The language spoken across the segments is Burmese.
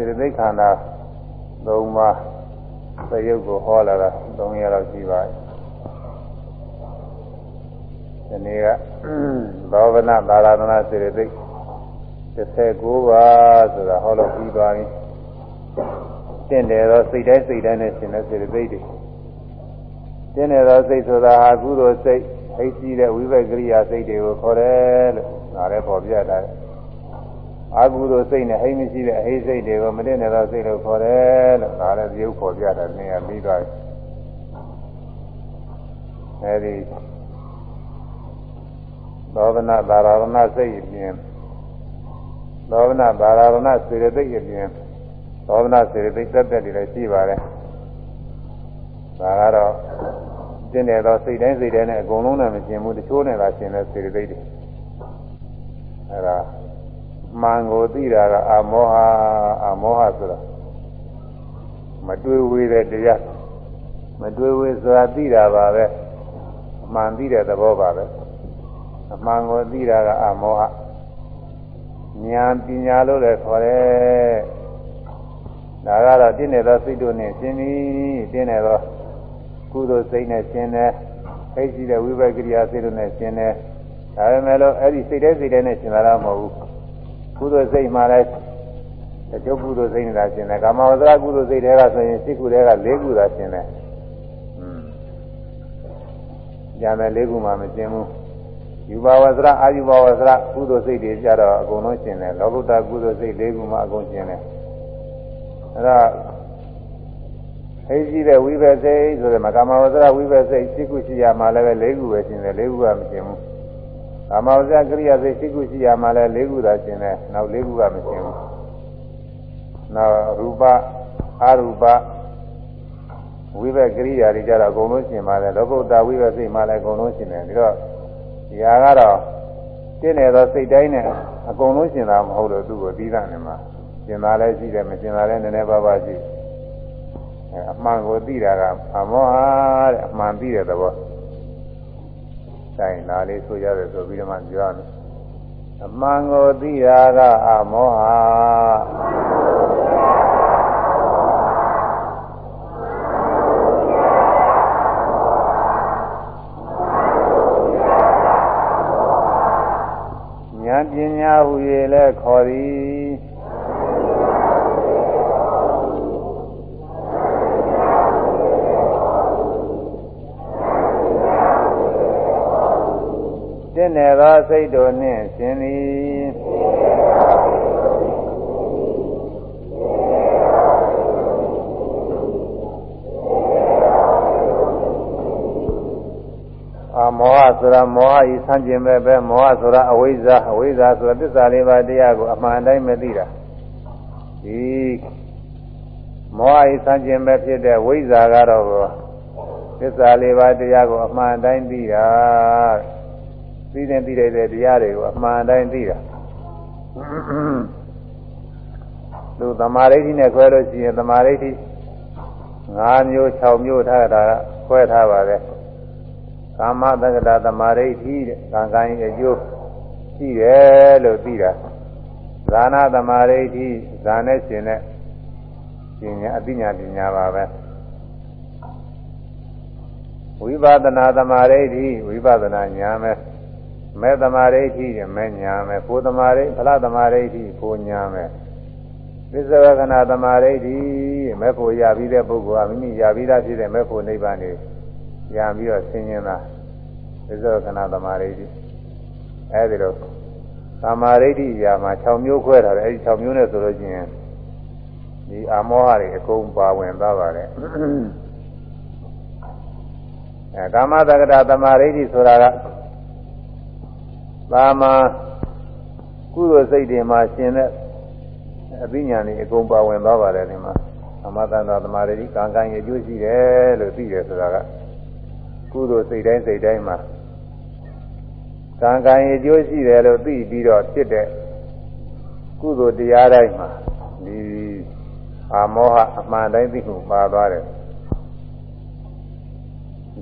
စေတသိက်ခန္ဓာ၃ပါးသရုပ်ကိုဟောလာတာ၃ရက်လောက်ရှိပါပြီဒီနေ့ကဘောဝနာသာရဏစေတသိက်19ပါးဆိုတာဟောလို့ပြီးသွားပြီတင့်တယ်သောစိတ်တိုင်းစိတ်တိုင်းနဲ့ရှင်တဲ့စေတသိက်တွေတင့်တယ်သောစိတ်ဆိုတာဟာကုသိုလ်စိတ်ဟိတ်ရှိတဲ့ဝိဘက်ကရိယာစိတ်တွေကိုခေါ်တယ်လို့ဒါလည်းပေါ်ပြတာတယ် အာဟုသောစိတ်နဲ့ဟိမရှိတဲ့အဟိစိတ်တွေကိုမတည့်နေသောစိတ်လို့ခေါ်တယ်လို့ဒါလည်းပြုခေါ်ပြတာနေရာပြီးသွားပြီအဲဒီသောဗနာသာရဏစိတ်အပြင်သောဗနာသာရဏစေရသိက်အပြင်သောဗနာစေရသိက်တက်တက်တွေလည်းရှိပါတယ်ဒါကတော့ကျင့်တယ်သောစိတ်တိုင်းစိတ်တိုင်းနဲ့အကုန်လုံးနဲ့မကျင်ဘူးတချို့နဲ့သာကျင်တဲ့စေရသိက်တွေအဲဒါ မှန်ကိုသိတာကအာမောဟအာမောဟဆိုတာမတွေ့ဝေးတဲ့တရားမတွေ့ဝေးဆိုတာသိတာပါပဲအမှန်သိတဲ့သဘောပါပဲအမှန်ကိုသိတာကအာမောဟဉာဏ်ပညာလို့လည်းခေါ်တယ်ဒါကတော့တင်းနေသောစိတ်တို့နဲ့ရှင်းပြီးတင်းနေသောကုသိုလ်စိတ်နဲ့ရှင်းတယ်ခိတ်ရှိတဲ့ဝိဘက်ကရိယာစိတ်တို့နဲ့ရှင်းတယ်ဒါပေမဲ့လို့အဲ့ဒီစိတ်တဲ့စိတ်တဲ့နဲ့ရှင်းလာတာမဟုတ်ဘူး ကုသိုလ်စိတ်မှလည်းတချို့ကုသိုလ်စိတ်နေတာရှင်းတယ်ကာမဝဇ္ဇကုသိုလ်စိတ်တွေကဆိုရင်စိတ်ကုတွေက၄ခုသာရှင်းတယ်อืมညာမဲ့၄ခုမှမရှင်းဘူးယူဘဝဇ္ဇအာယူဘဝဇ္ဇကုသိုလ်စိတ်တွေကြတော့အကုန်လုံးရှင်းတယ်လောကုတ္တကုသိုလ်စိတ်၄ခုမှအကုန်ရှင်းတယ်အဲဒါဟိရှိတဲ့ဝိဘစိတ်ဆိုတဲ့မကာမဝဇ္ဇဝိဘစိတ်စိတ်ကုရှိရမှာလည်းပဲ၄ခုပဲရှင်းတယ်၄ခုကမရှင်းဘူး ကာမဝဇ္ဇကရိယာစိတ်ရှိခုရှိရမှာလဲ၄ခုသာရှင်းတယ်နောက်၄ခုကမရှင်းဘူးနောက်ရူပအရူပဝိဘက်ကရိယာတွေကြတော့အကုန်လုံးရှင်းပါတယ်လောကုတ္တဝိဘစိတ်မှလည်းအကုန်လုံးရှင်းတယ်ပြီးတော့ဒီဟာကတော့ရှင်းနေသောစိတ်တိုင်းနဲ့အကုန်လုံးရှင်းတာမဟုတ်လို့သူ့ကိုပြီးတာနေမှာရှင်းတာလည်းရှိတယ်မရှင်းတာလည်းနည်းနည်းပါးပါးရှိအဲအမှန်ကိုသိတာကအမောဟာတဲ့အမှန်သိတဲ့သဘော တိုင်းလာလေးဆိုရတယ်ဆိုပြီးတော့မှပြောရမယ်အမှန်ကိုသိတာကအမောဟဉာဏ်ပညာဟူ၍လည်းခေါ်သည် င့်နေသောစိတ်တို့နှင့်ရှင်သည်အာမောဟဆိုတာမောဟဤဆန့်ကျင်ပဲပဲမောဟဆိုတာအဝိဇ္ဇာအဝိဇ္ဇာဆိုတာသစ္စာလေးပါးတရားကိုအမှန်တိုင်းမသိတာဒီမောဟဤဆန့်ကျင်ပဲဖြစ်တဲ့ဝိဇ္ဇာကတော့သစ္စာလေးပါးတရားကိုအမှန်တိုင်းသိတာ သိတဲ့သိတဲ့တရားတွေကိုအမှန်တိုင်းသိတာသူသမာဓိဋ္ဌိနဲ့ခွဲလို့ရှိရင်သမာဓိဋ္ဌိ5မျိုး6မျိုးထားတာခွဲထားပါတယ်ကာမတက္ကတာသမာဓိဋ္ဌိတဲ့ကံကံရဲ့အကျိုးရှိတယ်လို့သိတာဇာနာသမာဓိဋ္ဌိဇာနဲ့ရှင်တဲ့ပညာအသိဉာဏ်ပညာပါပဲဝိပဿနာသမာဓိဋ္ဌိဝိပဿနာဉာဏ်ပဲ မဲသမာဓိဋ္ဌိနဲ့မဲညာမယ်ကိုသမာဓိဖလားသမာဓိဋ္ဌိကိုညာမယ်သစ္စာကနာသမာဓိဋ္ဌိမဲဖို့ရပြီးတဲ့ပုဂ္ဂိုလ်ကမိမိရပြီးသားဖြစ်တဲ့မဲဖို့နိဗ္ဗာန်ကိုရပြီးတော့ဆင်းရဲတာသစ္စာကနာသမာဓိဋ္ဌိအဲဒီတော့သမာဓိဋ္ဌိရာမှာ6မျိုးခွဲထားတယ်အဲဒီ6မျိုးနဲ့ဆိုလို့ချင်းဒီအမောဟတွေအကုန်ပါဝင်သွားပါတယ်အဲကာမတက္ကတာသမာဓိဋ္ဌိဆိုတာက သာမကုသိုလ်စိတ်တွေမှာရှင်တဲ့အသိဉာဏ်တွေအကုန်ပါဝင်သွားပါတယ်ဒီမှာသမသန္တာသမာဓိကံကံရဲ့အကျိုးရှိတယ်လို့သိတယ်ဆိုတာကကုသိုလ်စိတ်တိုင်းစိတ်တိုင်းမှာကံကံရဲ့အကျိုးရှိတယ်လို့သိပြီးတော့ဖြစ်တဲ့ကုသိုလ်တရားတိုင်းမှာဒီအာမောဟအမှန်တိုင်းသိမှုပါသွားတယ်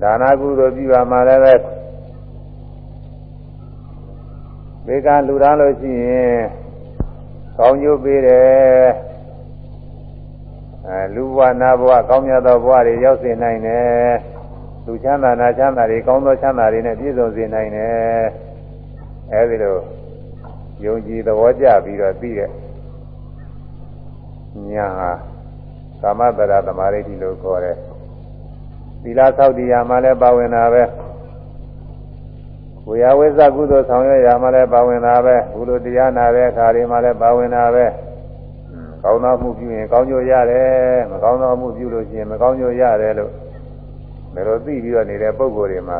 ဒါနာကုသိုလ်ပြုပါမှလည်း ဘေကလူရန်လို့ရှိရင်ကောင်းကျိုးပေးတယ်အဲလူဘဝနာဘဝကောင်းမြတ်သောဘဝတွေရောက်စေနိုင်တယ်လူချမ်းသာနာချမ်းသာတွေကောင်းသောချမ်းသာတွေနဲ့ပြည့်စုံစေနိုင်တယ်အဲဒီလိုယုံကြည်သဘောကျပြီးတော့ပြီးတဲ့ညာဟာကာမတရာသမာဓိလို့ခေါ်တယ်သီလသောက်တရားမှလည်းပါဝင်တာပဲ ဝေယဝိဇ္ဇကုသိုလ်ဆောင်ရွက်ရမှလည်းပါဝင်တာပဲဘုလိုတရားနာတဲ့အခါတွေမှလည်းပါဝင်တာပဲကောင်းသောမှုပြုရင်ကောင်းကျိုးရတယ်မကောင်းသောမှုပြုလို့ရှိရင်မကောင်းကျိုးရတယ်လို့ဒါလိုသိပြီးတော့နေတဲ့ပုံကိုယ်တွေမှာ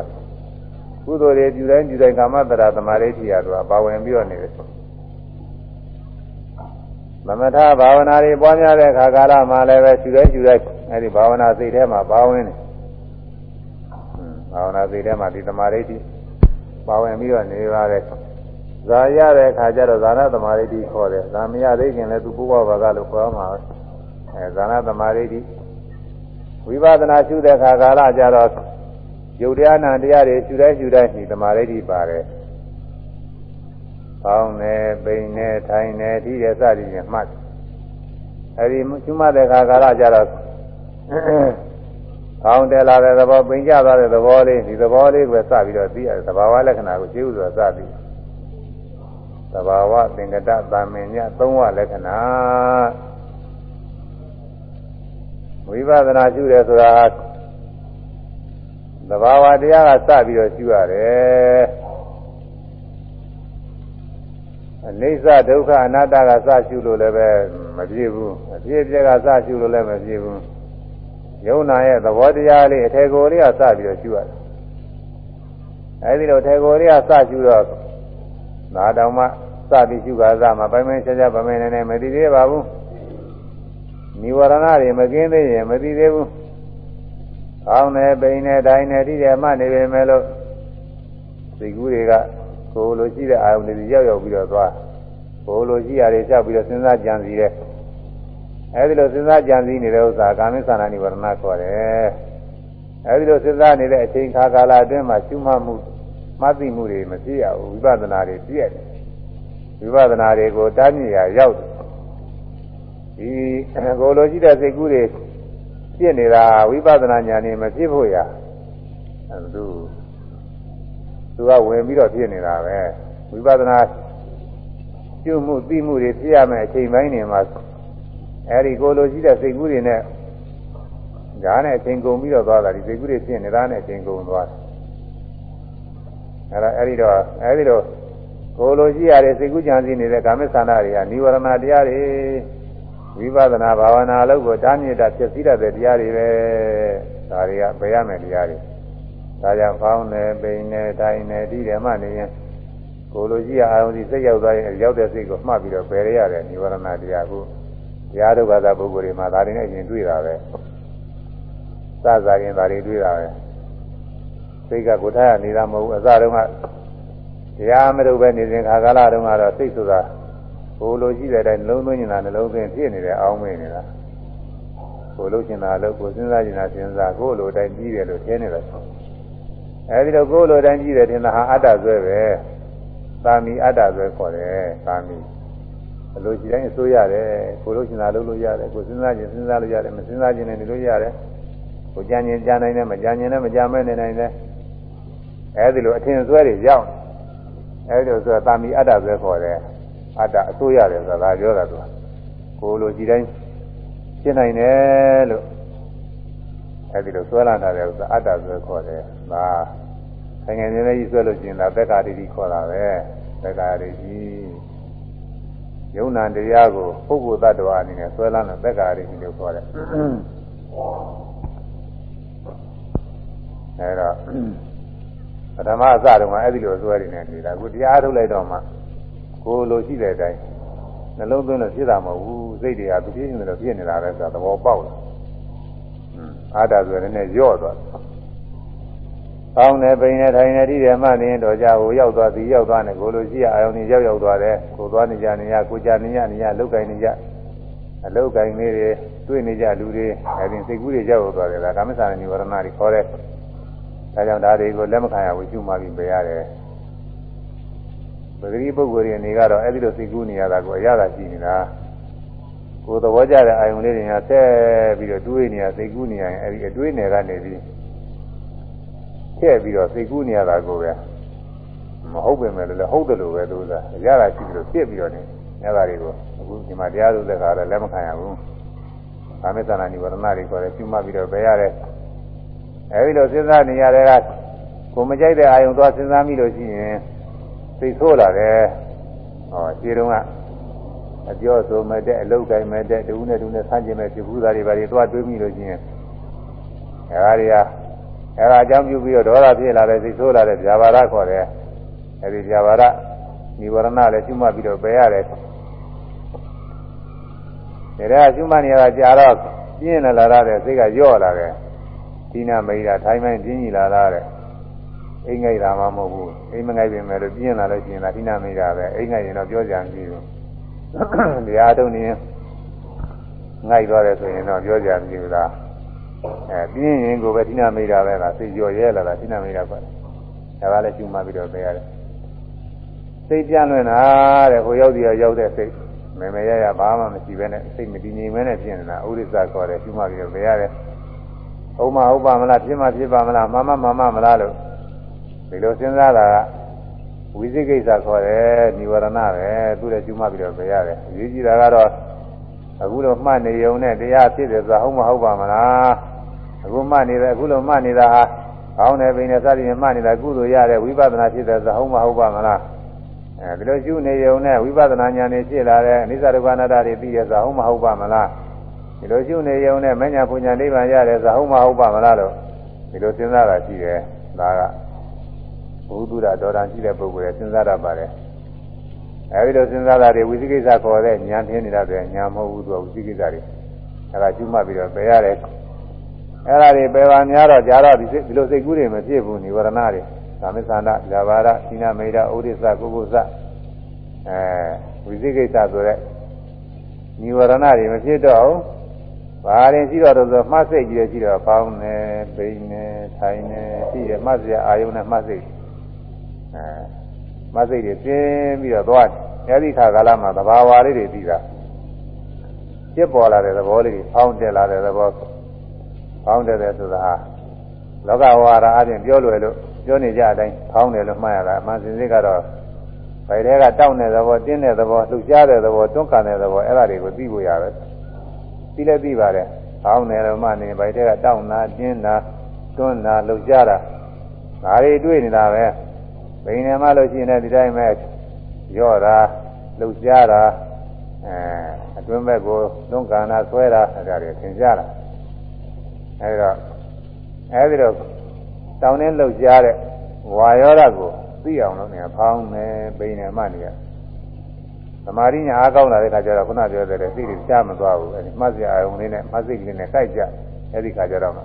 ကုသိုလ်တွေပြုတိုင်းပြုတိုင်းကာမတရာသမာဓိထီရတော့ပါဝင်ပြီးတော့နေတယ်သမထဘာဝနာတွေပွားများတဲ့အခါကာလမှာလည်းပဲယူတိုင်းယူတိုင်းအဲဒီဘာဝနာစိတ်ထဲမှာပါဝင်တယ်ဘာဝနာစိတ်ထဲမှာဒီသမာဓိတိ ပါဝင်ပြီးတော့နေပါတဲ့ဇာရတဲ့အခါကျတော့ဇာနာသမာဓိတိခေါ်တယ်ဇာမရသေးခင်လည်းသူပုဗ္ဗဘာကလို့ခေါ်မှာပဲအဲဇာနာသမာဓိတိဝိပဿနာရှုတဲ့အခါကာလကျတော့ယုတ်တရားနာတရားတွေရှုတိုင်းရှုတိုင်းဒီသမာဓိတိပါတယ်ပေါင်းနေပိန်နေထိုင်နေထိရစသည်ဖြင့်မှတ်အဲဒီကျွမ်းတဲ့ခါကာလကြတော့ ကောင်းတယ်လာတဲ့သဘောပိန်ကြသွားတဲ့သဘောလေးဒီသဘောလေးကိုစပြီးတော့သိရတယ်သဘာဝလက္ခဏာကိုရှင်းဥစွာစပြီးသဘာဝသင်္ကတသာမင်ညသုံးဝလက္ခဏာဝိပဿနာရှုတယ်ဆိုတာသဘာဝတရားကစပြီးတော့ရှုရတယ်အိစ္ဆဒုက္ခအနတ္တကစရှုလို့လည်းပဲမပြည့်ဘူးအပြည့်အပြည့်ကစရှုလို့လည်းမပြည့်ဘူး ယုံနာရဲ့သဘောတရားလေးအထေကိုလေးကစပြီးတော့ရှုရတယ်အဲဒီလိုထေကိုလေးကစရှုတော့နာတော်မှစပြီးရှုပါစမှာပိုင်ပိုင်ချာချာဗမေနေနေမသိသေးပါဘူးនិဝရဏတွေမကင်းသေးရင်မသိသေးဘူးကောင်းတယ်ပိန်တယ်တိုင်းတယ်ဒီတယ်မှနေပေမဲ့လို့စိတ်ကူးတွေကကိုလိုရှိတဲ့အာယုန်တွေရောက်ရောက်ပြီးတော့သွားကိုလိုရှိရတယ်လျှောက်ပြီးတော့စဉ်းစားကြံစည်တယ် အဲဒီလိုစဉ်းစားကြံစည်နေတဲ့ဥစ္စာကာမိသနာနိဝရဏခေါ်တယ်အဲဒီလိုစဉ်းစားနေတဲ့အချိန်ခါကာလအတွင်းမှာရှုမှတ်မှုမှတ်သိမှုတွေမဖြစ်ရဘူးဝိပဿနာတွေပြည့်တယ်ဝိပဿနာတွေကိုတားမြစ်ရရောက်တယ်ဒီကိုလိုရှိတဲ့စိတ်ကူးတွေပြည့်နေတာဝိပဿနာဉာဏ်နဲ့မဖြစ်ဖို့ရအဲသူသူကဝင်ပြီးတော့ဖြစ်နေတာပဲဝိပဿနာကျွမှုသိမှုတွေဖြစ်ရမယ်အချိန်ပိုင်းနေမှာ အဲဒီကိုလိုရှိတဲ့စိတ်ကူးတွေနဲ့ဒါနဲ့အချိန်ကုန်ပြီးတော့သွားတာဒီစိတ်ကူးတွေဖြစ်နေတာနဲ့အချိန်ကုန်သွားတယ်အဲဒါအဲဒီတော့အဲဒီတော့ကိုလိုရှိရတဲ့စိတ်ကူးကြံစည်နေတဲ့ကာမသန္တာတွေကនិဝရဏတရားတွေဝိပဿနာဘာဝနာအလုပ်ကိုတားမြစ်တာဖြစ်စည်းတဲ့တရားတွေပဲဒါတွေကပယ်ရမယ်တရားတွေဒါကြောင့်ဖောင်းနေပိန်နေတိုင်းနေဒီတယ်မှနေရင်ကိုလိုကြီးအာရုံစီစိတ်ရောက်သွားရင်ရောက်တဲ့စိတ်ကိုမှတ်ပြီးတော့ပယ်ရရတယ်និဝရဏတရားကို တရားဒုက္ခသာပုဂ္ဂိုလ်တွေမှာဒါတွေနဲ့ရင်တွေ့တာပဲစသရင်ဒါတွေတွေ့တာပဲစိတ်ကကိုထားရနေတာမဟုတ်ဘူးအစတုန်းကတရားမလုပ်ပဲနေစဉ်ခါကာလတုန်းကတော့စိတ်ဆိုတာကိုလိုကြီးတဲ့အတိုင်းနှလုံးသွင်းနေတာနှလုံးသွင်းဖြစ်နေတယ်အောင်းမင်းနေတာကိုလို့ကျင်တာလို့ကိုစဉ်းစားကျင်တာစဉ်းစားကိုလိုတိုင်းပြီးတယ်လို့ထင်နေတယ်အဲဒီတော့ကိုယ်လိုတိုင်းကြည့်တယ်ထင်တာဟာအတ္တဆွဲပဲသာမီအတ္တဆွဲခေါ်တယ်သာမီ အလိုရှိတိုင်းအစိုးရတယ်ကိုလို့ရှင်သာလုပ်လို့ရတယ်ကိုစဉ်းစားခြင်းစဉ်းစားလို့ရတယ်မစဉ်းစားခြင်းနဲ့နေလို့ရတယ်ကိုကြံခြင်းကြံနိုင်တယ်မကြံခြင်းနဲ့မကြံမဲနေနိုင်တယ်အဲဒီလိုအထင်ဆွဲတွေရောက်အဲဒီလိုဆိုတာသာမီအတ္တဆွဲခေါ်တယ်အတ္တအစိုးရတယ်ဆိုတာပြောတာသူကိုလိုရှိတိုင်းရှင်းနိုင်တယ်လို့အဲဒီလိုဆွဲလာတဲ့ဥစ္စာအတ္တဆွဲခေါ်တယ်ဒါငယ်ငယ်လေးကြီးဆွဲလို့ကျင်တာသက္ကာတိတိခေါ်တာပဲသက္ကာတိတိ ယုံနာတရားကိုပုဂ္ဂိုလ်တ attva အနေနဲ့ဆွဲလာတဲ့သက္ကာတိတိလို့ခေါ်တယ်အဲတော့ပထမအစတုန်းကအဲ့ဒီလိုဆွဲနေနေတာအခုတရားထုတ်လိုက်တော့မှကိုလိုရှိတဲ့အတိုင်းနှလုံးသွင်းလို့ဖြစ်တာမဟုတ်ဘူးစိတ်တွေကသူပြင်းနေတယ်ဖြစ်နေတာပဲဆိုတာသဘောပေါက်လာအာတာဆိုရင်လည်းရော့သွားတယ်။ ကောင်းတယ်ပိန်နဲ့ထိုင်နေတိတယ်မှနေတော့ကြာဟိုရောက်သွားပြီးရောက်သွားတယ်ကိုလိုရှိအာယုန်ကြီးရောက်ရောက်သွားတယ်ကိုသွားနေကြနေရကိုကြနေရနေရလောက်ကင်နေကြအလောက်ကင်လေးတွေတွေ့နေကြလူတွေအဲဒီစိတ်ကူးတွေရောက်ရောက်သွားတယ်ဒါကာမစာရဏိဝရဏတွေခေါ်တဲ့ဒါကြောင့်ဒါတွေကိုလက်မခံရဘူးကျူမှပြီးပြရတယ်။ပဂတိပုဂ္ဂိုလ်တွေအနေကတော့အဲ့ဒီလိုစိတ်ကူးနေရတာကိုအရသာရှိနေတာကိုယ်သဘောကျတဲ့အာယုံလေးတွေကဆက်ပြီးတော့တွေးနေရစိတ်ကူးနေရရင်အဲဒီအတွေးနယ်ကနေပြီး ထည့်ပြီးတော့စိတ်ကူးနေရတာကိုပဲမဟုတ်ပဲမဲ့လည်းဟုတ်တယ်လို့ပဲသူစားရတာရှိပြီးတော့ဖြစ်ပြီးတော့နေအဲ့ဒါတွေကိုအခုဒီမှာတရားသူတဲ့ခါတော့လက်မခံရဘူး။ကာမေသနာနိဝရဏတွေခေါ်တယ်ပြုမှတ်ပြီးတော့ပဲရတယ်။အဲဒီလိုစဉ်းစားနေရတဲ့ကကိုမကြိုက်တဲ့အာယုံသွားစဉ်းစားမိလို့ရှိရင်သိဆိုးလာတယ်။ဟောခြေတုံးကအပြောဆိုမဲ့တဲ့အလုတ်တိုင်းမဲ့တဲ့တူနဲ့တူနဲ့ဆန်းကျင်မဲ့ဖြစ်ဘူးသားတွေဘာတွေသွားတွေးမိလို့ရှိရင်အဲဒါတွေက အဲဒါအကြောင်းပြုပြီးတော့ဒေါသဖြစ်လာတဲ့သိဆိုးလာတဲ့ဗျာပါဒခေါ်တယ်။အဲဒီဗျာပါဒနိဝရဏလည်းကျွမှတ်ပြီးတော့ပယ်ရတယ်။ဒါကကျွမှတ်နေရတာကြာတော့ပြင်းနေလာတဲ့စိတ်ကကြော့လာတယ်။ဒီနာမိတာထိုင်းမိုင်းပြင်းကြီးလာတာတဲ့။အိမ်ငိုက်တာမှမဟုတ်ဘူး။အိမ်မငိုက်ပြင်မဲ့လို့ပြင်းလာလို့ရှိရင်ဒါဒီနာမိတာပဲ။အိမ်ငိုက်ရင်တော့ပြောကြံကြည့်ဘူး။တရားထုတ်နေငိုက်သွားတယ်ဆိုရင်တော့ပြောကြံကြည့်ဘူးလား။ အဲပြင်းရင်ကိုပဲဒီနာမိတာပဲလားစိတ်ကြော့ရဲလာတာဒီနာမိတာပဲ။ဒါကလည်းကျွမှတ်ပြီးတော့ပယ်ရတယ်။စိတ်ပြန့်လွင်တာတဲ့ဟိုရောက်ဒီရောက်တဲ့စိတ်မေမေရရဘာမှမရှိဘဲနဲ့စိတ်မတည်ငြိမ်မဲနဲ့ဖြစ်နေတာဥရိစ္ဆခေါ်တယ်ရှိမှပြီးတော့ဘယ်ရတယ်ဟုတ်မဟုတ်ပါမလားဖြစ်မှဖြစ်ပါမလားမမမမမလားလို့ဒီလိုစဉ်းစားတာကဝိသိကိစ္စခေါ်တယ်និဝရဏပဲသူလည်းရှိမှပြီးတော့ဘယ်ရတယ်အရေးကြီးတာကတော့ အခုလိုမှတ်နေုံနဲ့တရားဖြစ်တယ်ဆိုတာဟုတ်မဟုတ်ပါမလားအခုမှတ်နေတယ်အခုလိုမှတ်နေတာဟာကောင်းတယ်ဘိနေစသည်ဖြင့်မှတ်နေတာကုသိုလ်ရတဲ့ဝိပဿနာဖြစ်တယ်ဆိုတာဟုတ်မဟုတ်ပါမလားအဲဒီလိုရှုနေုံနဲ့ဝိပဿနာဉာဏ်နဲ့ဖြစ်လာတဲ့အနိစ္စဒုက္ခအနတ္တတွေသိရဆိုဟုတ်မဟုတ်ပါမလားဒီလိုရှုနေုံနဲ့မညာပူညာနိဗ္ဗာန်ရတယ်ဆိုဟုတ်မဟုတ်ပါမလားလို့ဒီလိုစဉ်းစားတာရှိတယ်ဒါကဘုသူဒ္ဓဒေါတာရှိတဲ့ပုဂ္ဂိုလ်ရဲ့စဉ်းစားတတ်ပါတယ် အဲဒီလိုစဉ်းစားတာတွေဝိသိကိစ္စခေါ်တဲ့ဉာဏ်ထင်းနေတာတွေဉာဏ်မဟုတ်ဘူးသူကဝိသိကိစ္စတွေအဲဒါကျွမှတ်ပြီးတော့ပယ်ရတယ်အဲဒါတွေပယ်ပါများတော့ကြာတော့ဒီလိုစိတ်ကူးတွေမဖြစ်ဘူးនិဝရဏတွေကာမိသန္တဇာဘာရသီနာမေဒဥဒိစ္စကုကုသအဲဝိသိကိစ္စဆိုတဲ့និဝရဏတွေမဖြစ်တော့ဘူးဘာရင်ရှိတော့ဆိုမှတ်စိတ်ကြီးရရှိတော့ပေါင်းနေပိန်နေထိုင်နေရှိရမှတ်စရာအာယုန်နဲ့မှတ်စိတ်အဲ မှတ်စိတ်တွေပြင်းပြီးတော့သွားအဲဒီခါကာလမှာသဘာဝလေးတွေပြီးတာဖြစ်ပေါ်လာတဲ့သဘောလေးတွေဖောင်းတက်လာတဲ့သဘောဖောင်းတက်တယ်ဆိုတာဟာလောကဝါဒအချင်းပြောလွယ်လို့ပြောနေကြအတိုင်းဖောင်းတယ်လို့မှတ်ရတာအမှန်စင်စစ်ကတော့ဗိုက်ထဲကတောက်တဲ့သဘောတင်းတဲ့သဘောလှုပ်ရှားတဲ့သဘောတွန်းကန်တဲ့သဘောအဲ့ဒါတွေကိုသိဖို့ရတယ်သိလည်းသိပါတယ်ဖောင်းတယ်လို့မှနေဗိုက်ထဲကတောက်နာတင်းတာတွန်းတာလှုပ်ရှားတာဒါတွေတွေ့နေတာပဲ ဘိနေမှလို့ရှိရင်လည်းဒီတိုင်းပဲရော့တာလှုပ်ရှားတာအဲအတွင်းဘက်ကိုတွန်းကန်တာဆွဲတာအဲ့ဒါတွေသင်ကြတာအဲ့တော့အဲ့ဒီတော့တောင်းနဲ့လှုပ်ရှားတဲ့ဝါယောဓာတ်ကိုသိအောင်လို့နေဖောင်းနေပိနေမှနေရသမာဓိညာအားကောင်းလာတဲ့ခါကျတော့ခုနပြောတဲ့သိတွေရှားမသွားဘူးအဲဒီမှတ်စရာအုံလေးနဲ့မှတ်စိတ်ကလေးနဲ့ကြိုက်ကြအဲဒီခါကျတော့မှ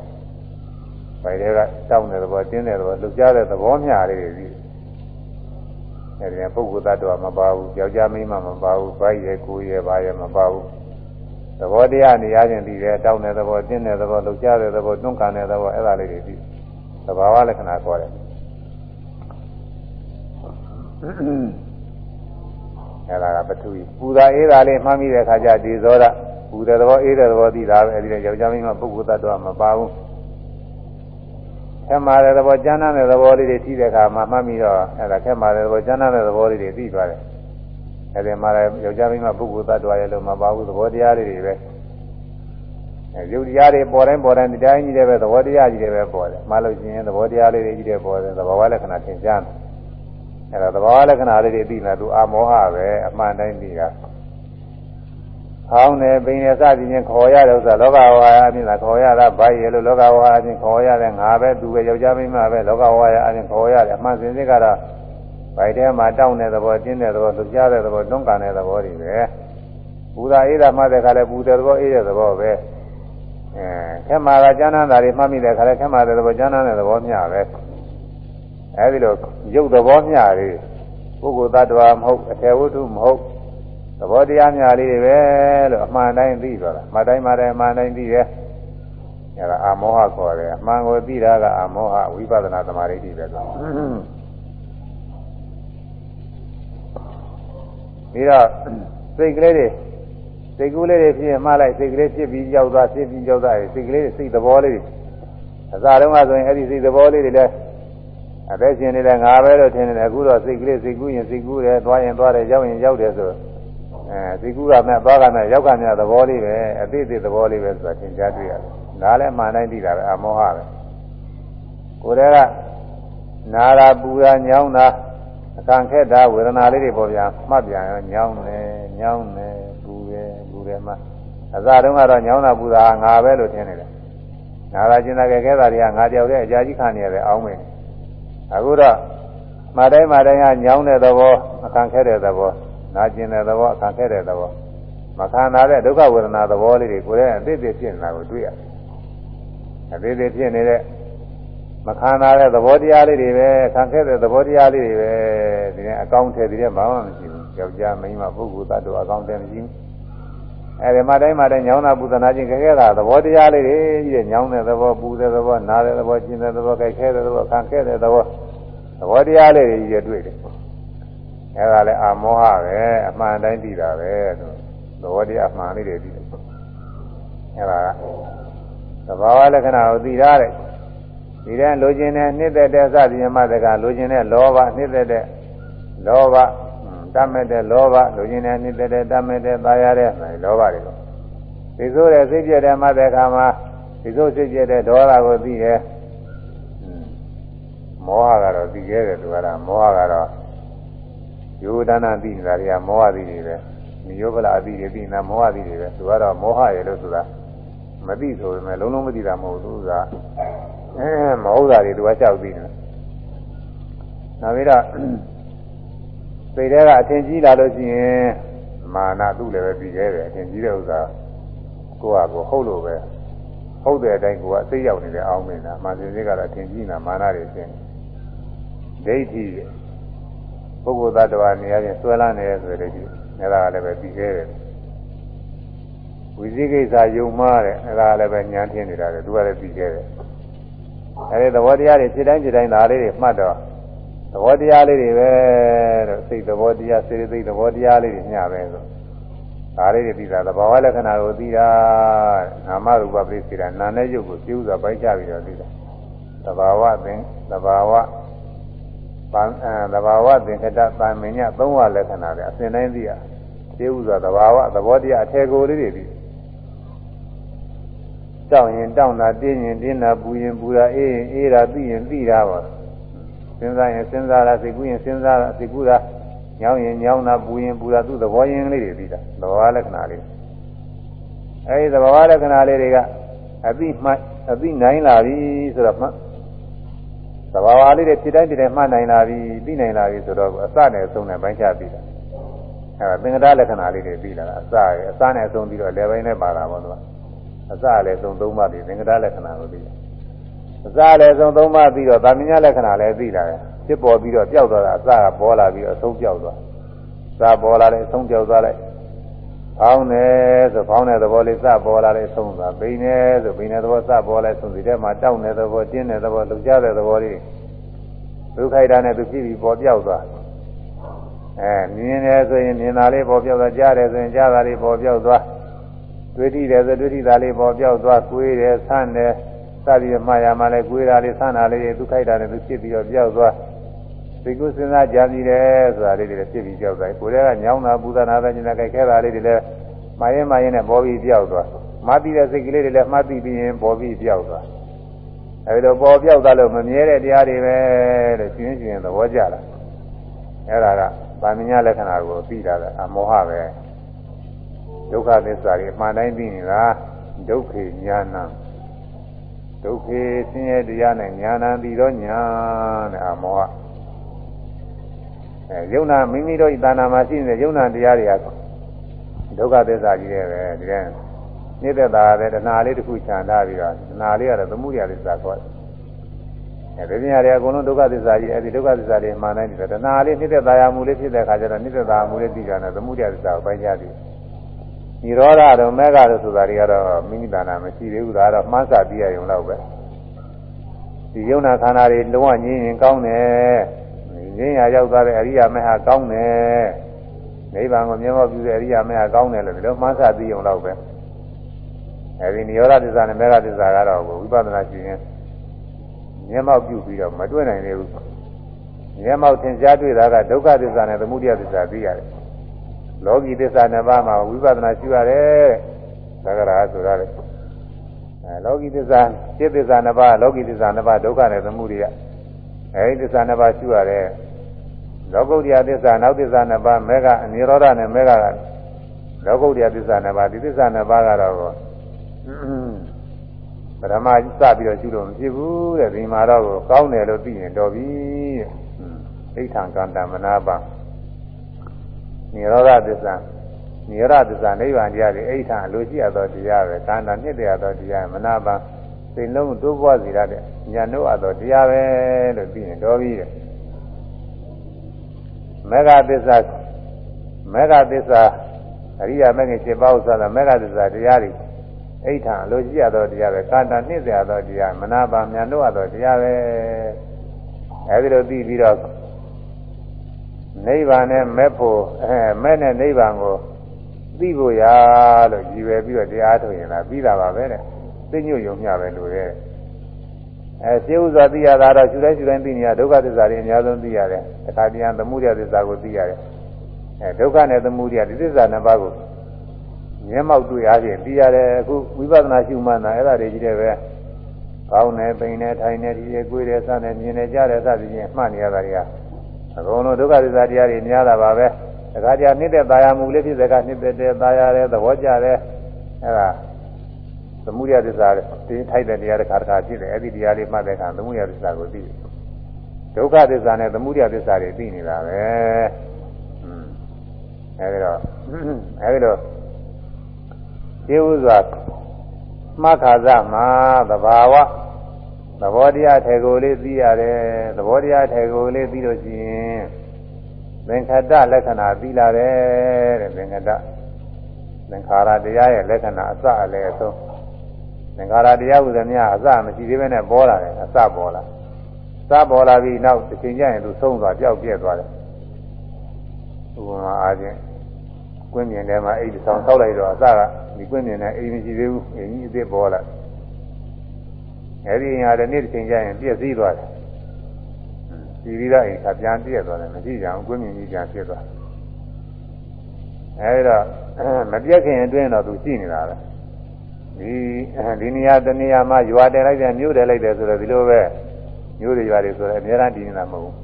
ဘယ်တွေကတောင်းတဲ့သဘောတင်းတဲ့သဘောလှုပ်ရှားတဲ့သဘောမျှလေးတွေပြီး အဲဒီကပုဂ္ဂိုလ်သတ္တဝါမပါဘူးယောက်ျားမိန်းမမပါဘူးဘိုက်ရဲ့ကိုယ်ရဲ့ဘာရဲ့မပါဘူးသဘောတရားနေရခြင်းပြီးတယ်တောင်းတဲ့သဘောတင်းတဲ့သဘောလှုပ်ရှားတဲ့သဘောတွန်းကန်တဲ့သဘောအဲ့ဒါလေးတွေပြီးသဘာဝလက္ခဏာခေါ်တယ်အဲ့ဒါကပထဝီပူတာအေးတာလေးမှတ်မိတဲ့အခါကျဒီဇောရပူတဲ့သဘောအေးတဲ့သဘောသိတာပဲအဲ့ဒီယောက်ျားမင်းမပုဂ္ဂိုလ်တ attva မပါဘူး ခက်မာတဲ့သဘောကျမ်းမ်းတဲ့သဘောလေးတွေသိတဲ့အခါမှာမှတ်မိတော့အဲ့ဒါခက်မာတဲ့သဘောကျမ်းမ်းတဲ့သဘောလေးတွေသိသွားတယ်အဲ့ဒီမှာလည်းယောက်ျားမင်းမပုဂ္ဂိုလ်တ attva ရဲ့လို့မပါဘူးသဘောတရားလေးတွေပဲအဲယုတ်တရားတွေပေါ်တိုင်းပေါ်တိုင်းဒီတိုင်းကြီးတွေပဲသဘောတရားကြီးတွေပဲပေါ်တယ်မှလို့ရှိရင်သဘောတရားလေးတွေကြီးတွေပေါ်တယ်သဘောဝလက္ခဏာသင်ကြားတယ်အဲဒါသဘောဝလက္ခဏာလေးတွေသိလာသူအာမောဟပဲအမှန်တိုင်းသိတာ ဟောင်းတယ်ပိန်ရစသည်ချင်းခေါ်ရတဲ့ဥစ္စာလောကဝါယအပြင်သာခေါ်ရတာဗိုက်ရလို့လောကဝါယအပြင်ခေါ်ရတယ်ငါပဲသူပဲယောက်ျားမိန်းမပဲလောကဝါယအပြင်ခေါ်ရတယ်အမှန်စင်စစ်ကတော့ဗိုက်ထဲမှာတောင်းတဲ့သဘောတင်းတဲ့သဘောသူကြားတဲ့သဘောတွန်းကန်တဲ့သဘောတွေပဲပူတာအေးတာမှတဲ့ခါလဲပူတဲ့သဘောအေးတဲ့သဘောပဲအဲခဲမှာကကျမ်းမ်းတာတွေမှတ်မိတဲ့ခါလဲခဲမှာတဲ့သဘောကျမ်းမ်းတဲ့သဘောမျှပဲအဲဒီလိုရုပ်သဘောမျှလေးပုဂ္ဂိုလ်သတ္တဝါမဟုတ်အထေဝတ္ထုမဟုတ်သ ဘောတရားမျှလေးတွေပဲလို့အမှန်တိုင်းသိသွားတာမှတ်တိုင်းမှတိုင်းအမှန်တိုင်းသိတယ်အဲဒါအာမောဟခေါ်တယ်အမှန်ကိုသိတာကအာမောဟဝိပဿနာသမာဓိပဲဆိုပြီးတော့စိတ်ကလေးတွေစိတ်ကူးလေးတွေဖြစ်ရင်မှားလိုက်စိတ်ကလေးဖြစ်ပြီးကြောက်သွားဖြစ်ပြီးကြောက်သွားစိတ်ကလေးစိတ်သဘောလေးအစားတုန်းကဆိုရင်အဲ့ဒီစိတ်သဘောလေးတွေလည်းအသက်ရှင်နေတဲ့ငါပဲလို့ထင်နေတယ်အခုတော့စိတ်ကလေးစိတ်ကူးရင်စိတ်ကူးတယ်သွားရင်သွားတယ်ရောက်ရင်ရောက်တယ်ဆို အဲစိတ်ကူးကမဲ့သွားကမဲ့ရောက်ကမဲ့သဘောလေးပဲအသေးသေးသဘောလေးပဲဆိုတာသင်ကြားတွေ့ရတယ်ဒါလည်းမှန်တိုင်းသိတာပဲအမောဟပဲကိုယ်တည်းကနာတာပူတာညောင်းတာအကန့်ခက်တာဝေဒနာလေးတွေပေါ်ပြန်မှတ်ပြန်ရောညောင်းတယ်ညောင်းတယ်ပူတယ်ပူတယ်မှအစတုန်းကတော့ညောင်းတာပူတာငါပဲလို့ထင်နေတယ်နာတာကျင်တာကြဲခဲတာတွေကငါတယောက်တည်းအကြာကြီးခံနေရတယ်အောင်းမယ်အခုတော့မတိုင်းမတိုင်းကညောင်းတဲ့သဘောအကန့်ခက်တဲ့သဘော နာကျင်တဲ့သဘောအကန့်ခက်တဲ့သဘောမခံနာတဲ့ဒုက္ခဝေဒနာသဘောလေးတွေကိုယ်ရဲ့အသေးသေးဖြစ်နေတာကိုတွေ့ရတယ်အသေးသေးဖြစ်နေတဲ့မခံနာတဲ့သဘောတရားလေးတွေပဲခံခဲ့တဲ့သဘောတရားလေးတွေပဲဒီနေ့အကောင့်ထဲဒီနေ့ဘာမှမရှိဘူးယောက်ျားမိန်းမပုဂ္ဂိုလ်သတ္တဝါအကောင့်ထဲမရှိဘူးအဲဒီမှာတိုင်းမှာတိုင်းညောင်းတာပူဇနာခြင်းခဲခဲတာသဘောတရားလေးတွေကြီးတဲ့ညောင်းတဲ့သဘောပူတဲ့သဘောနားတဲ့သဘောကျင်တဲ့သဘောကြိုက်ခဲတဲ့သဘောခံခဲ့တဲ့သဘောသဘောတရားလေးတွေကြီးတဲ့တွေ့တယ် အဲဒါလည်းအာမောဟပဲအမှန်တိုင်းသိတာပဲဆိုသဘောတရားအမှန်လေးတွေသိတယ်အဲဒါကသဘာဝလက္ခဏာကိုသိထားတယ်ဒီတဲ့လိုချင်တဲ့နှစ်သက်တဲ့စသည်မတကလိုချင်တဲ့လောဘနှစ်သက်တဲ့လောဘတတ်မဲ့တဲ့လောဘလိုချင်တဲ့နှစ်သက်တဲ့တတ်မဲ့တဲ့သာရတဲ့လောဘတွေကိုဒီဆိုတဲ့စိတ်ပြတဲ့မတကမှာဒီဆိုစိတ်ပြတဲ့ဒေါသကိုသိရဲ့မောဟကတော့သိခဲ့တယ်သူကမောဟကတော့ ယောဒနာသိနေတာတွေကမောဟသိတွေပဲနိယောဗလာအသိတွေသိနေတာမောဟသိတွေပဲသူကတော့မောဟရဲ့လို့ဆိုတာမသိဆိုပေမဲ့လုံးလုံးမသိတာမဟုတ်ဘူးသူကအဲမဟုတ်တာတွေသူကကြောက်ပြီးတယ်နောက်ပြီးတော့စိတ်ထဲကအထင်ကြီးလာလို့ရှိရင်မာနသူ့လည်းပဲပြီးခဲ့တယ်အထင်ကြီးတဲ့ဥစ္စာကိုကကိုဟုတ်လို့ပဲဟုတ်တဲ့အတိုင်းကိုကအသိရောက်နေတယ်အောင်းမင်းလားမာသင်စိတ်ကတော့အထင်ကြီးနေတာမာနတွေရှင်းဒိဋ္ဌိ ပုဂ္ဂိုလ်သတ္တဝါနေရာချင်းဆွဲလန်းနေရဆိုတဲ့ဒီအဲဒါကလည်းပဲပြီးခဲ့တယ်ဝိသိကိစ္စယုံမားတဲ့အဲဒါလည်းပဲညာထင်းနေတာလေသူကလည်းပြီးခဲ့တယ်အဲဒီသဘောတရားတွေဖြစ်တိုင်းဖြစ်တိုင်းဒါလေးတွေမှတ်တော့သဘောတရားလေးတွေပဲတော့စိတ်သဘောတရားစေတသိက်သဘောတရားလေးတွေမျှပဲဆိုဒါလေးတွေပြီးတာသဘာဝလက္ခဏာကိုသိတာနာမရူပပိစိတာနာနဲ့ရုပ်ကိုပြုစွာပိုက်ချပြီးတော့သိတာသဘာဝသင်သဘာဝ ပန်အဲသဘာဝသင်္ခတပန်မညသုံးဝလက္ခဏာတွေအစဉ်တိုင်းသိရပြုစွာသဘာဝသဘောတရားအထေကိုလေးတွေသိတောင်းရင်တောင်းတာတင်းရင်တင်းတာပူရင်ပူတာအေးရင်အေးတာသိရင်သိတာပါစဉ်းစားရင်စဉ်းစားတာစိတ်ကူးရင်စဉ်းစားတာစိတ်ကူးတာညောင်းရင်ညောင်းတာပူရင်ပူတာသူ့သဘောရင်းလေးတွေသိတာသဘောလက္ခဏာလေးအဲဒီသဘောလက္ခဏာလေးတွေကအသိမှအသိနိုင်လာပြီဆိုတော့မှ သဘာဝလေးတွေဖြစ်တိုင်းဖြစ်တိုင်းမှတ်နိုင်လာပြီသိနိုင်လာပြီဆိုတော့အစနဲ့အဆုံးနဲ့ပိုင်းခြားပြီးတာအဲသင်္ကတလက္ခဏာလေးတွေပြီးလာတာအစရယ်အစနဲ့အဆုံးပြီးတော့လေပိုင်းနဲ့ပါတာပေါ့သူကအစလည်းသုံးသုံးပါးပြီးသင်္ကတလက္ခဏာကိုပြီးတယ်အစလည်းသုံးသုံးပါးပြီးတော့ဗာမညလက္ခဏာလည်းပြီးလာတယ်ဖြစ်ပေါ်ပြီးတော့ပျောက်သွားတာအစကပေါ်လာပြီးတော့အဆုံးပျောက်သွားစပေါ်လာတယ်အဆုံးပျောက်သွားလိုက် ဖောင်းတယ်ဆိုဖောင်းတဲ့သဘောလေးစပေါ်လာတယ်ဆုံးသွားဘိန်းတယ်ဆိုဘိန်းတဲ့သဘောစပေါ်လိုက်ဆုံးစီတဲ့မှာတောက်တဲ့သဘောတင်းတဲ့သဘောလှုပ်ရှားတဲ့သဘောလေးဒုက္ခိုက်တာနဲ့သူဖြစ်ပြီးပေါ်ပြောက်သွားအဲမြင်တယ်ဆိုရင်မြင်တာလေးပေါ်ပြောက်သွားကြားတယ်ဆိုရင်ကြားတာလေးပေါ်ပြောက်သွားတွေ့ထိတယ်ဆိုတွေ့ထိတာလေးပေါ်ပြောက်သွားကိုယ်တယ်ဆန်းတယ်စသည်မှားရမှလည်းကိုယ်တာလေးဆန်းတာလေးဒုက္ခိုက်တာနဲ့သူဖြစ်ပြီးတော့ပြောက်သွား သိကုစဉ်းစားကြံပြီးတယ်ဆိုတာလေးတွေဖြစ်ပြီးပြောက်သွားကိုယ်တည်းကညောင်းတာပူဇာနာပဲကျင်တဲ့ကြိုက်ခဲတာလေးတွေလည်းမှားရင်မှားရင်နဲ့ပေါ်ပြီးပြောက်သွားမှတ်ပြီးတဲ့စိတ်ကလေးတွေလည်းမှတ်ပြီးပြီးရင်ပေါ်ပြီးပြောက်သွားအဲဒီတော့ပေါ်ပြောက်သွားလို့မမြဲတဲ့တရားတွေပဲလို့ရှင်းရှင်းသဘောကျလာအဲဒါကဗာမညာလက္ခဏာကိုသိတာကအမောဟပဲဒုက္ခသစ္စာတွေအမှန်တိုင်းသိနေတာဒုက္ခေညာနာဒုက္ခေဆင်းရဲတရားနဲ့ညာနာပြီးတော့ညာတဲ့အမောဟ အဲယုံနာမိမိတို့ဤတဏ္ဍာမှာရှိနေတဲ့ယုံနာတရားတွေကဒုက္ခသစ္စာကြီးတွေပဲဒီကဲနေတဲ့တာပဲတဏှာလေးတစ်ခုခြံထားပြီးတော့တဏှာလေးကတော့သမှုရသစ္စာခေါ်တယ်အဲဒီပညာတွေအကုန်လုံးဒုက္ခသစ္စာကြီးအဲဒီဒုက္ခသစ္စာတွေမှန်တိုင်းဒီတဏှာလေးနေတဲ့တာယာမှုလေးဖြစ်တဲ့အခါကျတော့နေတဲ့တာယာမှုလေးသိကြတယ်သမှုရသစ္စာကိုပိုင်းခြားပြီးနိရောဓတို့မေဃတို့ဆိုတာတွေကတော့မိမိတဏ္ဍာမရှိသေးဘူးဒါကတော့မှန်းစာပြီးရရုံတော့ပဲဒီယုံနာခန္ဓာတွေလုံးဝငြင်းရင်ကောင်းတယ် ငြင်းရရောက်သွားတဲ့အရိယာမေဟာကောင်းတယ်နိဗ္ဗာန်ကိုမြတ်မောပြုတဲ့အရိယာမေကောင်းတယ်လို့ဒီလိုမှန်းဆသိအောင်တော့ပဲအဲဒီနိရောဓသစ္စာနဲ့မေဃသစ္စာကတော့ဝိပဿနာရှိရင်မျက်မှောက်ပြုပြီးတော့မတွေ့နိုင်သေးဘူးမျက်မှောက်သင်ရှားတွေ့တာကဒုက္ခသစ္စာနဲ့သမုဒယသစ္စာသိရတယ်လောကီသစ္စာနှစ်ပါးမှာဝိပဿနာရှိရတယ်သက္ကရာဆိုရတယ်အဲလောကီသစ္စာစိတ်သစ္စာနှစ်ပါးလောကီသစ္စာနှစ်ပါးဒုက္ခနဲ့သမုဒယ အဲဒီသစ္စာနှစ်ပါးရှိရတယ်လောကုတ္တရာသစ္စာနောက်သစ္စာနှစ်ပါးမေဃအနိရောဓနဲ့မေဃကလောကုတ္တရာသစ္စာနှစ်ပါးဒီသစ္စာနှစ်ပါးကတော့ပထမစပြီးတော့ကျူလို့မဖြစ်ဘူးတဲ့ဒီမှာတော့ကောင်းတယ်လို့သိရင်တော်ပြီတဲ့ဣဋ္ဌံကန္တမနာပါနိရောဓသစ္စာနိရောဓသစ္စာနိဗ္ဗာန်တရားတွေဣဋ္ဌံအလိုရှိရသောတရားပဲကန္တနှစ်တရားသောတရားမနာပါ စိတ်နှလုံးတိုးပွားစေရတဲ့ညာနှုတ်အပ်တော်တရားပဲလို့ပြီးရင်တော်ပြီတဲ့မေဃသစ္စာမေဃသစ္စာအရိယာမဂ္ဂင်7ပါးဥစ္စာမေဃသစ္စာတရားတွေအိဋ္ဌံလိုရှိရသောတရားပဲကာတာနှိစေရသောတရားမနာပါမြန်လို့ရသောတရားပဲအဲဒီလိုသိပြီးတော့နိဗ္ဗာန်နဲ့မဲ့ဖို့အဲမဲ့နဲ့နိဗ္ဗာန်ကိုသိဖို့ရလို့ရည်ရွယ်ပြီးတော့တရားထုတ်ရင်လားပြီးတာပါပဲတဲ့ သိညွတ်ယုံမျှပဲလို့ရဲအဲစေဥစွာသိရတာတော့ရှုတိုင်းရှုတိုင်းသိနေရဒုက္ခသစ္စာတွေအများဆုံးသိရတယ်တခါတည်းကသမှုရသစ္စာကိုသိရတယ်အဲဒုက္ခနဲ့သမှုရဒီသစ္စာနှစ်ပါးကိုမျက်မှောက်တွေ့အားဖြင့်သိရတယ်အခုဝိပဿနာရှုမှန်းတာအဲ့ဒါတွေကြီးတဲ့ပဲကောင်းတယ်ပိန်တယ်ထိုင်တယ်ဒီရဲ့ကိုယ်တယ်စတယ်မြင်တယ်ကြားတယ်စသဖြင့်မှတ်နေရတာတွေကအကုန်လုံးဒုက္ခသစ္စာတရားတွေများတာပါပဲတခါတည်းနှစ်သက်သာယာမှုလေးဖြစ်စကားနှစ်သက်တဲ့သာယာတဲ့သဘောကြတဲ့အဲ့ဒါ သမုဒယသစ္စာတင်းထိုက်တဲ့တရားတစ်ခါတစ်ခါဖြစ်တယ်အဲ့ဒီတရားလေးမှတ်တဲ့အခါသမုဒယသစ္စာကိုသိတယ်ဒုက္ခသစ္စာနဲ့သမုဒယသစ္စာတွေသိနေတာပဲอืมအဲဒီတော့အဲဒီတော့ဒီဥစွာမှတ်ခါစမှာသဘာဝသဘောတရားထေကိုလေးသိရတယ်သဘောတရားထေကိုလေးသိလို့ရှိရင်သင်္ခတလက္ခဏာသိလာတယ်တဲ့သင်္ခတသင်္ခါရတရားရဲ့လက္ခဏာအစအလယ်အဆုံး သင်္ခါရတရားဥဒ္ဒမြအစမရှိသေးဘဲနဲ့ပေါ်လာတယ်အစပေါ်လာစပေါ်လာပြီးနောက်တစ်ချိန်ကျရင်သူဆုံးသွားပျောက်ပြဲသွားတယ်ဥပမာအားဖြင့်ကွင်းမြင်ထဲမှာအိတ်ဆောင်ဆောက်လိုက်တော့အစကဒီကွင်းမြင်နဲ့အိမ်မရှိသေးဘူးအိမ်ကြီးအစ်စ်ပေါ်လာအဲဒီအိမ်ဟာဒီနေ့တစ်ချိန်ကျရင်ပြည့်စည်သွားတယ်ဒီပြီးတော့အိမ်ကပြန်ပြည့်သွားတယ်မရှိကြဘူးကွင်းမြင်ကြီးပြန်ပြည့်သွားအဲဒီတော့မပြည့်ခင်အတွင်းတော့သူရှိနေတာပဲ ဒီဒီနေရာတနေရာမှာရွာတယ်လိုက်တယ်မြို့တယ်လိုက်တယ်ဆိုတော့ဒီလိုပဲမြို့တွေရွာတွေဆိုတော့အများအားတည်နေတာမဟုတ်ဘူး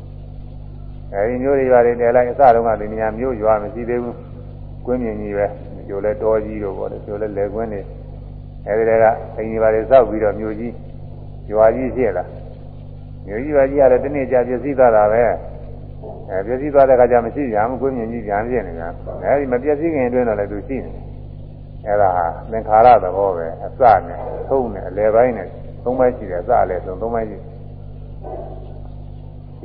အဲဒီမြို့တွေရွာတွေတယ်လိုက်အစတုန်းကဒီနေရာမြို့ရွာမရှိသေးဘူးကွင်းမြင်ကြီးပဲကျိုးလဲတောကြီးတို့ပေါ့လေကျိုးလဲလယ်ကွင်းတွေအဲဒီတည်းကအိမ်ကြီးပါတွေစောက်ပြီးတော့မြို့ကြီးရွာကြီးဖြစ်လာမြို့ကြီးရွာကြီးရတယ်တနေ့ကြာပြည့်စည်သွားတာပဲအဲပြည့်စည်သွားတဲ့အခါကျမရှိကြဘူးကွင်းမြင်ကြီးပြန်ပြည့်နေတာအဲဒီမပြည့်စည်ခင်အတွင်းတော့လည်းသူရှိနေ အဲဒါဟာသင်္ခါရသဘောပဲအစနဲ့သုံးနဲ့အလယ်ပိုင်းနဲ့သုံးပိုင်းရှိတယ်အစလည်းသုံးသုံးပိုင်းရှိ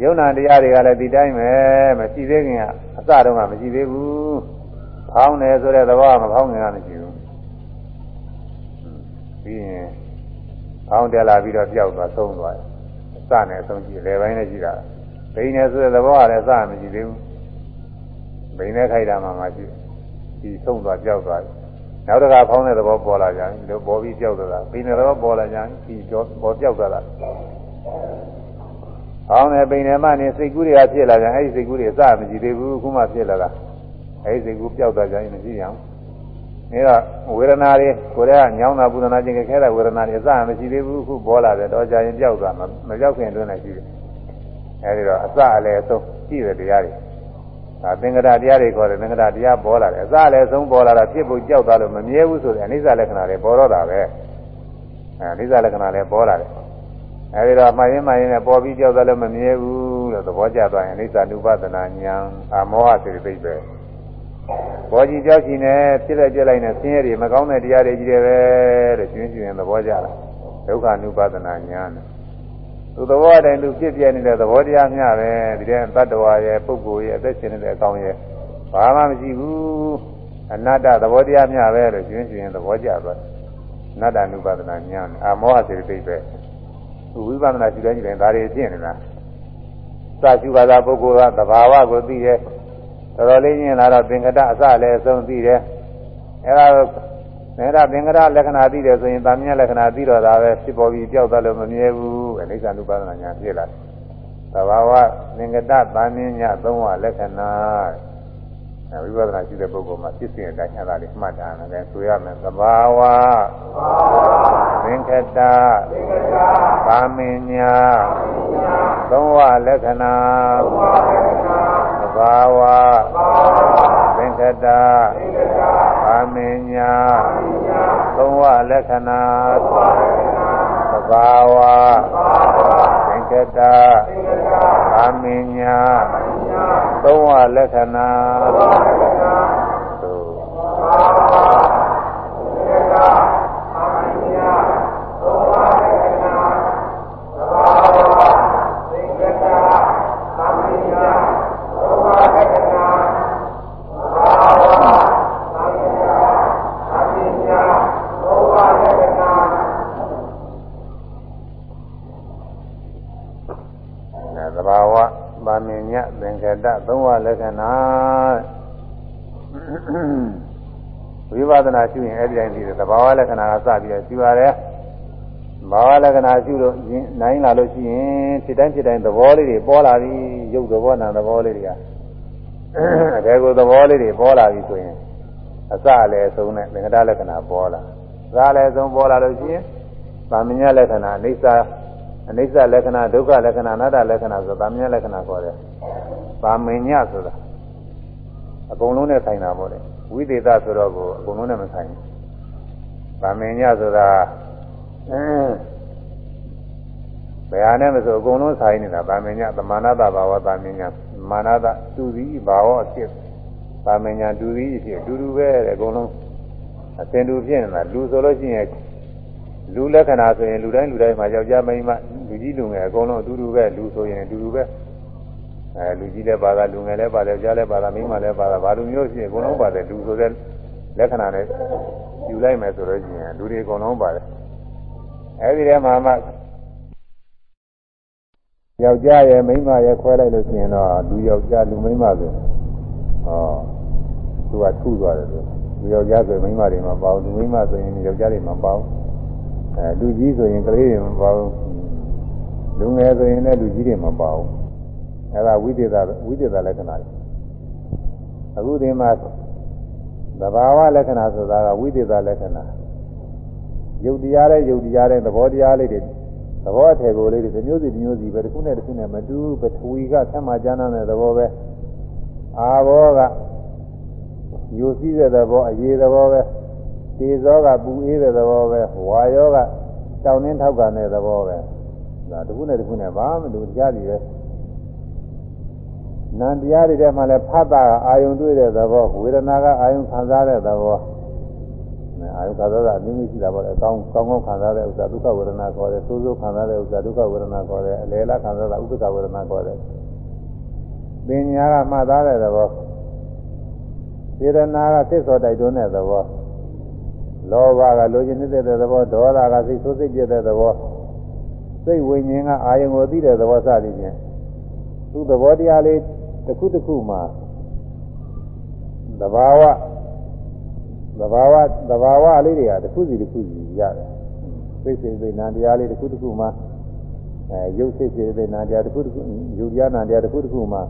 ယုံနာတရားတွေကလည်းဒီတိုင်းပဲမရှိသေးခင်ကအစတုန်းကမရှိသေးဘူးဖောင်းတယ်ဆိုတဲ့သဘောကမဖောင်းခင်ကမရှိဘူးပြီးရင်ဖောင်းတယ်လာပြီးတော့ပြောက်သွားဆုံးသွားတယ်အစနဲ့အဆုံးကြည့်လေပိုင်းနဲ့ကြည့်တာဘိန်းနဲ့ဆိုတဲ့သဘောကလည်းအစမရှိသေးဘူးဘိန်းနဲ့ခိုက်တာမှမရှိဒီဆုံးသွားပြောက်သွားတယ် နောက်တစ်ခါဖောင်းတဲ့သဘောပေါ်လာကြတယ်ဒီလိုပေါ်ပြီးပြောက်သွားတာဘိန်းတဲ့သဘောပေါ်လာကြတယ်ဒီပေါ်ပြောက်သွားတာဖောင်းတဲ့ဘိန်းနဲ့မှနေစိတ်ကူးတွေကဖြစ်လာကြတယ်အဲဒီစိတ်ကူးတွေအစမရှိသေးဘူးခုမှဖြစ်လာတာအဲဒီစိတ်ကူးပျောက်သွားကြရင်မရှိရအောင်ဒါကဝေဒနာတွေကိုယ်ကညောင်းတာပူဒနာခြင်းခဲတဲ့ဝေဒနာတွေအစမရှိသေးဘူးခုပေါ်လာတယ်တော့ကြာရင်ပျောက်သွားမှာမပျောက်ခင်အတွင်းနဲ့ရှိတယ်အဲဒီတော့အစအလည်းအဆုံးရှိတဲ့တရားတွေ ဒါသင်္ကရာတရားတွေခေါ်တယ်သင်္ကရာတရားပေါ်လာတယ်အစလည်းအဆုံးပေါ်လာတာဖြစ်ဖို့ကြောက်သွားလို့မမြဲဘူးဆိုတဲ့အနိစ္စလက္ခဏာတွေပေါ်တော့တာပဲအဲအနိစ္စလက္ခဏာတွေပေါ်လာတယ်အဲဒီတော့မှရင်မှရင်နဲ့ပေါ်ပြီးကြောက်သွားလို့မမြဲဘူးလို့သဘောကျသွားရင်အနိစ္စ ानु ပဒနာဉာဏ်အာမောဟစေတိပဲဘောကြီးကြောက်ရှင်နဲ့ဖြစ်လိုက်ပြလိုက်နဲ့ဆင်းရဲတွေမကောင်းတဲ့တရားတွေကြီးတယ်ပဲတဲ့ကျွင်းကျွင်းသဘောကျတာဒုက္ခ ानु ပဒနာဉာဏ် သူသဘောတိုင်းသူဖြစ်ပြနေတဲ့သဘောတရားမျှပဲဒီတဲ့တတ္တဝါရဲ့ပုဂ္ဂိုလ်ရဲ့အသက်ရှင်နေတဲ့အကောင်ရဲ့ဘာမှမရှိဘူးအနတ္တသဘောတရားမျှပဲလို့ကျွင်းကျွင်းသဘောကျသွားအနတ္တ ानु ပဒနာဉာဏ်အာမောဟစေတိပဲသူဝိပဿနာရှိတဲ့ကြီးတယ်ဒါတွေဖြစ်နေတာစရှုပါသာပုဂ္ဂိုလ်ကသဘာဝကိုသိရဲ့တော်တော်လေးညင်လာတော့သင်္ကတအစလည်းအဆုံးသိတယ်အဲဒါ နေရသင်္ကတလက္ခဏာသိတယ်ဆိုရင်တာမြတ်လက္ခဏာသိတော့တာပဲဖြစ်ပေါ်ပြီးကြောက်သွားလို့မမြဲဘူးအိဋ္ဌာနုပါဒနာညာဖြစ်လာသဘာဝသင်္ကတတာမြညသုံးဝလက္ခဏာ ဝိပဿနာရှိတဲ့ပုဂ္ဂိုလ်မှာဖြစ်စဉ်အတိုင်းအဲ့ဒါလေးမှတ်တာလည်းဆိုရမယ်သဘာဝသင်္ခတပါမင်ညာသုံးဝလက္ခဏာသဘာဝသင်္ခတပါမင်ညာသုံးဝလက္ခဏာသဘာဝသင်္ခတပါမင်ညာ သုံးဝလက္ခဏာ တသုံးဝလက္ခဏာဝိပဿနာရှုရင်အဲ့ဒီတိုင်းသိတယ်သဘာဝလက္ခဏာကစပြီးတော့ရှုရတယ်ဘာဝလက္ခဏာရှုလို့နိုင်လာလို့ရှိရင်ဖြစ်တိုင်းဖြစ်တိုင်းသဘောလေးတွေပေါ်လာပြီရုပ်သဘောနာသဘောလေးတွေကအဲဒါကိုသဘောလေးတွေပေါ်လာပြီဆိုရင်အစလည်းအဆုံးနဲ့သင်္ကတလက္ခဏာပေါ်လာအစလည်းအဆုံးပေါ်လာလို့ရှိရင်ဗာမညလက္ခဏာအိဋ္ဌအနိစ္စလက္ခဏာဒုက္ခလက္ခဏာအနတ္တလက္ခဏာဆိုဗာမညလက္ခဏာခေါ်တယ် ဗာမင်ညဆိုတာအကုန်လုံးနဲ့ဆိုင်တာပေါ့လေဝိသေသဆိုတော့ကိုအကုန်လုံးနဲ့မဆိုင်ဘူးဗာမင်ညဆိုတာအင်းဘယ်ဟာနဲ့မဆိုအကုန်လုံးဆိုင်နေတာဗာမင်ညသမာနတဘာဝဗာမင်ညမာနတတူသည်ဘာဝအဖြစ်ဗာမင်ညတူသည်အဖြစ်အတူတူပဲတဲ့အကုန်လုံးအသင်တူဖြစ်နေတာလူဆိုလို့ရှိရင်လူလက္ခဏာဆိုရင်လူတိုင်းလူတိုင်းမှာယောက်ျားမိန်းမလူကြီးလူငယ်အကုန်လုံးအတူတူပဲလူဆိုရင်အတူတူပဲ အဲလူကြီးလည်းပါတာလူငယ်လည်းပါတယ်ကြားလည်းပါတာမိန်းမလည်းပါတာဘာလူမျိုးရှိရင်အကုန်လုံးပါတယ်လူဆိုတဲ့လက္ခဏာနဲ့ယူလိုက်မယ်ဆိုတော့ကျင်လူတွေအကုန်လုံးပါတယ်အဲဒီထဲမှာမှယောက်ျားရဲ့မိန်းမရဲ့ခွဲလိုက်လို့ရှိရင်တော့လူယောက်ျားလူမိန်းမဆိုဟောသူကထုသွားတယ်ဆိုလူယောက်ျားဆိုမိန်းမတွေမှာပေါ့လူမိန်းမဆိုရင်ယောက်ျားတွေမှာပေါ့အဲလူကြီးဆိုရင်ကလေးတွေမှာပေါ့လူငယ်ဆိုရင်လည်းလူကြီးတွေမှာပေါ့ အဲဒါဝိသေသဝိသေသလက္ခဏာတွေအခုဒီမှာသဘာဝလက္ခဏာဆိုတာကဝိသေသလက္ခဏာယုတ်တရားတဲ့ယုတ်တရားတဲ့သဘောတရားလေးတွေသဘောအထည်ကိုလေးတွေတစ်မျိုးစီတစ်မျိုးစီပဲတစ်ခုနဲ့တစ်ခုနဲ့မတူပထဝီကဆက်မှကျမ်းတဲ့သဘောပဲအာဘောကယူစည်းတဲ့သဘောအရေးသဘောပဲသေဇောကပူအေးတဲ့သဘောပဲဝါယောကတောင်းနှင်းထောက်ကန်တဲ့သဘောပဲဒါတစ်ခုနဲ့တစ်ခုနဲ့ဘာမှမတူတရားကြီးပဲ နံတရားတွေထဲမှာလည်းဖတ်တာအာယုံတွေ့တဲ့သဘောဝေဒနာကအာယုံခံစားတဲ့သဘောအာယုခံစားတာအမျိုးမျိုးရှိတာပေါ့လေအကောင်းကောင်းကောင်းခံစားတဲ့ဥစ္စာဒုက္ခဝေဒနာခေါ်တယ်ဆိုးဆိုးခံစားတဲ့ဥစ္စာဒုက္ခဝေဒနာခေါ်တယ်အလေလားခံစားတာဥပ္ပခဝေဒနာခေါ်တယ်ပညာကမှတ်သားတဲ့သဘောစေတနာကစိတ်စောတိုက်တွန်းတဲ့သဘောလောဘကလိုချင်နေတဲ့သဘောဒေါသကစိတ်ဆိုးစိတ်ပြတဲ့သဘောစိတ်ဝိညာဉ်ကအာယုံကိုသိတဲ့သဘောစသည်ဖြင့်သူ့သဘောတရားလေး တစ်ခုတစ်ခုမှာသဘာဝသဘာဝသဘာဝလေးတွေကတစ်ခုစီတစ်ခုစီရတယ်စိတ်စိတ်စိတ်နာတရားလေးတစ်ခုတစ်ခုမှာအဲရုပ်စိတ်စိတ်စိတ်နာတရားတစ်ခုတစ်ခုယူတရားနာတရားတစ်ခုတစ်ခုမှာ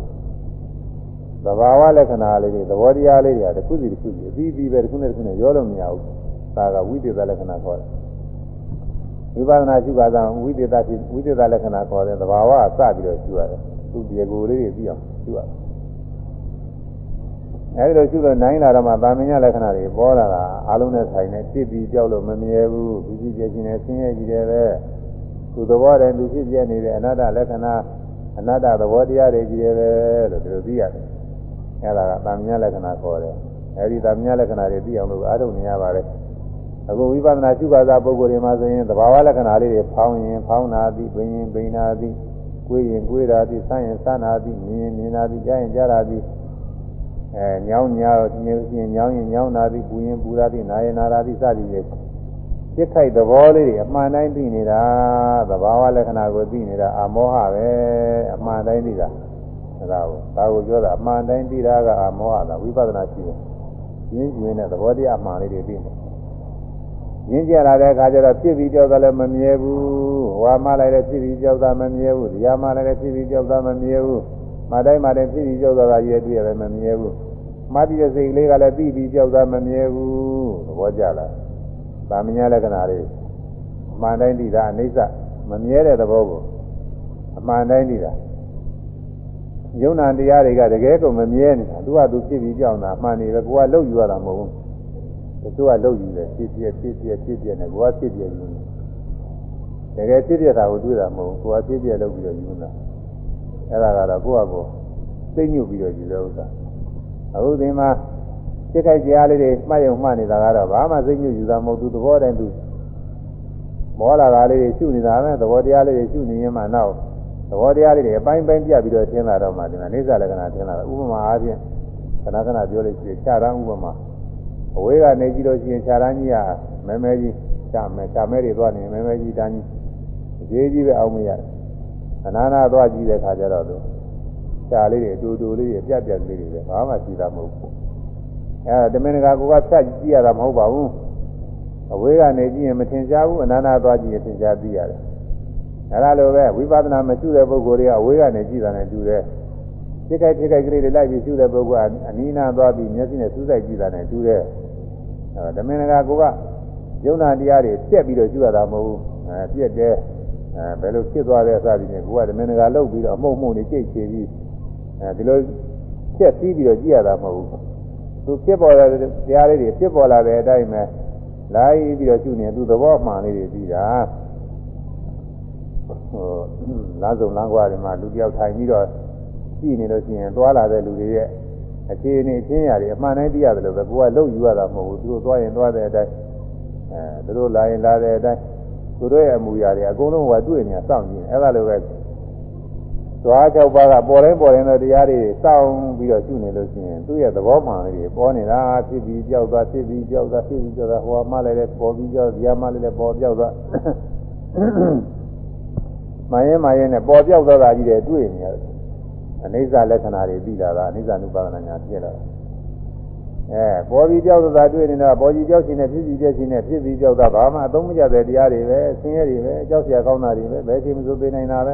သဘာဝလက္ခဏာလေးတွေသဘောတရားလေးတွေကတစ်ခုစီတစ်ခုစီအပြီးပြီးပဲတစ်ခုနဲ့တစ်ခုနဲ့ရောလို့မရဘူးဒါကဝိသေသလက္ခဏာခေါ်တယ်ဝိပဿနာရှုပါသောဝိသေသဖြစ်ဝိသေသလက္ခဏာခေါ်တဲ့သဘာဝအစပြီးတော့ရှုရတယ်သူ့ပြေကိုယ်လေးတွေပြီးအောင် ရှုရတယ်အဲဒီလိုရှုလို့နိုင်လာတော့မှဗာမညလက္ခဏာတွေပေါ်လာတာအလုံးနဲ့ဆိုင်နေဖြစ်ပြီးကြောက်လို့မမြဲဘူးသူကြည့်ကြခြင်းနဲ့ဆင်းရဲကြည့်တယ်ပဲသူသဘောတည်းသူဖြစ်ပြနေတဲ့အနတ္တလက္ခဏာအနတ္တသဘောတရားတွေကြည့်တယ်ပဲလို့ဒီလိုသိရတယ်အဲဒါကဗာမညလက္ခဏာခေါ်တယ်အဲဒီဗာမညလက္ခဏာတွေသိအောင်လို့အားထုတ်နေရပါတယ်အခုဝိပဿနာရှုပါသာပုဂ္ဂိုလ်တွေမှာဆိုရင်သဘာဝလက္ခဏာလေးတွေဖောင်းရင်ဖောင်းနာသည်ပင်ရင်ပင်နာသည်ကိုယ် ရင်ကိုယ်တာသည်ဆန်းရင်ဆန်းနာသည်မြင်ရင်မြင်နာသည်ကြားရင်ကြားနာသည်အဲညောင်းညာမြင်ရင်ညောင်းရင်ညောင်းနာသည်ပူရင်ပူတာသည်နာရင်နာတာသည်စသည်ဖြင့်စိတ်ခိုက်သဘောလေးတွေအမှန်တိုင်းသိနေတာသဘာဝလက္ခဏာကိုသိနေတာအမောဟပဲအမှန်တိုင်းသိတာအဲဒါကိုဒါကိုပြောတာအမှန်တိုင်းသိတာကအမောဟတာဝိပဿနာရှိတယ်ရင်းကျွင်းတဲ့သဘောတရားအမှန်လေးတွေသိနေ ရင်းကြလာတဲ့အခါကျတော့ဖြစ်ပြီးကြောက်တာလည်းမမြဲဘူးဝါမလိုက်လည်းဖြစ်ပြီးကြောက်တာမမြဲဘူးတရားမလိုက်လည်းဖြစ်ပြီးကြောက်တာမမြဲဘူးမတိုင်းမတိုင်းဖြစ်ပြီးကြောက်တာရွေတွေ့ရတယ်မမြဲဘူးမပြီးတဲ့စိတ်ကလေးကလည်းပြီးပြီးကြောက်တာမမြဲဘူးသဘောကျလားသာမညာလက္ခဏာလေးအမှန်တိုင်းသိတာအိဋ္ဌမမြဲတဲ့သဘောကိုအမှန်တိုင်းသိတာယုံနာတရားတွေကတကယ်ကိုမမြဲနေတာသူကသူဖြစ်ပြီးကြောက်တာမှန်နေပဲကိုကလှုပ်ယူရတာမဟုတ်ဘူး သူကလှုပ်ယူတယ်ဖြစ်ပြဖြစ်ပြဖြစ်ပြနဲ့ကိုကဖြစ်ပြယူနေတကယ်ဖြစ်ပြတာကိုတွေ့တာမဟုတ်ဘူးကိုကဖြစ်ပြလုပ်ပြီးတော့ယူနေတာအဲ့ဒါကတော့ကိုယ့်အကိုသိညွတ်ပြီးတော့ယူတဲ့ဥစ္စာအခုဒီမှာဖြစ်ခိုက်ကြားလေးတွေမှတ်ရုံမှတ်နေတာကတော့ဘာမှသိညွတ်ယူတာမဟုတ်ဘူးသဘောတိုင်းသူမောလာတာလေးတွေရှုနေတာပဲသဘောတရားလေးတွေရှုနေရင်မှနောက်သဘောတရားလေးတွေအပိုင်းပိုင်းပြပြီးတော့သင်လာတော့မှဒီမှာနေစာလက္ခဏာသင်လာတာဥပမာအားဖြင့်ခဏခဏပြောလို့ရှိရင်ခြားတန်းဥပမာ အဝေးကနေကြည့်လို့ရှိရင်ခြားတန်းကြီးကမဲမဲကြီးခြားမဲခြားမဲတွေသွားနေမဲမဲကြီးတန်းကြီးအကြီးကြီးပဲအောင်မရတယ်အနာနာသွားကြည့်တဲ့ခါကျတော့သူခြားလေးတွေအတူတူလေးတွေပြက်ပြက်လေးတွေပဲဘာမှရှိတာမဟုတ်ဘူးအဲတမင်တကာကိုကဖြတ်ကြည့်ရတာမဟုတ်ပါဘူးအဝေးကနေကြည့်ရင်မထင်ရှားဘူးအနာနာသွားကြည့်ရင်ထင်ရှားသိရတယ်အဲဒါလိုပဲဝိပဿနာမရှိတဲ့ပုဂ္ဂိုလ်တွေကအဝေးကနေကြည့်တာနဲ့တူတယ်ဖြစ်ခိုက်ဖြစ်ခိုက်ကလေးတွေလိုက်ပြီးရှုတဲ့ပုဂ္ဂိုလ်ကအနီးနားသွားပြီးမျက်စိနဲ့စူးစိုက်ကြည့်တာနဲ့တူတယ် အဲဓမင်္ဂကကိုကယုံနာတရားတွေပြက်ပြီးတော့ရှုရတာမဟုတ်ဘူးအဲပြက်တယ်အဲဘယ်လိုဖြစ်သွားလဲစသည်ဖြင့်ကိုကဓမင်္ဂကလှုပ်ပြီးတော့အမှုန့်မှုန့်နေကြိတ်ချေပြီးအဲဒီလိုပြက်ပြီးပြီးတော့ကြည့်ရတာမဟုတ်ဘူးသူဖြစ်ပေါ်လာတဲ့တရားလေးတွေဖြစ်ပေါ်လာတဲ့အတိုင်းပဲလိုက်ပြီးတော့ရှုနေသူသဘောမှန်လေးတွေပြီးတာဟိုလမ်းစုံလမ်းကွာတွေမှာလူတယောက်ထိုင်ပြီးတော့ကြည့်နေလို့ရှိရင်သွားလာတဲ့လူတွေရဲ့ အခြေအနေအချင်းရာတွေအမှန်တိုင်းသိရတယ်လို့ပဲကိုကလုံယူရတာမဟုတ်ဘူးသူတို့သွားရင်သွားတဲ့အတိုင်းအဲသူတို့လာရင်လာတဲ့အတိုင်းသူတို့ရဲ့အမူအရာတွေအကုန်လုံးကတွေ့နေတာစောင့်ကြည့်အဲဒါလိုပဲသွား၆ပါးကပေါ်တိုင်းပေါ်တိုင်းသောတရားတွေစောင့်ပြီးတော့ရှုနေလို့ရှိရင်သူ့ရဲ့သဘောမှန်လေးတွေပေါ်နေတာဖြစ်ပြီးကြောက်သွားဖြစ်ပြီးကြောက်သွားဖြစ်ပြီးကြောက်သွားဟိုမှလည်းပေါ်ပြီးကြောက်ဒီမှလည်းပေါ်ပြောက်သွားမှန်ရင်မှန်ရင်နဲ့ပေါ်ပြောက်သွားတာကြီးတွေတွေ့နေရတယ် အနိစ္စလက္ခဏာတွေသိလာတာအနိစ္စ అను ပါဒနာညာဖြစ်လာတာအဲပေါ်ပြီးကြောက်တာတွေ့နေတော့ပေါ်ကြီးကြောက်ရှင်နဲ့ဖြစ်ပြီးကြောက်ရှင်နဲ့ဖြစ်ပြီးကြောက်တာဘာမှအသုံးမကျတဲ့တရားတွေပဲဆင်းရဲတွေပဲကြောက်စရာကောင်းတာတွေပဲဘယ်ချိန်မှစိုးသိနိုင်တာပဲ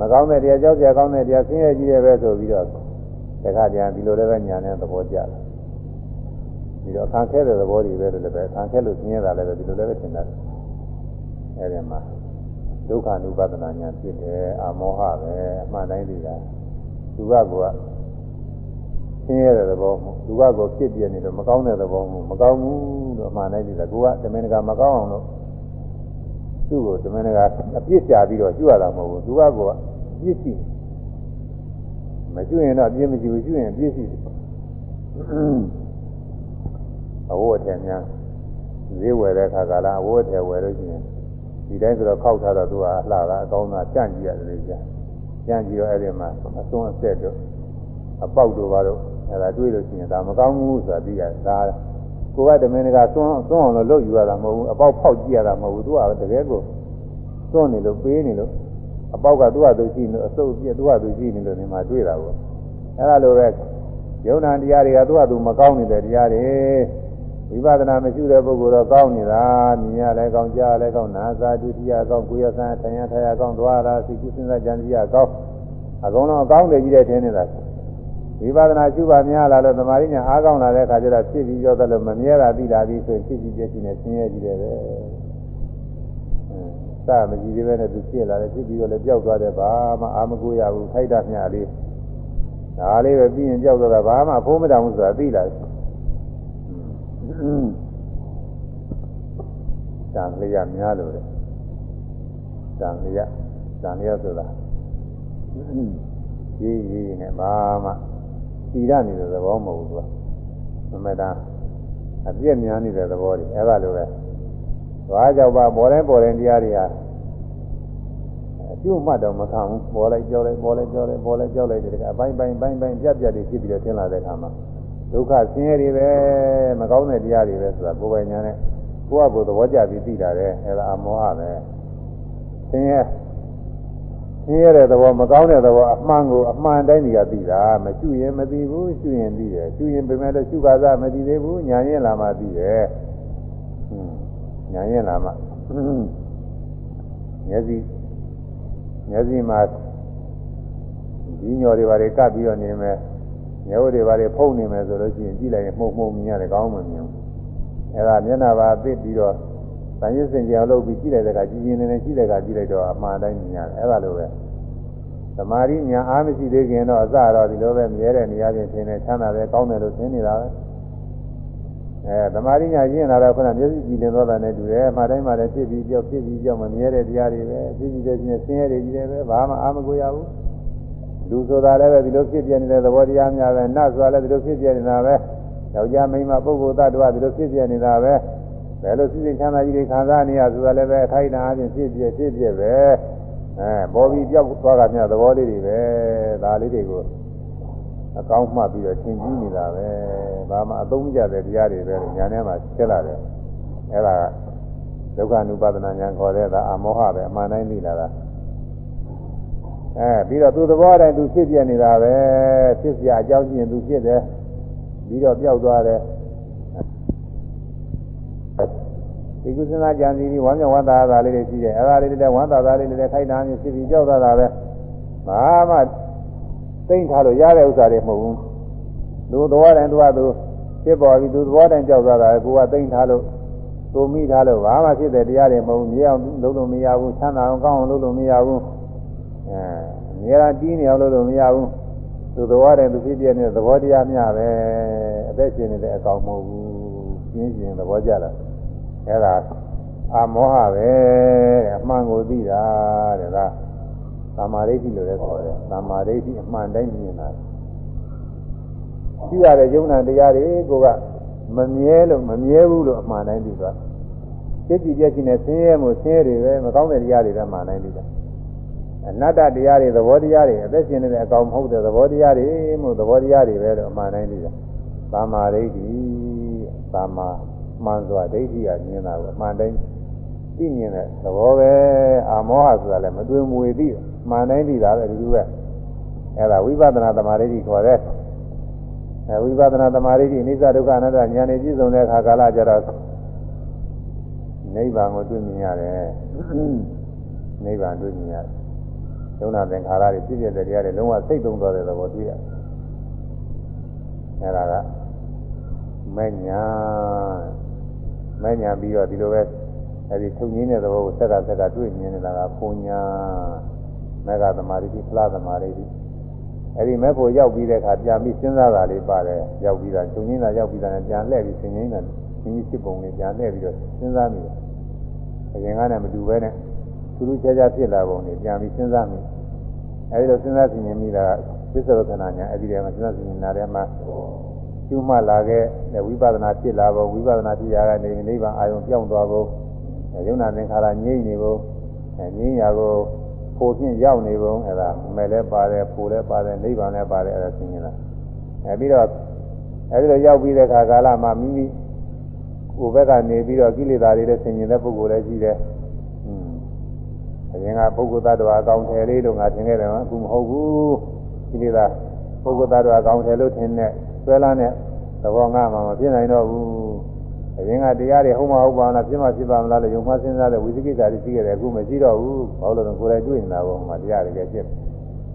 မကောင်းတဲ့တရားကြောက်စရာကောင်းတဲ့တရားဆင်းရဲကြီးရဲ့ပဲဆိုပြီးတော့တခါတည်းဒီလိုလည်းပဲညာနဲ့သဘောကျတယ်ဒီတော့ခံခဲ့တဲ့သဘောတွေပဲလို့လည်းပဲခံခဲ့လို့ဆင်းရဲတာလည်းပဲဒီလိုလည်းပဲသင်တာအဲဒီမှာဒုက္ခ అను ပါဒနာညာဖြစ်တယ်အမောဟပဲအမှန်တိုင်းသိတာ သူကကဆင်းရဲတဲ့သဘောမို့သူကကဖြစ်ပြနေလို့မကောင်းတဲ့သဘောမို့မကောင်းဘူးလို့အမှန်တိုင်းသိတာကိုကတမင်တကာမကောင်းအောင်လို့သူ့ကိုတမင်တကာအပြစ်ချပြီးတော့ကျွရတာမဟုတ်ဘူးသူကကပြစ်ရှိမကျွရင်တော့ပြစ်မရှိဘူးကျွရင်ပြစ်ရှိတယ်အဝတ်ထည်များဈေးဝယ်တဲ့အခါကလည်းအဝတ်ထည်ဝယ်လို့ရှိရင်ဒီတိုင်းဆိုတော့ခောက်ထားတော့သူကလှတာအကောင်းတာကြန့်ကြည့်ရတယ်လေကြာ ကြန့်ကြည့်တော့အဲ့ဒီမှာအစွန်းအဆက်တို့အပေါက်တို့ဘာလို့အဲ့ဒါတွေးလို့ရှိရင်ဒါမကောင်းဘူးဆိုတာသိရတယ်ဒါကိုကတမင်တကာသွန်းသွန်းအောင်လို့လုပ်ယူရတာမဟုတ်ဘူးအပေါက်ဖောက်ကြည့်ရတာမဟုတ်ဘူးသူကတကယ်ကိုသွန်းနေလို့ပေးနေလို့အပေါက်ကသူ့ဟာသူရှိနေလို့အစုပ်ပြည့်သူ့ဟာသူရှိနေလို့နေမှာတွေ့တာပေါ့အဲ့ဒါလိုပဲယုံနာတရားတွေကသူ့ဟာသူမကောင်းနေတဲ့တရားတွေ ဝိပဿနာမရှိတဲ့ပုဂ္ဂိုလ်တော့ကောင်းနေတာမြင်ရလဲကောင်းကြားလဲကောင်းနာသာဒုတိယကောင်းကိုယ်ရဆန်းထိုင်ရထိုင်ရကောင်းသွားတာစိတ်ကူးစဉ်းစားကြံစည်ရကောင်းအကုန်လုံးအကောင်းတွေကြီးတဲ့ထင်းနေတာဝိပဿနာရှုပါများလာလို့သမာဓိညာအားကောင်းလာတဲ့အခါကျတော့ဖြစ်ပြီးရောတယ်လို့မမြဲတာသိလာပြီးဆိုရင်ဖြစ်ပြီးပြည့်စုံနေဆင်းရဲကြီးတယ်ပဲအဲစမကြည့်သေးပဲနဲ့သူဖြစ်လာတယ်ဖြစ်ပြီးတော့လည်းပျောက်သွားတယ်ဘာမှအာမကိုရဘူးထိုက်တာမျှလေးဒါလေးပဲပြီးရင်ပျောက်သွားတာဘာမှဖိုးမတောင်ဘူးဆိုတာသိလာတယ် တန်လျက်များလို့လေတန်လျက်တန်လျက်ဆိုတာရေးရေးနဲ့ဘာမှတည်ရနေတဲ့သဘောမဟုတ်ဘူးသူကမမတာအပြည့်များနေတဲ့သဘောတွေအဲ့ဒါလိုပဲဘာကြောင့်ပါပေါ်တိုင်းပေါ်တိုင်းတရားတွေဟာအကျိုးမှတ်တော့မခံဘူးပေါ်လိုက်ကြောလိုက်ပေါ်လိုက်ကြောလိုက်ပေါ်လိုက်ကြောလိုက်ဒီကအပိုင်းပိုင်းပိုင်းပိုင်းပြတ်ပြတ်တွေဖြစ်ပြီးတော့သင်လာတဲ့အခါမှာ ဒုက္ခဆင်းရဲတွေပဲမကောင်းတဲ့တရားတွေပဲဆိုတာကိုယ်ပိုင်ညာနဲ့ကိုယ့်အကိုယ်သဘောကျပြီးသိတာတယ်အဲဒါအမောဟပဲဆင်းရဲဆင်းရဲတဲ့သဘောမကောင်းတဲ့သဘောအမှန်ကိုအမှန်တိုင်းကြီးကသိတာမရှုရင်မသိဘူးရှုရင်သိတယ်ရှုရင်ပြင်မဲ့တော့ရှုပါစားမသိသေးဘူးညာရင်လာမှသိတယ်ဟွန်းညာရင်လာမှမျက်စိမျက်စိမှာဒီညော်တွေဘာတွေကပ်ပြီးတော့နေမယ် ညော်တွေဘာတွေဖုံးနေမယ်ဆိုလို့ရှိရင်ကြည့်လိုက်ရင်မှုံမှုံမြင်ရတယ်ကောင်းမှမြင်ဘူးအဲဒါမျက်နှာပါသိပြီးတော့တန်ရစ်စင်ကြအောင်လုပ်ပြီးကြည့်လိုက်တဲ့အခါကြည်ကျင်နေနေကြည့်တဲ့အခါကြည့်လိုက်တော့အမှန်တိုင်းမြင်ရတယ်အဲဒါလိုပဲသမာဓိညာအားမရှိသေးခင်တော့အစတော့ဒီလိုပဲမြဲတဲ့နေရာချင်းထင်နေချမ်းသာတယ်ကောင်းတယ်လို့ထင်နေတာပဲအဲသမာဓိညာရင့်လာတော့ခုနမျက်စိကြည်လင်သွားတာနဲ့တူတယ်အမှတိုင်းမှလည်းဖြစ်ပြီးကြောက်ဖြစ်ပြီးကြောက်မမြဲတဲ့တရားတွေပဲဖြစ်ပြီးတဲ့ချင်းဆင်းရဲတွေကြီးတယ်ပဲဘာမှအာမကိုရဘူး လူဆိုတာလည်းပဲဒီလိုဖြစ်ပြနေတဲ့သဘောတရားများပဲနတ်ဆိုတာလည်းဒီလိုဖြစ်ပြနေတာပဲယောက်ျားမိန်းမပုဂ္ဂိုလ်သတ္တဝါဒီလိုဖြစ်ပြနေတာပဲဘယ်လိုစိစိချမ်းသာကြီးတွေခံစားနေရဆိုတာလည်းပဲအခိုက်အတန့်အချင်းဖြစ်ပြဖြစ်ပြပဲအဲပေါ်ပြီးပြောက်သွားတာများသဘောလေးတွေပဲဒါလေးတွေကိုအကောင်းမှတ်ပြီးတော့သင်ကြည့်နေတာပဲဘာမှအသုံးမကျတဲ့တရားတွေပဲညာထဲမှာဖြစ်လာတယ်အဲဒါဒုက္ခ ानु ပါဒနာညာခေါ်တဲ့ဒါအမောဟပဲအမှန်တိုင်းသိလာတာ အဲပြီးတော့သူသဘောတိုင်းသူဖြစ်ပြနေတာပဲဖြစ်စရာအကြောင်းရှိရင်သူဖြစ်တယ်ပြီးတော့ပျောက်သွားတယ်ဒီကုသနာကြံစီဒီဝမ်းမြောက်ဝမ်းသာတာလေးတွေရှိတယ်အဲဒါလေးတွေလည်းဝမ်းသာတာလေးတွေလည်းခိုက်တာမျိုးဖြစ်ပြီးကြောက်သွားတာပဲဘာမှသိမ့်ထားလို့ရတဲ့ဥစ္စာတွေမဟုတ်ဘူးသူသဘောတိုင်းသူကသူဖြစ်ပေါ်ပြီးသူသဘောတိုင်းကြောက်သွားတာလေကိုကသိမ့်ထားလို့သူမိထားလို့ဘာမှဖြစ်တဲ့တရားတွေမဟုတ်ဘူးမြေအောင်လုပ်လို့မရဘူးချမ်းသာအောင်ကောင်းအောင်လုပ်လို့မရဘူး အဲမြေရာတီးနေအောင်လုပ်လို့မရဘူးသူသဘောတိုင်းသူဖြစ်ပြနေတဲ့သဘောတရားများပဲအသက်ရှင်နေတဲ့အကောင်မဟုတ်ဘူးပြင်းပြင်းသဘောကျလားအဲ့ဒါအမောဟပဲတဲ့အမှန်ကိုသိတာတဲ့ကသမာဓိရှိလို့လည်းခေါ်တယ်သမာဓိရှိအမှန်တိုင်းမြင်တာရှိရတဲ့ယုံနာတရားတွေကိုကမမြဲလို့မမြဲဘူးလို့အမှန်တိုင်းသိသွားစိတ်ကြည်ကြရှိနေဆင်းရဲမှုဆင်းရဲတွေပဲမကောင်းတဲ့တရားတွေပဲမှန်တိုင်းသိတာ အနတ္တတရားတွေသဘောတရားတွေအသက်ရှင်နေတဲ့အကောင်မဟုတ်တဲ့သဘောတရားတွေမို့သဘောတရားတွေပဲလို့အမှန်တိုင်းသိတာသမာဓိတိသမာမှန်စွာဒိဋ္ဌိကမြင်တာကိုအမှန်တိုင်းသိမြင်တဲ့သဘောပဲအာမောဟဆိုတာလည်းမတွင်မွေသိမှန်တိုင်းသိတာပဲဒီလိုပဲအဲ့ဒါဝိပဿနာသမာဓိခေါ်တဲ့အဲဝိပဿနာသမာဓိအနိစ္စဒုက္ခအနတ္တဉာဏ်နဲ့ပြည့်စုံတဲ့အခါကာလကျတော့နိဗ္ဗာန်ကိုတွေ့မြင်ရတယ်နိဗ္ဗာန်တွေ့မြင်ရတယ် ယုံနာသင်္ခါရတွေပြည့်ပြည့်တဲ့တရားတွေလုံးဝစိတ်သုံးသွားတဲ့သဘောတွေ့ရတယ်အဲ့ဒါကမညာမညာပြီးတော့ဒီလိုပဲအဲဒီထုံငင်းတဲ့သဘောကိုဆက်ကဆက်ကတွေ့မြင်နေတာကပုံညာမေဃသမာဓိဖလားသမာဓိအဲဒီမဲ့ကိုရောက်ပြီးတဲ့အခါပြန်ပြီးစဉ်းစားတာလေးပါတယ်ရောက်ပြီးတာထုံငင်းတာရောက်ပြီးတာနဲ့ပြန်လှည့်ပြီးဆင်ငင်းတာသင်ကြီးဖြစ်ပုံလေးပြန်လှည့်ပြီးတော့စဉ်းစားမိတယ်အရင်ကနဲ့မတူပဲနဲ့ သူတို့ခြားခြားဖြစ်လာပုံလေးပြန်ပြီးစဉ်းစားမိအဲဒီလိုစဉ်းစားဆင်ခြင်မိတာသစ္စာဝကနာညာအဲဒီတည်းမှာစဉ်းစားဆင်ခြင်လာတဲ့မှာကျူးမှလာခဲ့ဝိပဿနာဖြစ်လာဖို့ဝိပဿနာဖြစ်ရကနေနိဗ္ဗာန်အာယုံပြောင်းသွားဖို့ယုံနာသင်္ခါရငြိမ့်နေဖို့ငြိမ့်ရာကိုကိုဖြင့်ရောက်နေပုံအဲဒါမယ်လည်းပါတယ်ပူလည်းပါတယ်နိဗ္ဗာန်လည်းပါတယ်အဲဒါသိနေတာအဲပြီးတော့အဲဒီတော့ရောက်ပြီးတဲ့အခါကာလမှာမိမိကိုယ်ဘက်ကနေပြီးတော့ကိလေသာတွေလည်းဆင်ញင်တဲ့ပုဂ္ဂိုလ်လည်းရှိတယ်อืมအ ရင်ကပုဂ္ဂိုလ်သတ္တဝါအကောင်ထည်လေးတော့ငါထင်ခဲ့တယ်နော်အခုမဟုတ်ဘူးကိလေသာပုဂ္ဂိုလ်သတ္တဝါအကောင်ထည်လို့ထင်တဲ့ဆွဲလန်းတဲ့သဘောငါမှမဖြစ်နိုင်တော့ဘူးအရင်ကတရားတွေဟုတ်မဟုတ်ပါလားဖြစ်မှဖြစ်ပါမလားလို့ယုံမှစဉ်းစားတဲ့ဝိသိကိစ္စတွေရှိခဲ့တယ်အခုမရှိတော့ဘူးဘာလို့လဲကိုယ်တိုင်တွေ့နေတာပေါ့မှာတရားတွေလည်းဖြစ်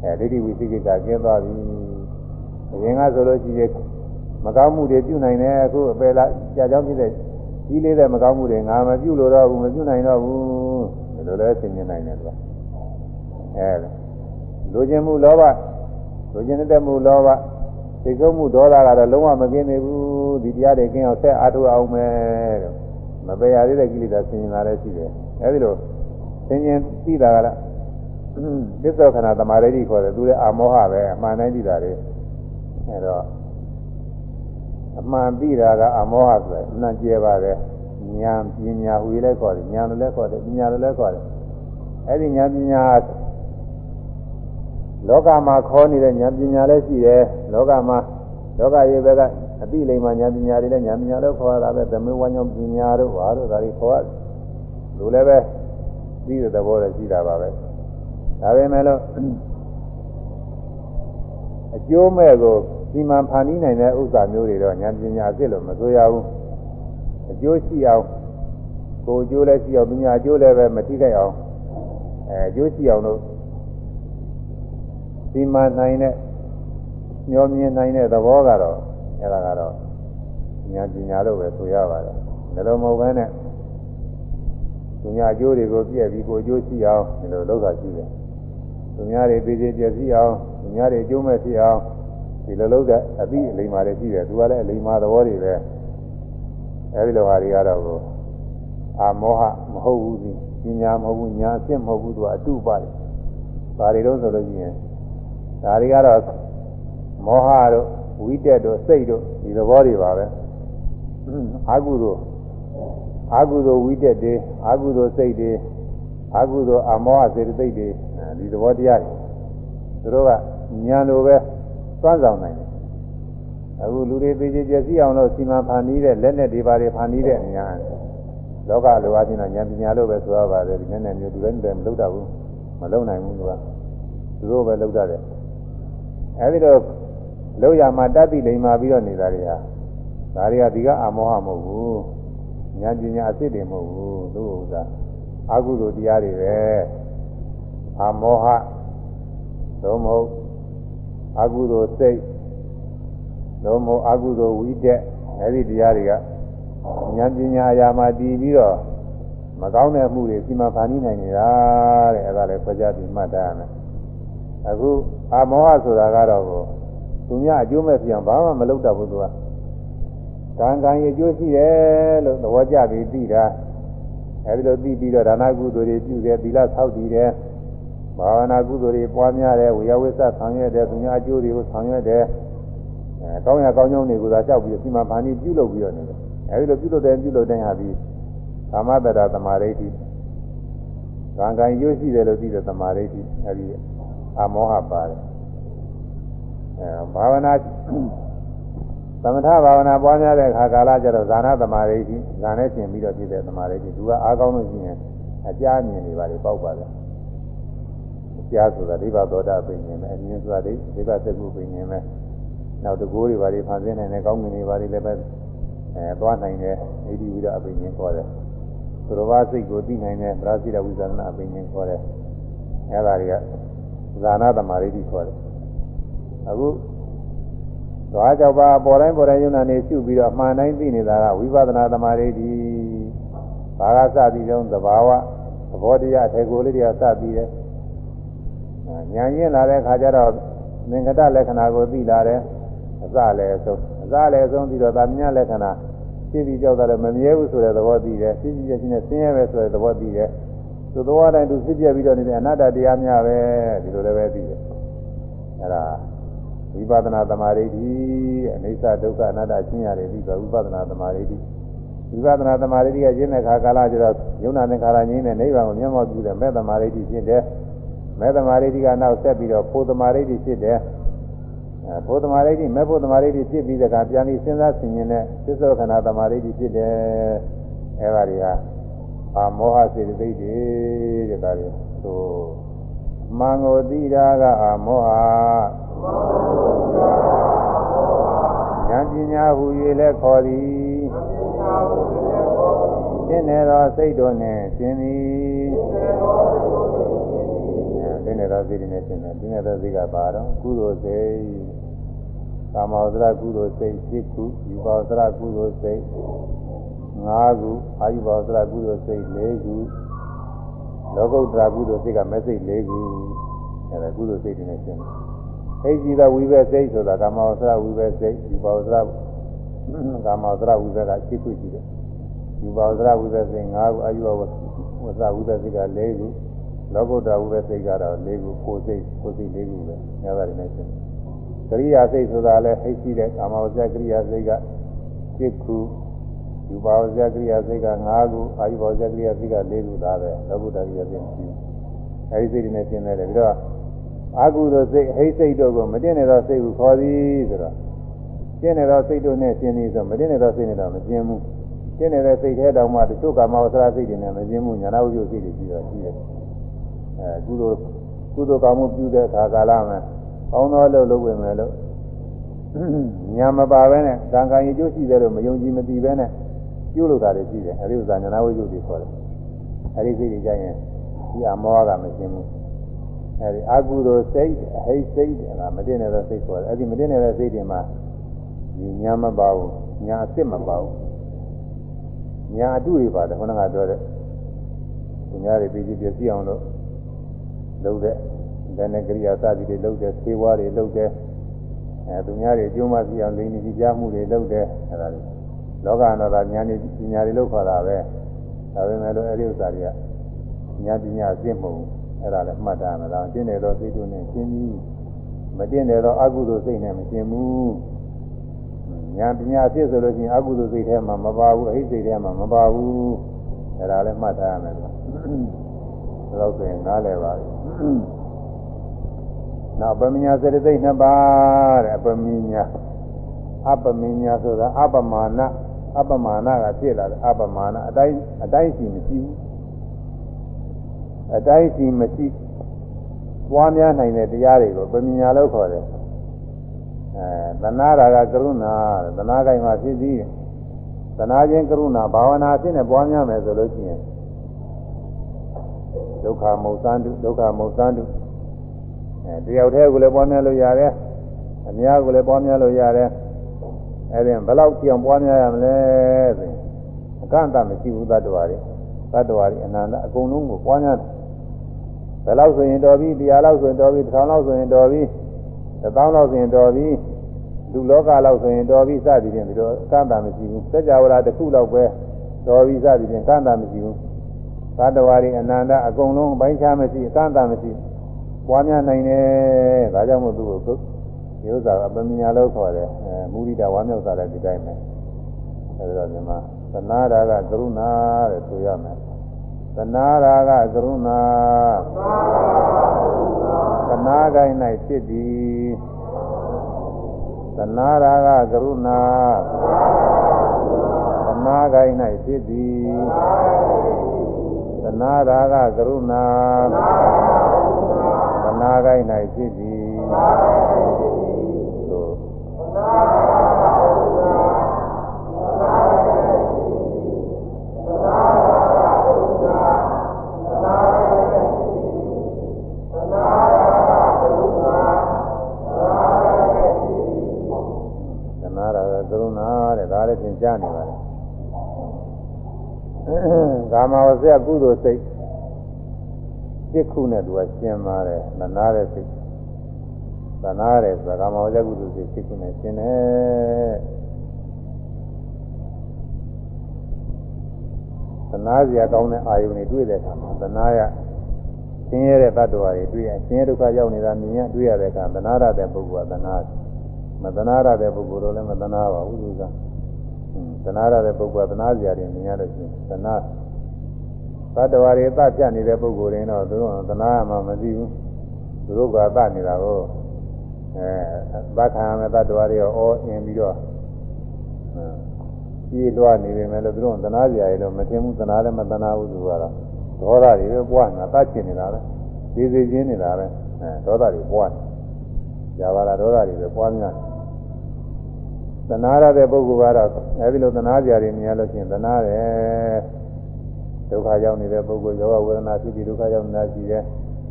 အဲဒိဋ္ဌိဝိသိကိစ္စကျင်းသွားပြီအရင်ကဆိုလို့ရှိရင်မကောင်းမှုတွေပြုနိုင်တယ်အခုအပယ်လာကြာကြောင်းဖြစ်တဲ့ကြီးလေးတဲ့မကောင်းမှုတွေငါမပြုလို့တော့ဘူးမပြုနိုင်တော့ဘူးဒီ လိုလဲသိမြင်နိုင်တယ်သူကအဲလိုချင်မှုလောဘလိုချင်တဲ့မှုလောဘစိတ်ဆုံးမှုဒေါသကတော့လုံးဝမကင်းနေဘူးဒီတရားတွေကင်းအောင်ဆက်အားထုတ်အောင်မယ်တဲ့မပယ်ရသေးတဲ့ကိလေသာဆင်ញင်လာလည်းရှိတယ်အဲဒီလိုဆင်ញင်သိတာကလည်းသစ္စာခဏသမာဓိခေါ်တယ်သူလည်းအာမောဟပဲအမှန်တိုင်းသိတာလေအဲတော့အမှန်သိတာကအမောဟဆိုတယ်အမှန်ကျဲပါတယ် ဉာဏ်ပညာဟူလည်းခေါ်တယ်ဉာဏ်လည်းခေါ်တယ်ပညာလည်းခေါ်တယ်အဲဒီဉာဏ်ပညာလောကမှာခေါ်နေတဲ့ဉာဏ်ပညာလည်းရှိတယ်လောကမှာလောကရေးဘက်ကအတိလိမ္မာဉာဏ်ပညာတွေလည်းဉာဏ်ပညာလည်းခေါ်ရတာပဲသမဝဉ္ဇောပညာတို့ဟာတို့ဒါတွေခေါ်ရလူလည်းပဲပြီးတဲ့သဘောလည်းရှိတာပါပဲဒါပေမဲ့လို့အကျိုးမဲ့ကိုစီမံဖန်တီးနိုင်တဲ့ဥစ္စာမျိုးတွေတော့ဉာဏ်ပညာအစ်စ်လို့မဆိုရဘူး အကျိုးရှိအောင်ကိုအကျိုးလည်းရှိအောင်ပညာအကျိုးလည်းပဲမထိခိုက်အောင်အဲအကျိုးရှိအောင်လို့စီမံနိုင်တဲ့မျောမြင်နိုင်တဲ့သဘောကတော့အဲဒါကတော့ဉာဏ်ပညာလို့ပဲဆိုရပါတယ်ဒါလိုမဟုတ်ဘဲနဲ့သူများအကျိုးတွေကိုပြည့်ပြီးကိုအကျိုးရှိအောင်ဒီလိုလုပ်တာရှိတယ်သူများတွေပြည်ပြည်ပြည့်စည်အောင်သူများတွေအကျိုးမဲ့ဖြစ်အောင်ဒီလိုလုပ်တဲ့အပြီးအလိမ္မာတွေရှိတယ်သူကလည်းအလိမ္မာသဘောတွေပဲ အဲဒီလိုဟာတွေကတော့ကိုအာမောဟမဟုတ်ဘူးဒီပညာမဟုတ်ဘူးညာအစ်မဟုတ်ဘူးသူကအတုပါတယ်ဘာတွေတော့ဆိုလို့ရှိရင်ဒါတွေကတော့မောဟတို့ဝိတက်တို့စိတ်တို့ဒီသဘောတွေပါပဲအာဟုတို့အာဟုတို့ဝိတက်တွေအာဟုတို့စိတ်တွေအာဟုတို့အမောဟစေတသိက်တွေဒီသဘောတရားတွေသူတို့ကညာလိုပဲသွမ်းဆောင်နိုင်တယ် အခုလူတွေသိချင်းပြည့်စည်အောင်လို့စီမံဖန်တီးတဲ့လက်နဲ့ဒီပါတွေဖန်တီးတဲ့ညာလောကလိုအချင်းတော့ဉာဏ်ပညာလို့ပဲဆိုရပါတယ်ဒီနဲ့မျိုးသူလည်းလည်းမလုပ်တတ်ဘူးမလုပ်နိုင်ဘူးသူကသူတို့ပဲလုပ်တတ်တယ်အဲဒီတော့လောက်ရမှာတတ်သိလိမ္မာပြီးတော့နေတာတွေဟာဒါတွေကဒီကအမောဟမဟုတ်ဘူးဉာဏ်ပညာအစ်စ်တွေမဟုတ်ဘူးသူ့ဥစ္စာအကုသိုလ်တရားတွေပဲအမောဟသို့မဟုတ်အကုသိုလ်စိတ် သို့မဟုတ်အကုသိုလ်ဝိတက်အဲဒီတရားတွေကဉာဏ်ပညာအရာမှာတည်ပြီးတော့မကောင်းတဲ့မှုတွေစီမံဖန်တီးနိုင်နေတာတဲ့အဲဒါလည်းခွဲခြားပြီးမှတ်တတ်ရမယ်အခုအမောဟဆိုတာကတော့သူများအကျိုးမဲ့ပြောင်းဘာမှမလုပ်တတ်ဘူးသူကကံကံရဲ့အကျိုးရှိတယ်လို့သဘောကျပြီးသိတာအဲဒီလိုသိပြီးတော့ဒါနကုသိုလ်တွေပြုတယ်သီလဆောက်တည်တယ်ဘာဝနာကုသိုလ်တွေပွားများတယ်ဝိယဝိသဆောင်ရွက်တယ်သူများအကျိုးတွေကိုဆောင်ရွက်တယ်အဲ ကောင်းရကောင်းကျုံတွေကိုသာကြောက်ပြီးစီမံဖန်တီးပြုလုပ်ပြီးတော့နေတယ်အဲဒီလိုပြုလုပ်တယ်ပြုလုပ်တဲ့ဟာပြီးကာမတ္တရာသမာဓိဋ္ဌိကံကံကျိုးရှိတယ်လို့သိတဲ့သမာဓိဋ္ဌိအဲဒီအမောဟပါတယ်အဲဘာဝနာသမထဘာဝနာပွားများတဲ့အခါကာလကျတော့ဇာနာသမာဓိဋ္ဌိဇာနဲ့ရှင်ပြီးတော့ဖြစ်တဲ့သမာဓိဋ္ဌိသူကအားကောင်းလို့ရှိရင်အကြားမြင်နေပါလေပေါက်ပါလေအကြားဆိုတာဒိဗ္ဗသောတာပင်မြင်မယ်အမြင်ဆိုတာဒိဗ္ဗသကုပင်မြင်မယ် နောက်တကိုးတွေပါလေဖန်ဆင်းနိုင်တယ်ကောင်းကင်တွေပါလေလည်းပဲအဲသွားနိုင်တယ်ဣတိဝိဒအပင်မြင်ခေါ်တယ်သူတော်ဘာစိတ်ကိုသိနိုင်တယ်ပရာစိတဝိဇာနာအပင်မြင်ခေါ်တယ်အဲဒါတွေကဇာနာသမာဓိဋ္ဌိခေါ်တယ်အခုသွားကြောက်ပါပေါ်တိုင်းပေါ်တိုင်းယုံနာနေရှုပြီးတော့မှန်တိုင်းသိနေတာကဝိပဿနာသမာဓိဋ္ဌိဘာကစပြီးတော့သဘာဝသဘောတရားထေကိုလေးတွေကစပြီးတယ်ညာရင်လာတဲ့ခါကျတော့သင်္ကတလက္ခဏာကိုသိလာတယ် အစလည်းအဆုံးအစလည်းအဆုံးပြီးတော့သာမြလက္ခဏာဖြစ်ပြီးကြောက်တယ်မမြဲဘူးဆိုတဲ့သဘောသိတယ်ဖြစ်ပြီးချင်းနဲ့ဆင်းရဲပဲဆိုတဲ့သဘောသိတယ်သူသဘောတိုင်းသူဖြစ်ပြပြီးတော့နေတဲ့အနတ္တတရားများပဲဒီလိုလည်းပဲသိတယ်အဲ့ဒါဝိပဿနာသမာဓိဋ္ဌိအနိစ္စဒုက္ခအနတ္တရှင်းရတယ်ပြီးတော့ဝိပဿနာသမာဓိဋ္ဌိဝိပဿနာသမာဓိဋ္ဌိကရှင်းတဲ့ခါကာလကျတော့ယုံနာသင်္ခါရငြိမ်းတဲ့နိဗ္ဗာန်ကိုမျက်မှောက်ပြုတဲ့မဲ့သမာဓိဋ္ဌိဖြစ်တယ်မဲ့သမာဓိဋ္ဌိကနောက်ဆက်ပြီးတော့ဖို့သမာဓိဋ္ဌိဖြစ်တယ် အဲဖို့သမာဓိဋ္ဌိမဲ့ဖို့သမာဓိဋ္ဌိဖြစ်ပြီးတဲ့အခါပြန်ပြီးစဉ်းစားဆင်ခြင်တဲ့သစ္စောခဏသမာဓိဋ္ဌိဖြစ်တယ်အဲပါတွေဟာအာမောဟစေတသိက်တွေတဲ့ဒါတွေဆိုမံကိုသိတာကအာမောဟဉာဏ်ပညာဟူ၍လည်းခေါ်သည်ရှင်းနေသောစိတ်တို့နှင့်ရှင်းသည်ရှင်းနေသောစိတ်နဲ့ရှင်းတယ်ရှင်းနေသောစိတ်ကပါတော့ကုသိုလ်စိတ် ကာမောသရကုသိုလ်စိတ်7ခုယူပါသရကုသိုလ်စိတ်5ခုအာယုဘောသရကုသိုလ်စိတ်4ခုလောကုတ္တရာကုသိုလ်စိတ်ကမဲ့စိတ်4ခုအဲဒါကုသိုလ်စိတ်တွေနဲ့ရှင်းတယ်ဟိတ်ကြီးသောဝိဘစိတ်ဆိုတာကာမောသရဝိဘစိတ်ယူပါသရကာမောသရဝိဘက7ခုရှိတယ်ယူပါသရဝိဘစိတ်5ခုအာယုဘောဝသဝိဘစိတ်က4ခုလောကုတ္တရာဝိဘစိတ်ကတော့4ခုကိုစိတ်ကိုစိတ်4ခုပဲအဲဒါတွေနဲ့ရှင်းတယ် ကရိယာစိတ်ဆိုတာလည်းဟိတ်ရှိတဲ့ကာမောဇ္ဇကရိယာစိတ်က7ခုယူပါဝဇ္ဇကရိယာစိတ်က5ခုအာယုပါဝဇ္ဇကရိယာစိတ်က4ခုဒါပဲလောကုတ္တရိယာစိတ်ရှိအဲဒီစိတ်တွေနဲ့ရှင်းတယ်ပြီးတော့အာဟုသောစိတ်ဟိတ်စိတ်တို့ကိုမတင်နေသောစိတ်ကိုခေါ်သည်ဆိုတော့ရှင်းနေသောစိတ်တို့နဲ့ရှင်းသည်ဆိုမတင်နေသောစိတ်နဲ့တော့မရှင်းဘူးရှင်းနေတဲ့စိတ်ထဲတောင်မှတချို့ကာမဝဆရာစိတ်တွေနဲ့မရှင်းဘူးညာနာဝိယစိတ်တွေရှိတော့ရှိတယ်အဲကုသိုလ်ကုသိုလ်ကောင်းမှုပြုတဲ့အခါကာလမှာ ကောင်းသောအလုပ်လုပ်ဝင်မယ်လို့ညာမပါပဲနဲ့ကံကံရည်ကျိုးရှိတယ်လို့မယုံကြည်မသိပဲနဲ့ပြုလုပ်တာတွေရှိတယ်အဲဒီဥစ္စာညာနာဝိဇ္ဇုတွေခေါ်တယ်အဲဒီစိတ်တွေကြရင်ဒီအမောကမရှင်းဘူးအဲဒီအကုသိုလ်စိတ်အဟိတ်စိတ်ကမတင်တဲ့စိတ်ခေါ်တယ်အဲဒီမတင်တဲ့စိတ်တွေမှာဒီညာမပါဘူးညာအစ်စ်မပါဘူးညာအတုတွေပါတယ်ခေါင်းကပြောတဲ့သူများတွေပြီးပြီးပြည့်အောင်လို့လုပ်တဲ့ ဒါနဲ့ကြိယာစသည်တွေလုပ်တဲ့သေဝါတွေလုပ်တဲ့အဲသူများတွေအကျိုးမပြအောင်လိမ့်နေကြမှုတွေလုပ်တဲ့အဲဒါတွေလောကတော့ဒါညာနေပညာတွေလောက်ခေါ်တာပဲဒါပေမဲ့လို့အဲဒီဥစ္စာတွေကညာပညာအစ်စ်မဟုတ်ဘူးအဲ့ဒါလည်းမှတ်ထားမှာလားကျင့်တယ်တော့စိတ်တို့နဲ့ရှင်းပြီးမကျင့်တယ်တော့အကုသိုလ်စိတ်နဲ့မရှင်းဘူးညာပညာဖြစ်ဆိုလို့ရှိရင်အကုသိုလ်စိတ်ထဲမှာမပါဘူးအဟိစိတ်ထဲမှာမပါဘူးအဲ့ဒါလည်းမှတ်ထားရမယ်ကွာဒါတော့ဆိုရင်နားလည်ပါပြီ နောက်ပမညာစေတသိက်နှစ်ပါးတဲ့အပမညာအပမညာဆိုတာအပမာဏအပမာဏကဖြစ်လာတယ်အပမာဏအတိုင်းအတိုင်းရှိမရှိဘူးအတိုင်းစီမရှိပွားများနိုင်တဲ့တရားတွေကိုပညာလို့ခေါ်တယ်အဲသနာရာကကရုဏာသနာကိုင်းမှာဖြစ်ပြီးသနာချင်းကရုဏာဘာဝနာအဖြစ်နဲ့ပွားများမယ်ဆိုလို့ရှိရင်ဒုက္ခမုတ်သန္တုဒုက္ခမုတ်သန္တု အဲတယောက်တည်းကိုလည်းပွားများလို့ရတယ်အများကိုလည်းပွားများလို့ရတယ်အဲဒီဘယ်လောက်ကြောင်ပွားများရမလဲဆိုရင်အကန့်အသတ်မရှိဘူးသတ္တဝါတွေသတ္တဝါတွေအနန္တအကုန်လုံးကိုပွားများတယ်ဘယ်လောက်ဆိုရင်တော်ပြီတရားလောက်ဆိုရင်တော်ပြီတစ်ထောင်လောက်ဆိုရင်တော်ပြီတစ်သောင်းလောက်ဆိုရင်တော်ပြီလူလောကလောက်ဆိုရင်တော်ပြီစသည်ဖြင့်ဒီလိုကန့်တာမရှိဘူးစัจ java လာတစ်ခုလောက်ပဲတော်ပြီစသည်ဖြင့်ကန့်တာမရှိဘူးသတ္တဝါတွေအနန္တအကုန်လုံးပိုင်းခြားမရှိကန့်တာမရှိ ပွားများနိုင်တယ်ဒါကြောင့်မို့သူ့ကိုဒီဥစ္စာအပမညာလို့ခေါ်တယ်အဲမူရိတာဝါမြောက်စားတဲ့ဒီတိုင်းပဲအဲဒီတော့ဒီမှာသနာရာကကရုဏာတဲ့ဆိုရမယ်သနာရာကကရုဏာသနာကိုင်း၌ဖြစ်သည်သနာရာကကရုဏာသနာကိုင်း၌ဖြစ်သည်သနာရာကကရုဏာသ နာကိုင်း၌ဖြစ်သည်သို့လည်းသင်ကြားနေပါတယ်ကာမဝဇ္ဇကုသိုလ်စိတ် စိတ်ခုနဲ့သူကရှင်းပါတယ်နနာတဲ့စိတ်သနာတဲ့ဆိုတာကာမဝဇ္ဇကုသိုလ်စိတ်စိတ်ခုနဲ့ရှင်းတယ်သနာစရာကောင်းတဲ့အာယုန်တွေတွေ့တဲ့အခါမှာသနာရဆင်းရဲတဲ့တ attva တွေတွေ့ရဆင်းရဲဒုက္ခရောက်နေတာမြင်ရတွေ့ရတဲ့အခါသနာရတဲ့ပုဂ္ဂိုလ်ကသနာမသနာရတဲ့ပုဂ္ဂိုလ်တော့လည်းမသနာပါဘူးသူကသနာရတဲ့ပုဂ္ဂိုလ်ကသနာစရာတွေမြင်ရလို့ရှိရင်သနာ သတ္တဝါတွေအသဖြတ်နေတဲ့ပုဂ္ဂိုလ်တွေတော့သူတို့သနာရမှမသိဘူးသူတို့ကသနေတာကိုအဲသတ်ခံရတဲ့သတ္တဝါတွေရောအောအင်းပြီးတော့ပြေးလွှားနေပေမဲ့လို့သူတို့သနာစရာတွေတော့မထင်ဘူးသနာလည်းမသနာဘူးသူကတော့ဒေါသတွေပဲပွားနေတာသတ်ချင်နေတာပဲဒီစီချင်းနေတာပဲအဲဒေါသတွေပွားနေကြပါလားဒေါသတွေပဲပွားများတယ်သနာရတဲ့ပုဂ္ဂိုလ်ကတော့အဲဒီလိုသနာကြရတယ်မြင်ရလို့ရှိရင်သနာတယ် ဒုက္ခရောက်နေတဲ့ပုဂ္ဂိုလ်ယောဂဝေဒနာဖြစ်ပြီးဒုက္ခရောက်နေတာရှိတယ်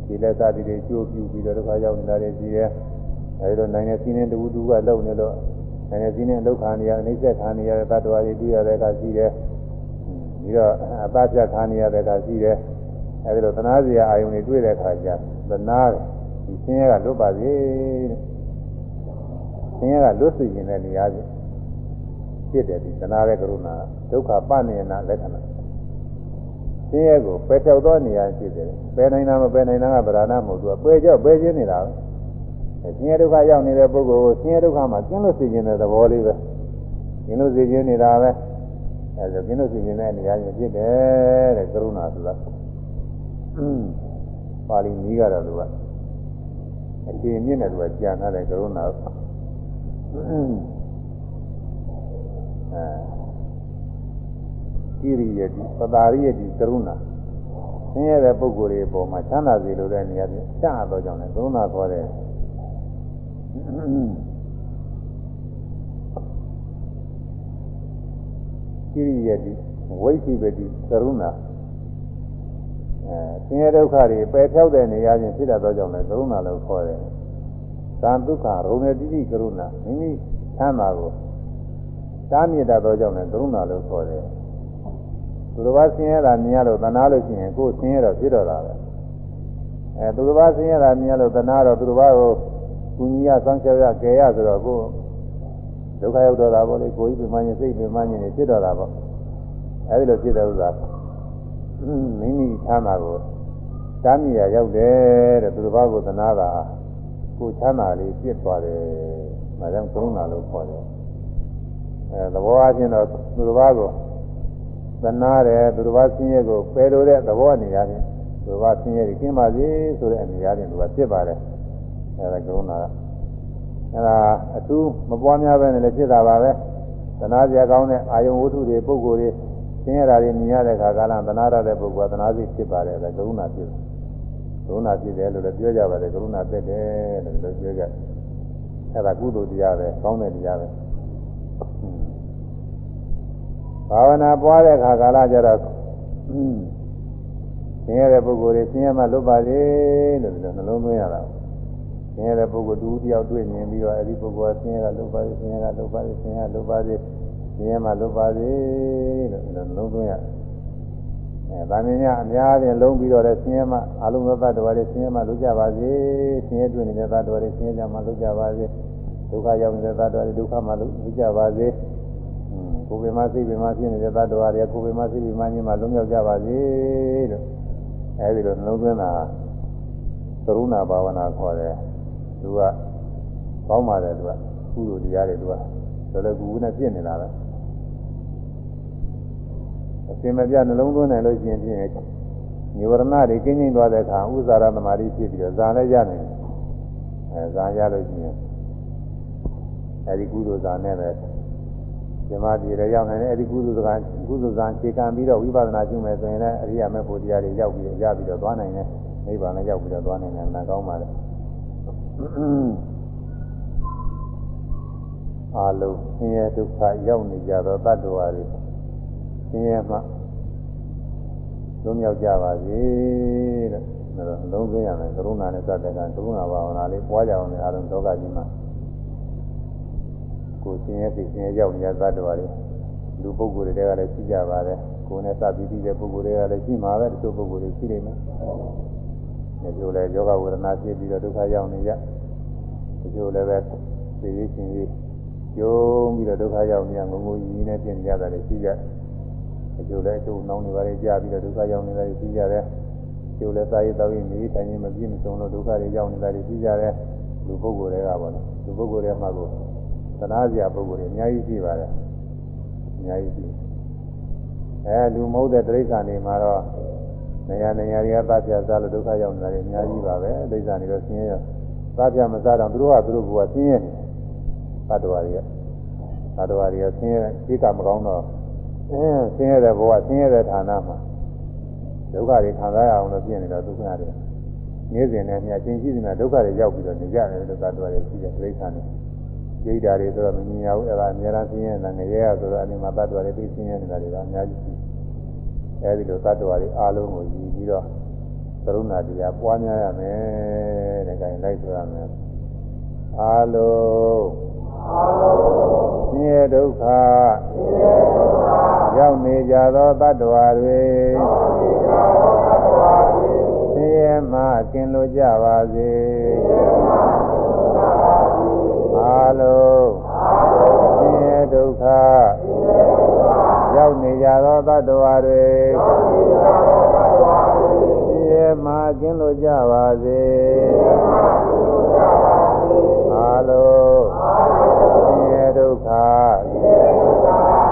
ဒီလက်စားတွေကျိုးပြူပြီးတော့ဒုက္ခရောက်နေတာတွေရှိတယ်အဲဒီလိုနိုင်တဲ့စီးနေတူတူကလုံနေလို့နိုင်တဲ့စီးနေဒုက္ခနေရအိဋ္ဌခာနေရတဲ့တ attva တွေတွေ့ရတဲ့အခါရှိတယ်ပြီးတော့အပပြခာနေရတဲ့အခါရှိတယ်အဲဒီလိုသနာစရာအာယုန်တွေတွေ့တဲ့အခါကျသနာတယ်ဒီဆင်းရဲကလွတ်ပါစေတဲ့ဆင်းရဲကလွတ်စေခြင်းတဲ့နေရာကြီးဖြစ်တယ်ဒီသနာရဲ့ကရုဏာဒုက္ခပဏိယနာလက္ခဏာ ဆင်းရဲကိုပယ်ပြောက်သောနေရာရှိတယ်ပယ်နိုင်တာမပယ်နိုင်တာကဗราဏမဟုတ်သူကပယ်ကြောက်ပယ်ခြင်းနေတာပဲဆင်းရဲဒုက္ခရောက်နေတဲ့ပုဂ္ဂိုလ်ကိုဆင်းရဲဒုက္ခမှာကျင်းလို့စေခြင်းတဲ့သဘောလေးပဲကျင်းလို့စေခြင်းနေတာပဲအဲဒါကျင်းလို့စေခြင်းတဲ့နေရာကြီးဖြစ်တယ်တဲ့ကရုဏာဆိုတာပါဠိနည်းကတော့သူကအရှင်မြင့်တဲ့သူကကြံထားတဲ့ကရုဏာအဲ ကိရိယတိပတာရိယတိကရုဏာဆင်းရဲတဲ့ပုဂ္ဂိုလ်တွေအပေါ်မှာချမ်းသာစေလိုတဲ့နေရာပြင်ချမ်းသာတော့ကြောင့်လည်းသုံးနာခေါ်တယ်ကိရိယတိဝိသိပတိကရုဏာအဲဆင်းရဲဒုက္ခတွေပယ်ဖြောက်တဲ့နေရာချင်းဖြစ်တတ်သောကြောင့်လည်းကရုဏာလို့ခေါ်တယ်။သံဒုက္ခရုံနေတိတိကရုဏာမိမိချမ်းသာကိုတားမြစ်တတ်သောကြောင့်လည်းကရုဏာလို့ခေါ်တယ်။ သူတစ်ပါးဆင်းရဲတာမြင်ရလို့သနာလို့ရှိရင်ကိုယ်ဆင်းရဲတော့ဖြစ်တော့တာပဲ။အဲသူတစ်ပါးဆင်းရဲတာမြင်ရလို့သနာတော့သူတစ်ပါးကိုကုညီရစောင့်ရှောက်ရကယ်ရဆိုတော့ကိုယ်ဒုက္ခရောက်တော့တာပေါ့လေကိုယ်ကြီးပြမင်းစိတ်ပြမင်းနေဖြစ်တော့တာပေါ့။အဲဒီလိုဖြစ်တဲ့ဥစ္စာမိမိချမ်းသာကိုတားမြစ်ရရောက်တယ်တဲ့သူတစ်ပါးကိုသနာတာကိုချမ်းသာလေးပြစ်သွားတယ်။ဒါကြောင့်သုံးတာလို့ခေါ်တယ်။အဲသဘောအချင်းတော့သူတစ်ပါးကို သနာတယ်သူတစ်ပါးဆင်းရဲကိုပယ်လို့တဲ့သဘောအနေအချင်းသူတစ်ပါးဆင်းရဲကိုကျင်းပါစေဆိုတဲ့အနေအချင်းသူကဖြစ်ပါတယ်။အဲဒါကရုဏာအဲဒါအထူးမပွားများပဲနဲ့လည်းဖြစ်တာပါပဲ။သနာစရာကောင်းတဲ့အာယုံဝတ္ထုတွေပုဂ္ဂိုလ်တွေဆင်းရဲတာတွေမြင်ရတဲ့အခါကာလသနာရတဲ့ပုဂ္ဂိုလ်ကသနာစိတ်ဖြစ်ပါတယ်ဒါကရုဏာဖြစ်တယ်ကရုဏာဖြစ်တယ်လို့လည်းပြောကြပါတယ်ကရုဏာသက်တယ်လို့လည်းပြောကြအဲ့ဒါကုသိုလ်တရားပဲကောင်းတဲ့တရားပဲ ဘာဝနာပွားတဲ့အခါကာလကျတော့ဆင်းရဲတဲ့ပုဂ္ဂိုလ်တွေဆင်းရဲမှလွတ်ပါစေလို့ဒီလိုနှလုံးသွင်းရတာဆင်းရဲတဲ့ပုဂ္ဂိုလ်တူတယောက်တွေ့မြင်ပြီးတော့အဲ့ဒီပုဂ္ဂိုလ်ကဆင်းရဲကလွတ်ပါစေဆင်းရဲကလွတ်ပါစေဆင်းရဲလွတ်ပါစေဆင်းရဲမှလွတ်ပါစေလို့ဒီလိုနှလုံးသွင်းရတယ်အဲဗာမင်းများအများဖြင့်လုံးပြီးတော့လည်းဆင်းရဲမှအလုံးသောတ attva တွေဆင်းရဲမှလွတ်ကြပါစေဆင်းရဲတွေ့နေတဲ့တ attva တွေဆင်းရဲကြမှလွတ်ကြပါစေဒုက္ခရောက်နေတဲ့တ attva တွေဒုက္ခမှလွတ်ကြပါစေ ကိုယ်ပင်မစိတ်ပင်မဖြစ်နေတဲ့တ attva တွေကိုယ်ပင်မစိတ်ပင်မချင်းမှလွတ်မြောက်ကြပါစေလို့အဲဒီလိုနှလုံးသွင်းတာကရုဏာဘာဝနာခေါ်တယ်သူကကောင်းပါတယ်သူကကုသိုလ်တရားတွေသူကတော်တော်ကူကူနဲ့ပြည့်နေတာပဲအစင်မပြနှလုံးသွင်းနိုင်လို့ရှိရင်ဖြင့်និဝရဏတွေကင်းကျင်းသွားတဲ့အခါဥဇာရသမารိဖြစ်ပြီးတော့ဇာလည်းရနိုင်တယ်အဲဇာရလို့ရှိရင်အဲဒီကုသိုလ်ဇာနဲ့ပဲ ဇမတိရရောက်နိုင်တယ်အဲဒီကုသိုလ်ဇာကုသိုလ်ဇာခြေခံပြီးတော့ဝိပဿနာကျุမယ်ဆိုရင်လည်းအရိယာမေဖို့တရားတွေရောက်ပြီးရပြီးတော့သွားနိုင်တယ်နိဗ္ဗာန်လည်းရောက်ပြီးတော့သွားနိုင်တယ်နာကောင်းပါလေအာလုံးဆင်းရဲဒုက္ခရောက်နေကြသောတ attva တွေဆင်းရဲမှလုံးမြောက်ကြပါစေတဲ့ဒါတော့လုံးသွင်းရမယ်ကရုဏာနဲ့စတဲ့ကကရုဏာဘာဝနာလေးပွားကြအောင်လေအားလုံးဒုက္ခကြီးမှာ ကိုဆင်းရဲစိတ်ဆင်းရဲရောက်နေတဲ့တ attva တွေလူပုဂ္ဂိုလ်တွေကလည်းရှိကြပါတယ်ကိုယ်နဲ့စပြီးပြီးတဲ့ပုဂ္ဂိုလ်တွေကလည်းရှိမှာပဲတချို့ပုဂ္ဂိုလ်တွေရှိနေမယ်။ဒီလိုလဲယောဂဝေဒနာဖြစ်ပြီးတော့ဒုက္ခရောက်နေကြ။ဒီလိုလည်းပဲသိရချင်းကြီးကျုံပြီးတော့ဒုက္ခရောက်နေငုံငုံကြီးနဲ့ပြင်ကြတာလည်းရှိကြ။ဒီလိုလည်းကျုံနှောင်းနေပါလေကြာပြီးတော့ဒုက္ခရောက်နေတာရှိကြတယ်။ကျုံလည်းစာရေးတော်ရင်နေတိုင်းချင်းမပြည့်မစုံလို့ဒုက္ခတွေရောက်နေတာရှိကြတယ်။လူပုဂ္ဂိုလ်တွေကပေါ့နော်။လူပုဂ္ဂိုလ်တွေမှာကို သနာစရာပုဂ္ဂိုလ်တွေအများကြီးရှိပါတယ်။အများကြီးရှိအဲလူမဟုတ်တဲ့တိရစ္ဆာန်တွေမှာတော့နေရာနေရာတွေကသတ်ပြစားလို့ဒုက္ခရောက်နေတာတွေအများကြီးပါပဲတိရစ္ဆာန်တွေတော့ဆင်းရဲသတ်ပြမစားတော့သူတို့ကသူတို့ကဆင်းရဲနေသတ္တဝါတွေကသတ္တဝါတွေကဆင်းရဲစိတ်ကမကောင်းတော့အင်းဆင်းရဲတဲ့ဘဝဆင်းရဲတဲ့ဌာနမှာဒုက္ခတွေခံစားရအောင်လို့ပြင်နေတော့ဒုက္ခတွေနေစဉ်နဲ့မြတ်ချင်းရှိနေတာဒုက္ခတွေရောက်ပြီးတော့နေကြတယ်လို့သတ္တဝါတွေရှိတဲ့တိရစ္ဆာန်တွေ ဒိဋ္ဌာတွေဆိုတော့မမြင်ရဘူးအဲ့ဒါအများအားဆင်းရဲနေတာငရဲရဆိုတော့အနိမတ္တဝါတွေသိဆင်းရဲနေတာတွေကအများကြီးရှိအဲဒီလိုတ attva တွေအားလုံးကိုယူပြီးတော့ကရုဏာတရားပွားများရမယ်တဲ့ခိုင်လိုက်ဆိုရမယ်အားလုံးအားလုံးဆင်းရဲဒုက္ခဆင်းရဲဒုက္ခရောက်နေကြသောတ attva တွေရောက်နေကြသောတ attva တွေဆင်းရဲမှကင်းလို့ကြပါစေဆင်းရဲမှ အားလုံးဆင်းရဲဒုက္ခရောက်နေကြသောတ attva တွေဆင်းရဲမှကင်းလို့ကြပါစေအားလုံးဆင်းရဲဒုက္ခ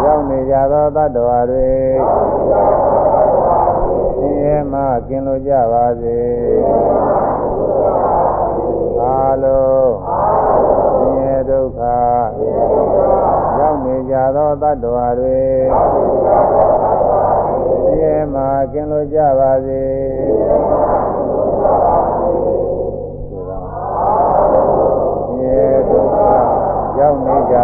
ရောက်နေကြသောတ attva တွေဆင်းရဲမှကင်းလို့ကြပါစေအားလုံးဆင်းရဲ ဒုက္ခရောက်နေကြသောတ attva တွေဆင်းရဲမှကင်းလို့ကြပါစေရဲဒုက္ခရောက်နေကြ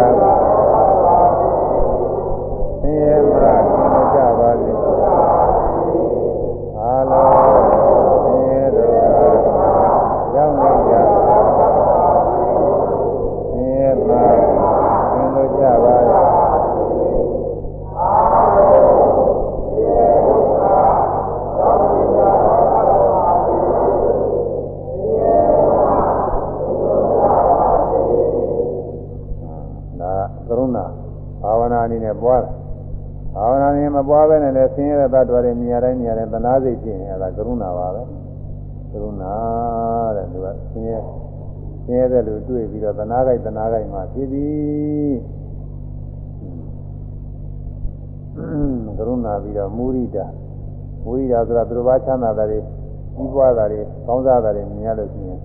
မပွားဘဲနဲ့လည်းဆင်းရဲတဲ့သတ္တဝါတွေနေရာတိုင်းနေရာတိုင်းသနာစိတ်ဖြစ်ရင်အဲဒါကရုဏာပါပဲကရုဏာတဲ့သူကဆင်းရဲဆင်းရဲတဲ့လူတွေ့ပြီးတော့သနာကြိုက်သနာကြိုက်မှဖြစ်သည်ကရုဏာပြီးတော့မုရိဒာမုရိဒာဆိုတာသူတို့ဘာချမ်းသာတာတွေကြီးပွားတာတွေကောင်းစားတာတွေမြင်ရလို့ရှိရင်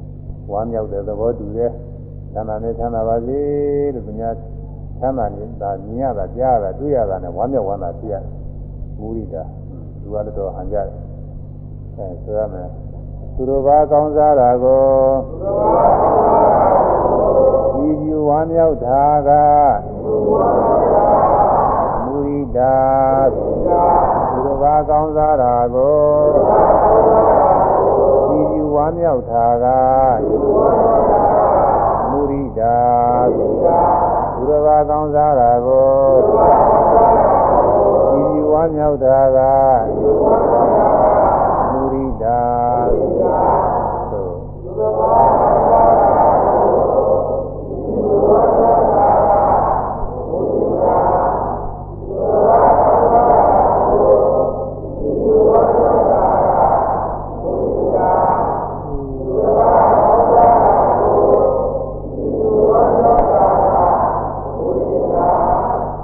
ဝမ်းမြောက်တဲ့သဘောတူတယ်ချမ်းသာနဲ့ချမ်းသာပါစေလို့သူများချမ်းသာနေတာမြင်ရတာကြားရတာတွေ့ရတာနဲ့ဝမ်းမြောက်ဝမ်းသာဖြစ်ရတယ် မုရိဒာသူကလည်းတော့ဟန်ကြတယ်အဲဆိုရမယ်သူတို့ဘာကောင်းစားတာကိုဒီယူဝမ်းမြောက်တာကမုရိဒာသူတို့ဘာကောင်းစားတာကိုဒီယူဝမ်းမြောက်တာကမုရိဒာသူတို့ဘာကောင်းစားတာကိုဒီယူဝ မ်းမြောက်တာကမုရိဒာသို့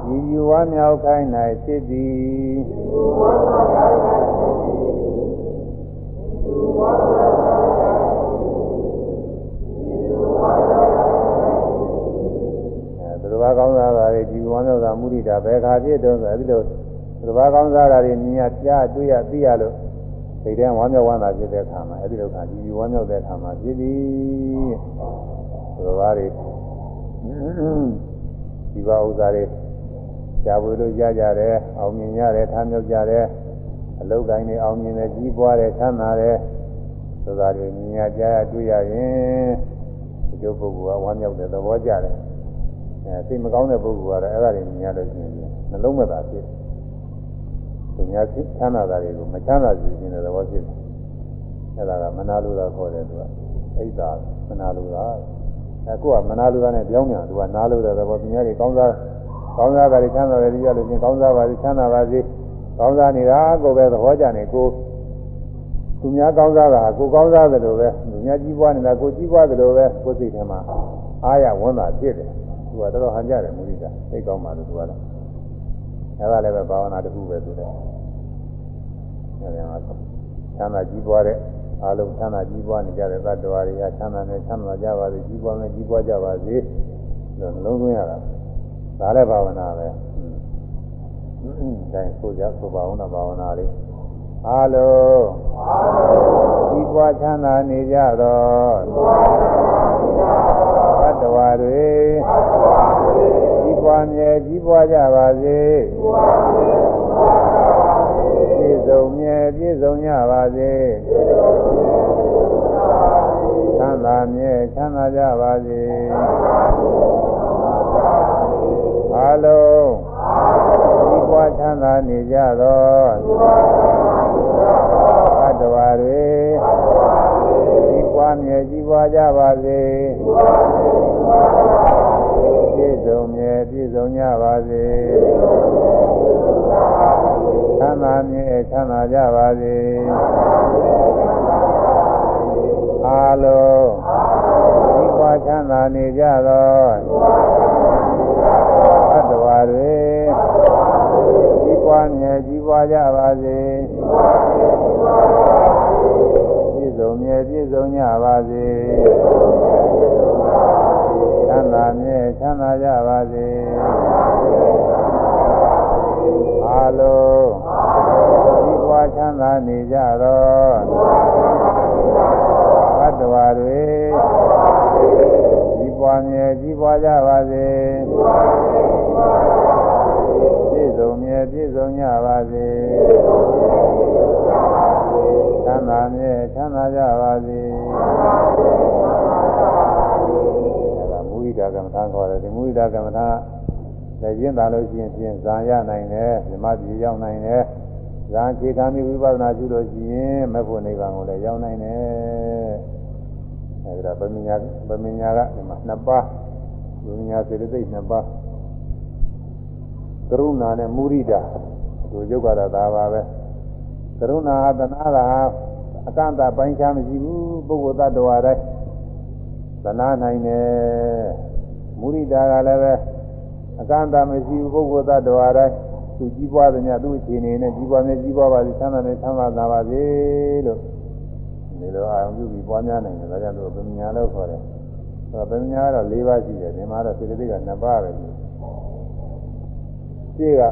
ဒီယူဝမ်းမြောက်ခိုင်း၌ဖြစ်သည်အဲသူတော် ဘာကောင်းစားတာတွေဒီဝမ်းမြောက်တာမုဒိတာဘယ်ခါဖြစ်တော့ဆိုအဲဒီလိုသူတော်ဘာကောင်းစားတာတွေမြင်ရကြားတွေ့ရသိရလို့စိတ်ထဲဝမ်းမြောက်ဝမ်းသာဖြစ်တဲ့အခါမှာအဲဒီလိုခါဒီယူဝမ်းမြောက်တဲ့အခါမှာဖြစ်သည်သူတော်ဘာတွေဒီပါဥစ္စာတွေရှားပွေလို့ရကြတယ်အောင်မြင်ရတယ်ထားမြောက်ကြတယ်အ လုတ်တိုင်းတွေအောင်မြင်တယ်ကြီးပွားတယ်ချမ်းသာတယ်ဆိုတာတွေမြင်ရကြားရတွေ့ရရင်ဒီလိုပုဂ္ဂိုလ်ကဝမ်းမြောက်တဲ့သဘောကြတယ်အဲစိတ်မကောင်းတဲ့ပုဂ္ဂိုလ်ကတော့အဲ့ဒါတွေမြင်ရလို့ရှိရင်နှလုံးမသာဖြစ်သူများချမ်းသာတာတွေကိုမချမ်းသာစေခြင်းတဲ့သဘောဖြစ်တယ်အဲ့ဒါကမနာလိုတာခေါ်တယ်သူကအိတ်သာမနာလိုတာအခုကမနာလိုတာနဲ့ပြောင်းပြန်သူကနာလိုတဲ့သဘောသူများတွေကောင်းစားကောင်းစားတာတွေချမ်းသာတယ်ကြည့်ရလို့ချင်းကောင်းစားပါစေချမ်းသာပါစေ ကောင်းစားနေတာကိုပဲသဘောကြနေကိုသူများကောင်းစားတာကိုကောင်းစားတယ်လို့ပဲသူများကြီးပွားနေတာကိုကြီးပွားတယ်လို့ပဲကိုယ်စိတ်ထဲမှာအားရဝန်းတာဖြစ်တယ်သူကတော်တော်ဟန်ကြတယ်မူရိတာသိကောင်းပါလို့သူကတော့အဲဒါလည်းပဲဘာဝနာတစ်ခုပဲသူတယ်အဲဒီမှာချမ်းသာကြီးပွားတဲ့အလုံးချမ်းသာကြီးပွားနေကြတဲ့သတ္တဝါတွေကချမ်းသာနဲ့ချမ်းသာကြပါစေကြီးပွားမယ်ကြီးပွားကြပါစေလို့နှလုံးသွင်းရတာဒါလည်းဘာဝနာပဲ။ ဒါဆိုကြဆိုပါအောင်လားဘာဝနာလေး။အားလုံးဒီပွားချမ်းသာနေကြတော့သတ္တဝါတွေဒီပွားမြဲကြီးပွားကြပါစေ။ပြည့်စုံမြဲပြည့်စုံကြပါစေ။ချမ်းသာမြဲချမ်းသာကြပါစေ။အားလုံးဒီပွား ချမ်းသာနေကြတော့သတ္တဝါတွေဒီပွားမြဲကြီးပွားကြပါစေပြည့်စုံမြဲပြည့်စုံကြပါစေချမ်းသာမြဲချမ်းသာကြပါစေအားလုံးဒီပွားချမ်းသာနေကြတော့သ ပွားမြဲကြီးပွားကြပါစေပြည့်စုံမြဲပြည့်စုံကြပါစေချမ်းသာမြဲချမ်းသာကြပါစေအားလုံးဒီမ်းသာနေကြသောဘတ်တော်တွေကြီးပွားမြဲကြီးပွားကြပါစေပြ ည့်စုံမြဲပြည့်စုံကြပါစေချမ်းသာမြဲချမ်းသာကြပါစေဒါကမူဣဒကမ္မထာခေါ်တယ်ဒီမူဣဒကမ္မထာလည်းကျင့်တာလို့ရှိရင်ဖြင့်ဇာရနိုင်တယ်ဓမ္မပြည်ရောက်နိုင်တယ်ဇာအခြေခံပြီးဝိပဿနာကျူလို့ရှိရင်မဖို့နိဗ္ဗာန်ကိုလည်းရောက်နိုင်တယ်အဲဒီတော့ဗမညာဗမညာကဒီမှာနှစ်ပါးဗမညာစေတသိက်နှစ်ပါး ကရုဏာနဲ့မုရိဒာတို့ယုတ်ကတာဒါပါပဲကရုဏာဟာတနာတာအကန့်အသတ်ပိုင်းခြားမရှိဘူးပုဂ္ဂိုလ်သတ္တဝါတိုင်းသနာနိုင်တယ်မုရိဒာကလည်းပဲအကန့်အသတ်မရှိဘူးပုဂ္ဂိုလ်သတ္တဝါတိုင်းသူကြီးပွားတဲ့ညသူ့အခြေအနေနဲ့ကြီးပွားနေကြီးပွားပါစေချမ်းသာနေချမ်းသာသာပါစေလို့ဒီလိုအာရုံပြုပြီးပွားများနိုင်တယ်ဒါကြောင့်သူကပညာလို့ခေါ်တယ်အဲပညာကတော့၄ပါးရှိတယ်ဒီမှာတော့စေတသိက်က2ပါးပဲရှိ တယ်က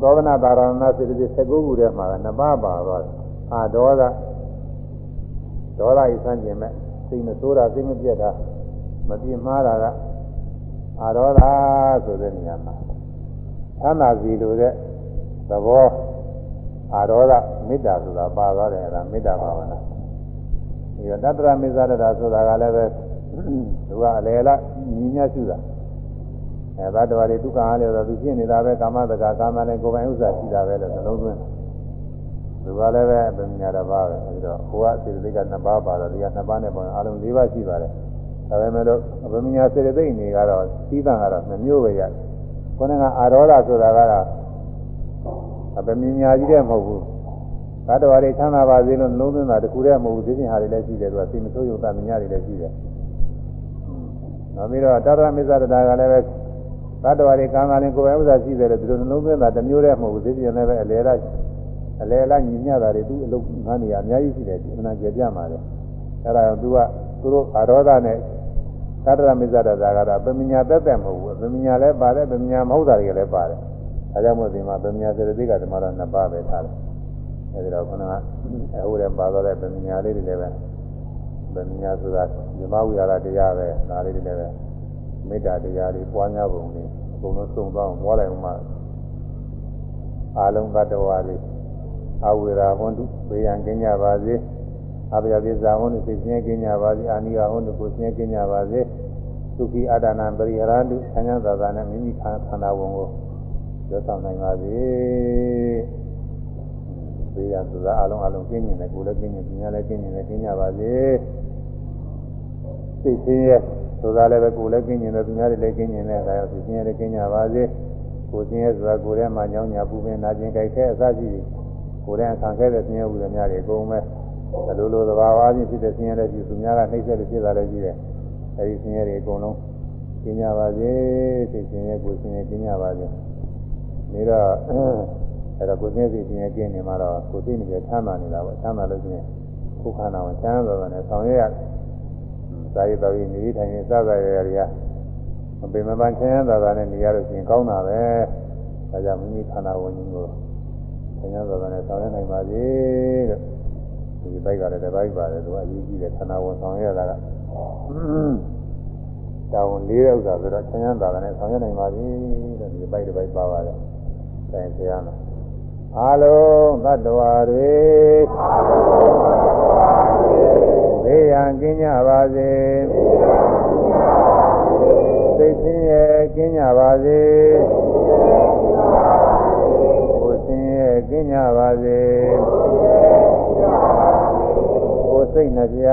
သောဒနာပါရဏစေတသိက်19ခုထဲမှာ2ပါးပါသွားတယ်အာဒေါသဒေါသဤဆန်းကျင်မဲ့စိတ်မဆိုးတာစိတ်မပြတ်တာမပြင်းမှားတာကအာဒေါသဆိုတဲ့နေရာမှာသမ်းသာစီလိုတဲ့သဘောအာရောဓမေတ္တာဆိုတာပါသွားတယ်အဲဒါမေတ္တာဘာဝနာဒီတတ္တရမေဇာတတာဆိုတာကလည်းပဲသူကအလေလားညီညွတ်ရှိတာ အဲဘတ်တော်ရီဒုက္ခအားလျော်တော့သူဖြစ်နေတာပဲကာမတကာကာမလည်းကိုယ်ပိုင်ဥစ္စာရှိတာပဲလို့နှလုံးသွင်းသူကလည်းပဲဗညာတစ်ပါးပဲအဲဒီတော့ဟိုကစေတသိက်က2ပါးပါတော့ဒီက2ပါးနဲ့ပေါင်းအားလုံး4ပါးရှိပါတယ်ဒါပေမဲ့လို့ဗညာစေတသိက်နေကတော့သီးသန့်ကတော့2မျိုးပဲရတယ်ခေါင်းကအာရောဓဆိုတာကတော့အပမညာကြီးတဲ့မဟုတ်ဘူးသတ္တဝါတွေချမ်းသာပါစေလို့နှလုံးသွင်းတာတခုတည်းမဟုတ်ဘူးသိချင်းဟာတွေလည်းရှိတယ်သူကသိမဆိုးရုံတမညာတွေလည်းရှိတယ်နောက်ပြီးတော့တာရမေဇတတာကလည်းပဲ သတ္တဝါတွေကံကလည်းကိုယ်ပဲဥစ္စာရှိတယ်လို့ဒီလိုနှလုံးသွင်းတာတစ်မျိုးတည်းမဟုတ်ဘူးသိချင်းလည်းပဲအလေလားအလေလားညီမျှတာတွေသူအလုပ်ငန်းတွေအများကြီးရှိတယ်ဒီအနာကျေပြမှာလေအဲ့ဒါကြောင့်သူကသူတို့အာရောဓနဲ့သတ္တရမေဇတတာကတော့ပမညာတက်တက်မဟုတ်ဘူးပမညာလည်းပါတယ်ပမညာမဟုတ်တာတွေလည်းပါတယ်အဲကြောင့်မို့ဒီမှာပညာစေတသိက်ကဓမ္မတော်နှစ်ပါးပဲထားတယ်အဲဒီတော့ခဏအဟုတ်တယ်ပါတော့တဲ့ပညာလေးတွေလည်းပဲပညာဆိုတာဓမ္မဝိဟာရတရားပဲဒါလေးတွေလည်းပဲ မေတ္တာတရားတွေပွားများပုံလေးအကုန်လုံးစုံသွားအောင်ပွားလိုက်အောင်မှအာလုံးတ attva တွေအဝိရာဟွန်တုဘေးရန်ကင်းကြပါစေအဘယပိဇာဟွန်တုသိချင်းကင်းကြပါစေအာနိယဟွန်တုကိုချင်းကင်းကြပါစေသုခိအတ္တနာပရိဟရတုဆញ្ញသာသာနဲ့မိမိခန္ဓာဝန်ကိုလွတ်ဆောင်နိုင်ပါစေ။ဘေးရဆိုတာအလုံးအလုံးကျင်းကျင်တယ်ကိုယ်လည်းကျင်းကျင်ပညာလည်းကျင်းကျင်တယ်ကျင်းကြပါစေ။စိတ်ချင်းရဲ့ ဆိုတာလည်းပဲကိုယ်လည်းကျင်းကျင်တယ်ပညာလည်းကျင်းကျင်တယ်ဒါရောစိတ်ချင်းရဲ့ကျင်းကြပါစေ။ကိုယ်ချင်းရဲ့ဆိုတာကိုယ်ထဲမှာညောင်းညာပူပင်နာကျင်ကြိုက်ခဲအစရှိကိုယ်ထဲခံခဲတဲ့ဆင်းရဲဥဒ္ဒများတွေအကုန်ပဲအလိုလိုသဘာဝချင်းဖြစ်တဲ့ဆင်းရဲတွေရှိသူများကနှိမ့်ဆက်ဖြစ်တာလည်းရှိတယ်။အဲဒီဆင်းရဲတွေအကုန်လုံးကျင်းကြပါစေ။စိတ်ချင်းရဲ့ကိုယ်ချင်းရဲ့ကျင်းကြပါစေ။နေတော့အဲ့တော့ကိုယ်သိသိချင်းရဲ့ကျင်းနေမှာတော့ကိုယ်သိနေကြချမ်းသာနေတာပေါ့ချမ်းသာလို့ချင်းကိုယ်ခန္ဓာကိုချမ်းသာတော့နဲ့ဆောင်ရွက်ရ စာရေးတော်ရေးနေထိုင်နေစသရရတွေကမပင်မပန်းချမ်းသာတာနဲ့နေရလို့ရှိရင်ကောင်းတာပဲဒါကြောင့်မိမိခန္ဓာဝင်ကြီးကိုချမ်းသာတာနဲ့ဆောင်ရွက်နိုင်ပါစေတဲ့ဒီဘိုက်ကလည်းတစ်ဘိုက်ပါတယ်သူကအရေးကြီးတယ်ခန္ဓာဝင်ဆောင်ရွက်ရတာကတောင်းလေးတဲ့ဥစ္စာဆိုတော့ချမ်းသာတာနဲ့ဆောင်ရွက်နိုင်ပါစေတဲ့ဒီဘိုက်တစ်ဘိုက်ပါပါတယ်ဆိုင်ဆရာမှာအလုံးသတ္တဝါတွေ ဘေးရန်ကင်းကြပါစေသိချင်းရဲ့ကင်းကြပါစေကိုယ်ချင်းရဲ့ကင်းကြပါစေကိုယ်စိတ်နှပြ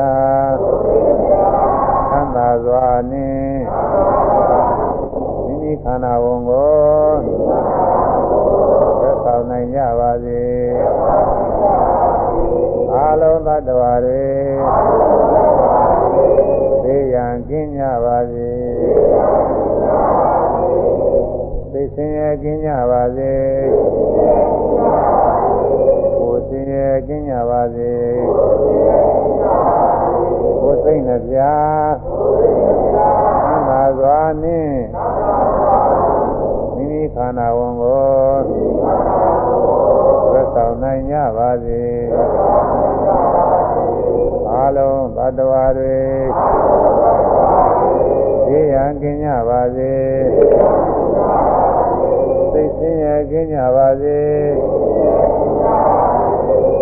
သံသာစွာနှင့်မိမိခန္ဓာဝန်ကိုသက်ဆောင်နိုင်ကြပါစေအာ လုံးသတ္တဝါတွေသိရန်ကင်းကြပါစေသိစင်ရဲ့ကင်းကြပါစေကိုယ်စင်ရဲ့ကင်းကြပါစေကိုယ်စိတ်နှပြသံသာစွာနှင့်မိမိခန္ဓာဝန်ကိုသက်အ လုံးသတ္တဝါတွေသိရန်ကင်းကြပါစေသိစင်းရကင်းကြပါစေ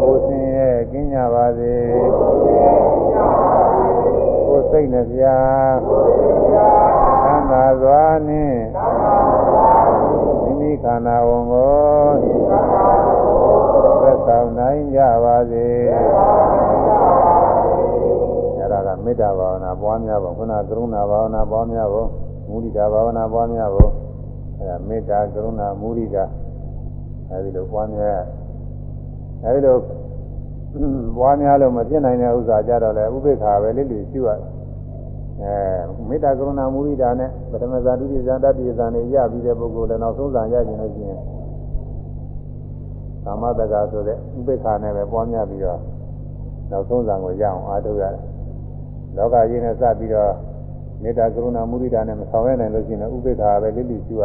ကိုယ်စင်းရကင်းကြပါစေကိုယ်စိတ်နှပြသံသာစွာနှင့်မိမိခန္ဓာဝန်ကိုသက်ဆောင်နိုင်ကြပါစေအဲ့ဒါက မေတ္တာဘာဝနာပွားများဖို့ခုနကရုဏာဘာဝနာပွားများဖို့မုဒိတာဘာဝနာပွားများဖို့အဲ့ဒါမေတ္တာကရုဏာမုဒိတာအဲဒီလိုပွားများအဲဒီလိုပွားများလို့မဖြစ်နိုင်တဲ့ဥစ္စာကြတော့လေဥပိ္ပခာပဲလေးလူရှိရတယ်အဲမေတ္တာကရုဏာမုဒိတာနဲ့ပထမဇာတုတိဇာတတိဇာနဲ့ရပြီးတဲ့ပုဂ္ဂိုလ်လည်းနောက်ဆုံးဇာရခြင်းလို့ရှိရင်ကာမတက္ကဆိုတဲ့ဥပိ္ပခာနဲ့ပဲပွားများပြီးတော့နောက်ဆုံးဇာကိုရအောင်အားထုတ်ရတယ် လောကကြီးနဲ့စပြီးတော့မေတ္တာကရုဏာမုဒိတာနဲ့မဆောင်ရနိုင်လို့ရှိရင်ဥပိ္ပခာပဲလေးလူရှိရ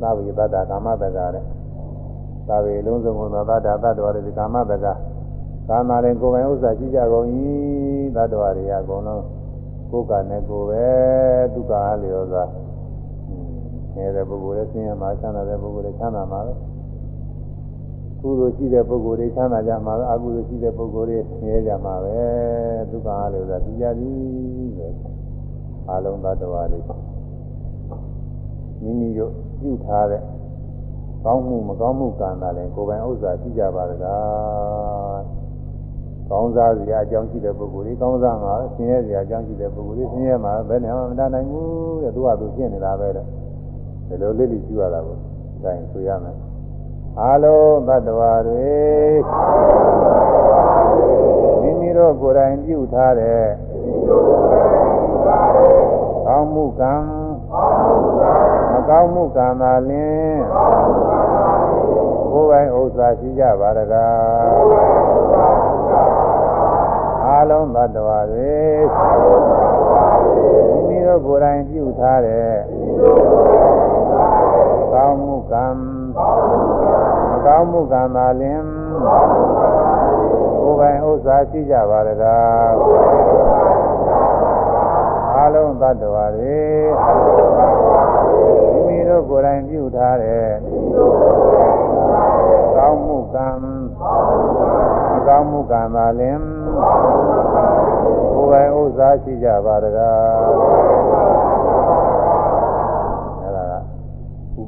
သာဝိပတ္တာကာမတက္ကတဲ့သာဝေလုံးစုံသောသတ္တသတ္တဝါတွေကာမတက္ကကာမရင်ကိုယ်ပိုင်ဥစ္စာရှိကြကုန်၏သတ္တဝါတွေကအကုန်လုံးကိုယ်ကနဲ့ကိုယ်ပဲဒုက္ခအားလျော်စွာနေတဲ့ပုဂ္ဂိုလ်လည်းဆင်းရဲမှာချမ်းသာတဲ့ပုဂ္ဂိုလ်လည်းချမ်းသာမှာပဲ ကုသိုလ်ရှိတဲ့ပုဂ္ဂိုလ်တွေချမ်းသာကြမှာပဲအကုသိုလ်ရှိတဲ့ပုဂ္ဂိုလ်တွေဆင်းရဲကြမှာပဲဒုက္ခအားလျော်စွာသိကြသည်ပဲအလုံးသတ္တဝါတွေမိမိတို့ပြုထားတဲ့ကောင်းမှုမကောင်းမှုကံတာလည်းကိုယ်ပိုင်ဥစ္စာရှိကြပါတကားကောင်းစားစရာအကြောင်းရှိတဲ့ပုဂ္ဂိုလ်တွေကောင်းစားမှာဆင်းရဲစရာအကြောင်းရှိတဲ့ပုဂ္ဂိုလ်တွေဆင်းရဲမှာဘယ်နဲ့မှမတတ်နိုင်ဘူးတဲ့သူကသူရှင်းနေတာပဲတဲ့ဒီလိုလေးလေးကြည့်ရတာကိုဒါရင်ဆိုရမယ် အာလုံးသတ္တဝါတွေမိမိတို့ကိုယ်တိုင်ပြုထားတဲ့ကောင်းမှုကံမကောင်းမှုကံသာလင်းကိုယ်ပိုင်ဥစ္စာရှိကြပါတကားအာလုံးသတ္တဝါတွေမိမိတို့ကိုယ်တိုင်ပြုထားတဲ့ကောင်းမှုကံမ ကောင်းမှုကံသာလင်းကိုယ်ပိုင်ဥစ္စာရှိကြပါတကားအာလုံးသတ္တဝါတွေမိမိတို့ကိုယ်တိုင်ပြုထားတဲ့ကောင်းမှုကံမကောင်းမှုကံသာလင်ကိုယ်ပိုင်ဥစ္စာရှိကြပါတ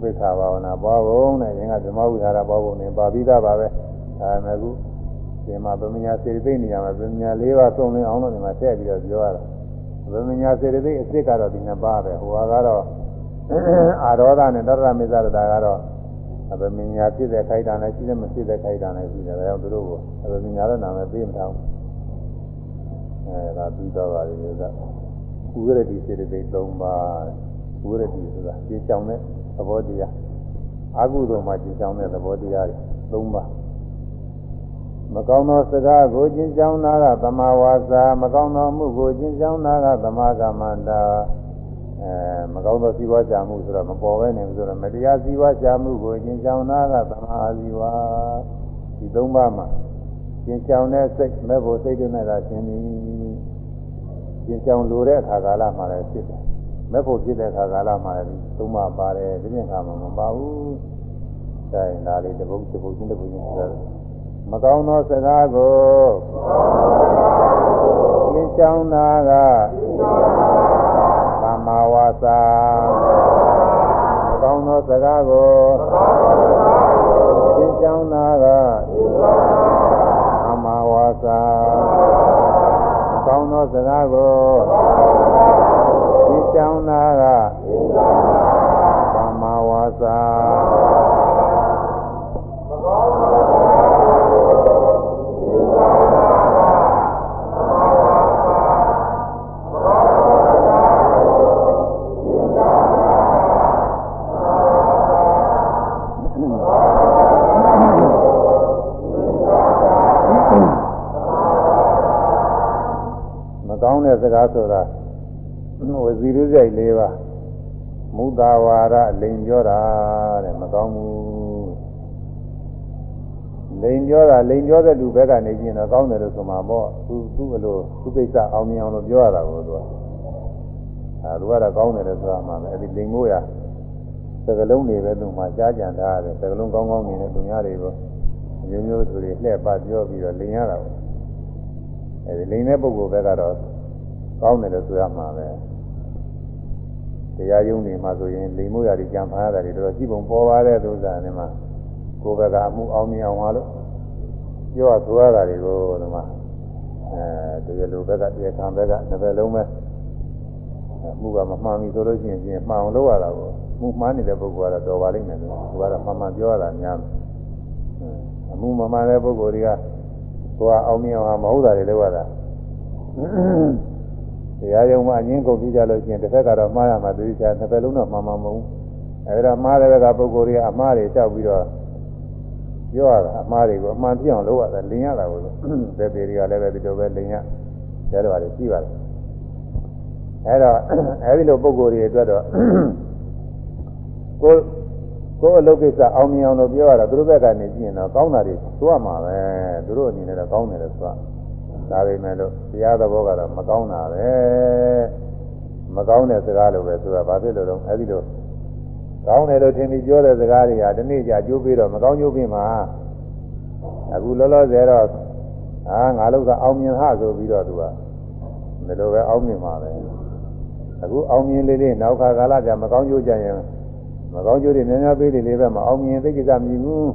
ပိ္ပခာဘာဝနာပွားဖို့နဲ့ရင်ကဓမ္မဝိဟာရပွားဖို့နဲ့ပါပြီးသားပါပဲဒါပေမဲ့ခုဒီမှာဗမညာစေတိနေရာမှာဗမညာ၄ပါးစုံလင်အောင်လို့ဒီမှာထည့်ပြီးတော့ပြောရတာဗမညာစေတိအစ်စ်ကတော့ဒီနှစ်ပါးပဲဟိုကတော့အာရောဒနဲ့တရမေဇရတာကတော့အဘမညာဖြစ်တဲ့ခိုက်တာနဲ့ရှိတယ်မဖြစ်တဲ့ခိုက်တာနဲ့ရှိတယ်ဒါကြောင့်သူတို့ကအဘမညာတော့နာမည်ပေးမထားဘူးအဲဒါပြီးတော့ပါလေဥဒဥရတိစေတိ၃ပါးဥရတိဆိုတာကျေချောင်တဲ့ သဘောတရားအာဟုသောမှာကျေချောင်တဲ့သဘောတရားတွေ၃ပါးမကောင်းသောစကားကိုကျင့်ကြောင်းတာကသမာဝါစာမကောင်းသောမှုကိုကျင့်ကြောင်းတာကသမာကမ္မန္တာအဲမကောင်းသောစီးပွားကြမှုဆိုတော့မပေါ်ပဲနေဆိုတော့မတရားစီးပွားကြမှုကိုကျင့်ကြောင်းတာကသမာအာဇီဝဒီသုံးပါးမှာကျင့်ကြောင်းတဲ့စိတ်မဲ့ဖို့စိတ်တွေနဲ့သာရှင်းသည်ကျင့်ကြောင်းလိုတဲ့အခါကာလမှာလည်းဖြစ်တယ် မဲ့ဖို့ဖြစ်တဲ့အခါကာလမှာလည်းသုံးပါးပါတယ်ဒီပြင်ခါမှာမပါဘူးဒါရင်ဒါလေးတစ်ပုဒ်တစ်ပုဒ်ချင်းတစ်ပုဒ်ချင်းဆိုတော့မကောင်းသောစကားကိုကျင့်ကြောင်းတာကသမ္မာဝါစာမကောင်းသောစကားကိုကျင့်ကြောင်းတာကသမ္မာဝါစာမကောင်းသောစကားကို ကျင့်ကြောင်းတာကသမ္မာဝါစာတဲ့စကားဆိုတာဝ စီရုစိတ်၄ပါးမုသာဝါဒလိန်ပြောတာတဲ့မကောင်းဘူးလိန်ပြောတာလိန်ပြောတဲ့လူဘက်ကနေကြည့်ရင်တော့ကောင်းတယ်လို့ဆိုမှာပေါ့သူသူ့အလိုသူ့ကိစ္စအောင်မြင်အောင်လို့ပြောရတာကိုသူကအဲသူကတော့ကောင်းတယ်လို့ဆိုတာမှပဲအဲဒီလိန်မို့ရစကလုံးတွေပဲသူမှကြားကြံထားရတယ်စကလုံးကောင်းကောင်းနေတဲ့သူများတွေကိုမျိုးမျိုးသူတွေလှည့်ပတ်ပြောပြီးတော့လိန်ရတာပေါ့အဲဒီလိန်တဲ့ပုဂ္ဂိုလ်ဘက်ကတော့ကောင်းတယ်လို့ဆိုရမှာပဲ တရားရုံးတွေမှာဆိုရင်လိန်မို့ရတွေကြံဖားရတာတွေတော့ကြည့်ပုံပေါ်ပါတဲ့သုဇာနဲ့မှာကိုယ်ဘက်ကအမှုအောင်မြင်အောင်ပါလို့ပြောရဆိုရတာတွေကိုဒီမှာအဲဒီလိုဘက်ကတရားခံဘက်ကတစ်ဘက်လုံးပဲမှုကမမှန်ပြီဆိုလို့ရှိရင်ပြင်မှန်အောင်လုပ်ရတာကိုမှုမှားနေတဲ့ပုဂ္ဂိုလ်ကတော့တော်ပါလိမ့်မယ်လို့သူကတော့မှန်မှန်ပြောရတာများအမှုမမှန်တဲ့ပုဂ္ဂိုလ်တွေကကိုယ်ကအောင်မြင်အောင်မဟုတ်တာတွေလုပ်ရတာ တရားရုံမှာအငင်းကုန်ပြကြလို့ရှိရင်တစ်ဖက်ကတော့မှားရမှာသူချာတစ်ဖက်လုံးတော့မှန်မှန်မဟုတ်အဲဒါမှားတဲ့ဘက်ကပုဂ္ဂိုလ်တွေကအမှားတွေကြောက်ပြီးတော့ပြောရတာအမှားတွေကိုအမှန်ပြအောင်လုပ်ရတယ်လင်ရတာကိုဘယ်ပေတွေကလည်းပဲဒီလိုပဲလင်ရကျတော့တယ်ရှိပါတယ်အဲတော့အဲဒီလိုပုံကိုယ်တွေအတွက်တော့ကိုကိုယ်အလုပ်ကိစ္စအောင်မြင်အောင်လို့ပြောရတာသူတို့ဘက်ကနေကြည့်ရင်တော့ကောင်းတာတွေသွားမှာပဲသူတို့အနေနဲ့တော့ကောင်းတယ်လို့ဆိုတာ ဒါပေမဲ့လို့တရားသဘောကတော့မကောင်းတာပဲမကောင်းတဲ့စကားလိုပဲဆိုတာဘာဖြစ်လို့လဲအဲဒီလိုကောင်းတယ်လို့ထင်ပြီးပြောတဲ့စကားတွေဟာဒီနေ့ကြာကျိုးပြီးတော့မကောင်းကျိုးပြီးမှအခုလောလောဆယ်တော့အာငါလို့ကအောင်မြင်ဟာဆိုပြီးတော့သူကဒီလိုပဲအောင်မြင်မှာပဲအခုအောင်မြင်လေးလေးနောက်ခါကာလကြာမကောင်းကျိုးကြရင်မကောင်းကျိုးတွေများများပေးတယ်လေးပဲမအောင်မြင်သိကိစ္စမြည်ဘူး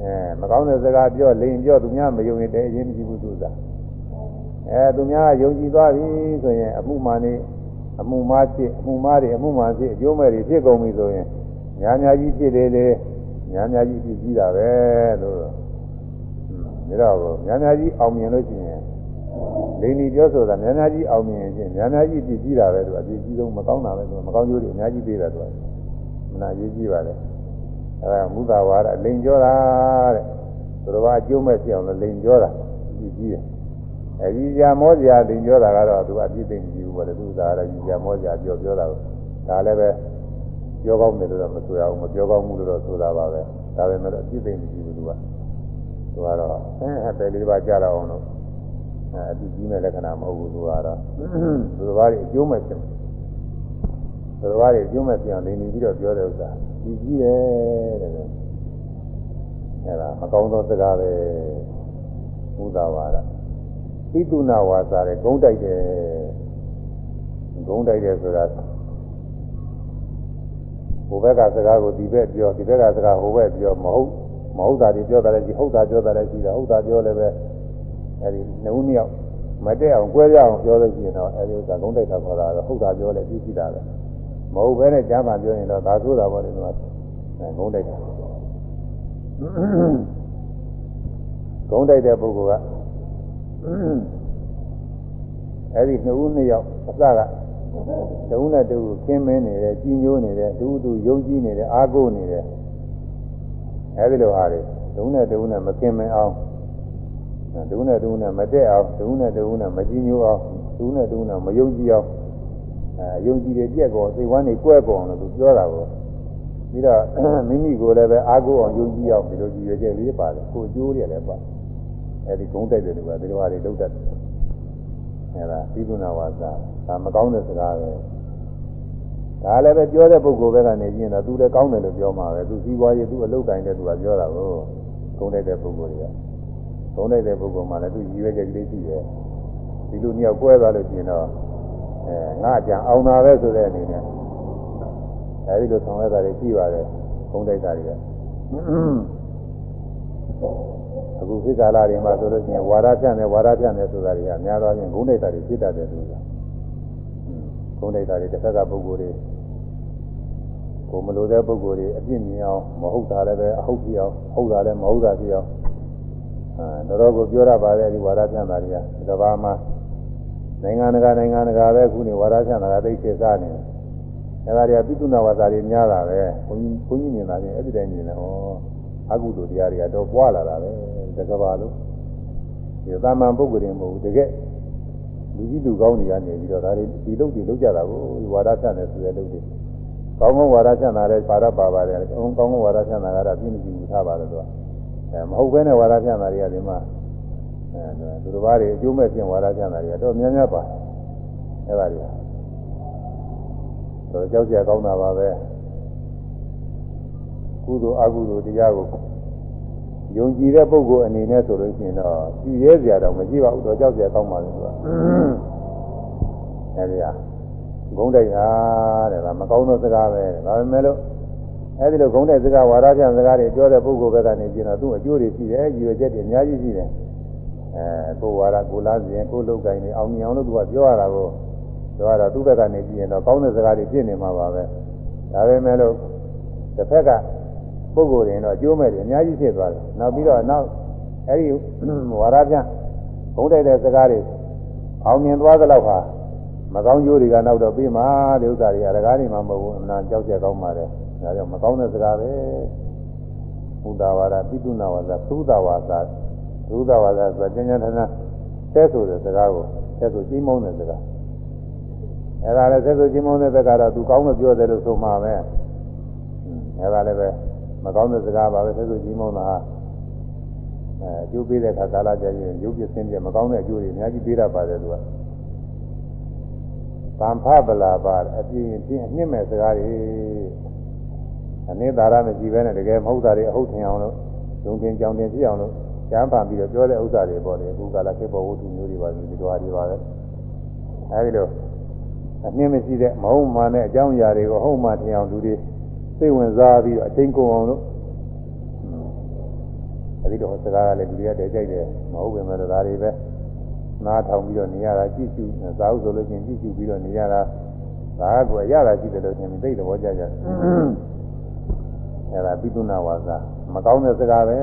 အဲမကောင်းတဲ့စကားပြောလိန်ပြောသူများမယုံရင်တည်းအရင်မရှိဘူးသူစား အဲသူများယုံကြည်သွားပြီဆိုရင်အမှုမှန်နေအမှုမှားဖြစ်အမှုမှားတွေအမှုမှန်ဖြစ်အကျိုးမဲ့တွေဖြစ်ကုန်ပြီဆိုရင်ညာညာကြီးဖြစ်လေလေညာညာကြီးဖြစ်ကြီးတာပဲလို့ဒါတော့ညာညာကြီးအောင်မြင်လို့ရှိရင်လိန်ဒီပြောဆိုတာညာညာကြီးအောင်မြင်ရင်ညာညာကြီးဖြစ်ကြီးတာပဲသူအပြည့်ကြီးဆုံးမကောင်းတာပဲသူမကောင်းကျိုးတွေအများကြီးပေးတာသူမနာရေးကြီးပါလေအဲဒါမူတာဝါဒလိန်ပြောတာတဲ့သူတော်ဘာအကျိုးမဲ့ဖြစ်အောင်လို့လိန်ပြောတာကြီးကြီးတယ် အဲဒီကြာမောကြာတင်ပြောတာကတော့သူကအပြည့်သိမ့်ကြည့်ဘူးပေါ့လေသူကလည်းဒီကြာမောကြာပြောပြောတာကိုဒါလည်းပဲပြောကောင်းတယ်လို့တော့မဆိုရဘူးမပြောကောင်းဘူးလို့တော့ဆိုတာပါပဲဒါပေမဲ့အပြည့်သိမ့်ကြည့်ဘူးသူကသူကတော့အဲပဲလေးပါကြတော့အောင်လို့အဲအပြည့်ကြီးမဲ့လက္ခဏာမဟုတ်ဘူးသူကတော့သူတော်ဘာတွေအကျိုးမဲ့ဖြစ်သူတော်ဘာတွေအကျိုးမဲ့ဖြစ်အောင်နေနေပြီးတော့ပြောတဲ့ဥစ္စာဒီကြီးတယ်တဲ့အဲဒါမကောင်းသောစကားပဲဘုရားပါလား ပိတုနာဝါစာတဲ့ဂုံးတိုက်တယ်ဂုံးတိုက်တယ်ဆိုတာဟိုဘက်ကစကားကိုဒီဘက်ပြောဒီဘက်ကစကားဟိုဘက်ပြောမဟုတ်မဟုတ်တာတွေပြောတာလည်းရှိဟုတ်တာပြောတာလည်းရှိတယ်ဟုတ်တာပြောလည်းပဲအဲဒီနှစ်ဦးနှစ်ယောက်မတည့်အောင်ကြွဲရအောင်ပြောလို့ရှိရင်တော့အဲဒီဥစ္စာဂုံးတိုက်တာခေါ်တာတော့ဟုတ်တာပြောလည်းပြည့်စုံတာပဲမဟုတ်ဘဲနဲ့ကြားမှပြောရင်တော့ဒါဆိုတာပေါ့လေတော့ဂုံးတိုက်တာဂုံးတိုက်တဲ့ပုဂ္ဂိုလ်က အဲဒီနှစ်ဦးနှစ်ယောက်အစကတဦးနဲ့တဦးခင်းမင်းနေတယ်ကြီးညိုးနေတယ်တူတူယုံကြည်နေတယ်အားကိုးနေတယ်အဲဒီလိုဟာတွေတဦးနဲ့တဦးနဲ့မခင်းမင်းအောင်တဦးနဲ့တဦးနဲ့မတက်အောင်တဦးနဲ့တဦးနဲ့မကြီးညိုးအောင်တဦးနဲ့တဦးနဲ့မယုံကြည်အောင်အဲယုံကြည်တဲ့ကြက်ကောစိတ်ဝမ်းနေကွဲကောအောင်လို့သူပြောတာကိုပြီးတော့မိမိကိုလည်းပဲအားကိုးအောင်ယုံကြည်အောင်ဒီလိုကြည်ရွယ်ချက်လေးပါတယ်ကိုအကျိုးတွေလည်းပါတယ် အဲဒီဂုံးတိုက်တယ်လို့ကဒီလိုဟာတွေလောက်တတ်တယ်အဲဒါသီသုနာဝါစာဒါမကောင်းတဲ့စကားပဲဒါလည်းပဲပြောတဲ့ပုဂ္ဂိုလ်ဘက်ကနေကြည့်ရင်တော့သူလည်းကောင်းတယ်လို့ပြောမှာပဲသူစည်းပွားရေးသူအလုပ်တိုင်းတဲ့သူကပြောတာကိုဂုံးတိုက်တဲ့ပုဂ္ဂိုလ်တွေကဂုံးတိုက်တဲ့ပုဂ္ဂိုလ်မှလည်းသူရည်ရွယ်ချက်ကလေးရှိတယ်ဒီလိုနှစ်ယောက်ကွဲသွားလို့ရှိရင်တော့အဲငါကြံအောင်တာပဲဆိုတဲ့အနေနဲ့အဲဒီလိုဆောင်ရွက်တာတွေရှိပါတယ်ဂုံးတိုက်တာတွေက အခုခေတ်ကာလတွေမှာဆိုလို့ရှိရင်ဝါဒဖြန့်တယ်ဝါဒဖြန့်တယ်ဆိုတာတွေကအများသောအားဖြင့်ဂုဏ်တိုက်တာတွေဖြစ်တတ်တယ်ဆိုတာဂုဏ်တိုက်တာတွေတစ်ခါကပုဂ္ဂိုလ်တွေကိုမလိုတဲ့ပုဂ္ဂိုလ်တွေအပြစ်မြင်အောင်မဟုတ်တာလည်းပဲအဟုတ်ပြအောင်ဟုတ်တာလည်းမဟုတ်တာပြအောင်အဲတော်တော်ကိုပြောရပါတယ်ဒီဝါဒဖြန့်တာတွေကဒီဘာမှနိုင်ငံတကာနိုင်ငံတကာပဲအခုနေဝါဒဖြန့်တာကသိခေစားနေတယ်အဲဒါတွေကပိတုနာဝါစာတွေများတာပဲဘုန်းကြီးဘုန်းကြီးမြင်တာချင်းအဲ့ဒီတိုင်းမြင်တယ်ဟောအကုသိုလ်တရားတွေကတော့ပွားလာတာပဲ တကဘာလို့ဒီသာမန်ပုဂ္ဂိုလ်တွေမဟုတ်ဘူးတကယ်လူကြီးလူကောင်းတွေကနေပြီးတော့ဒါတွေဒီလုပ်တွေလုပ်ကြတာကိုဝါဒဖြန့်တယ်ဆိုတဲ့လုပ်တွေကောင်းကောင်းဝါဒဖြန့်တာလည်းပါရပါပါတယ်ကောင်းကောင်းဝါဒဖြန့်တာကတော့ပြည့်မကြည့်ဘူးထားပါတော့သူကအဲမဟုတ်ဘဲနဲ့ဝါဒပြတာတွေကဒီမှာအဲသူတို့ဘာတွေအကျိုးမဲ့ပြင်ဝါဒပြတာတွေတော့များများပါအဲ့ပါတွေတော့ကြောက်ကြကောင်းတာပါပဲကုသိုလ်အကုသိုလ်တရားကို ယုံကြည်တဲ့ပုဂ္ဂိုလ်အနေနဲ့ဆိုလို့ရှိရင်တော့ပြည့်ရဲစရာတော့မရှိပါဘူးတော့ကြောက်ကြကောင်းပါလေသူကအဲဒီဟာဂုံးတိုက်ဟာတဲ့ဒါမကောင်းသောစကားပဲဒါပေမဲ့လို့အဲဒီလိုဂုံးတိုက်စကားဝါဒပြန်စကားတွေပြောတဲ့ပုဂ္ဂိုလ်ဘက်ကနေကျင်တော့သူ့အကျိုးတွေရှိတယ်ရည်ရွယ်ချက်တွေအများကြီးရှိတယ်အဲကိုဝါဒကိုလားစဉ်ကိုလုတ်ကိုင်းနေအောင်မြင်အောင်လို့သူကပြောရတာကိုပြောရတော့သူ့ဘက်ကနေကြည့်ရင်တော့ကောင်းတဲ့စကားတွေပြည့်နေမှာပါပဲဒါပေမဲ့လို့တစ်ဖက်က ပုဂ္ဂိုလ်တွေတော့အကျိုးမဲ့တွေအများကြီးဖြစ်သွားတယ်နောက်ပြီးတော့နောက်အဲဒီဝါဒပြန်ဂုံးတိုက်တဲ့စကားတွေအောင်မြင်သွားသလောက်ဟာမကောင်းကျိုးတွေကနောက်တော့ပြီးမှဒီဥစ္စာတွေအရကားနေမှာမဟုတ်ဘူးအမှန်ကြောက်ကြကောင်းပါတယ်ဒါကြောင့်မကောင်းတဲ့စကားပဲဘုဒ္ဓဝါဒပိတုနာဝါဒသုဒ္ဓဝါဒသုဒ္ဓဝါဒဆိုကျဉ်းကျဉ်းထန်ထန်ဆဲဆိုတဲ့စကားကိုဆဲဆိုကြီးမုန်းတဲ့စကားအဲဒါလည်းဆဲဆိုကြီးမုန်းတဲ့ဘက်ကတော့သူကောင်းလို့ပြောတယ်လို့ဆိုမှာပဲအဲဒါလည်းပဲ မကောင်းတဲ့စကားပါပဲဆဲဆိုကြီးမုန်းတာဟာအဲအကျိုးပေးတဲ့အခါကာလကြာရင်ရုပ်ပြစင်းပြမကောင်းတဲ့အကျိုးတွေအများကြီးပေးတတ်ပါတယ်သူကဗံဖပလာပါအပြင်းပြင်းအနှစ်မဲ့စကားတွေအနည်းသာရမရှိဘဲနဲ့တကယ်မဟုတ်တာတွေအဟုတ်ထင်အောင်လို့ယုံတင်ကြောင်တင်ဖြစ်အောင်လို့ကျမ်းပါပြီးတော့ပြောတဲ့ဥစ္စာတွေပေါ့လေအခုကာလခေတ်ပေါ်ဝတ္ထုမျိုးတွေပါဒီလိုဟာတွေပါပဲအဲဒီလိုအနှင်းမရှိတဲ့မဟုတ်မှန်တဲ့အကြောင်းအရာတွေကိုဟုတ်မှထင်အောင်လူတွေ စိတ်ဝင်စားပြီးတော့အချိန်ကုန်အောင်လို့အဲဒီတော့စကားကလည်းလူတွေကတည်းကြိုက်တယ်မဟုတ်ပဲမဲ့ဒါတွေပဲနားထောင်ပြီးတော့နေရတာကြည့်ရှုသာဥဆိုလို့ချင်းကြည့်ရှုပြီးတော့နေရတာဒါကကိုအရသာရှိတယ်လို့ချင်းသိတဲ့ဘောကြကြအဲဒါပိသုနာဝါစာမကောင်းတဲ့စကားပဲ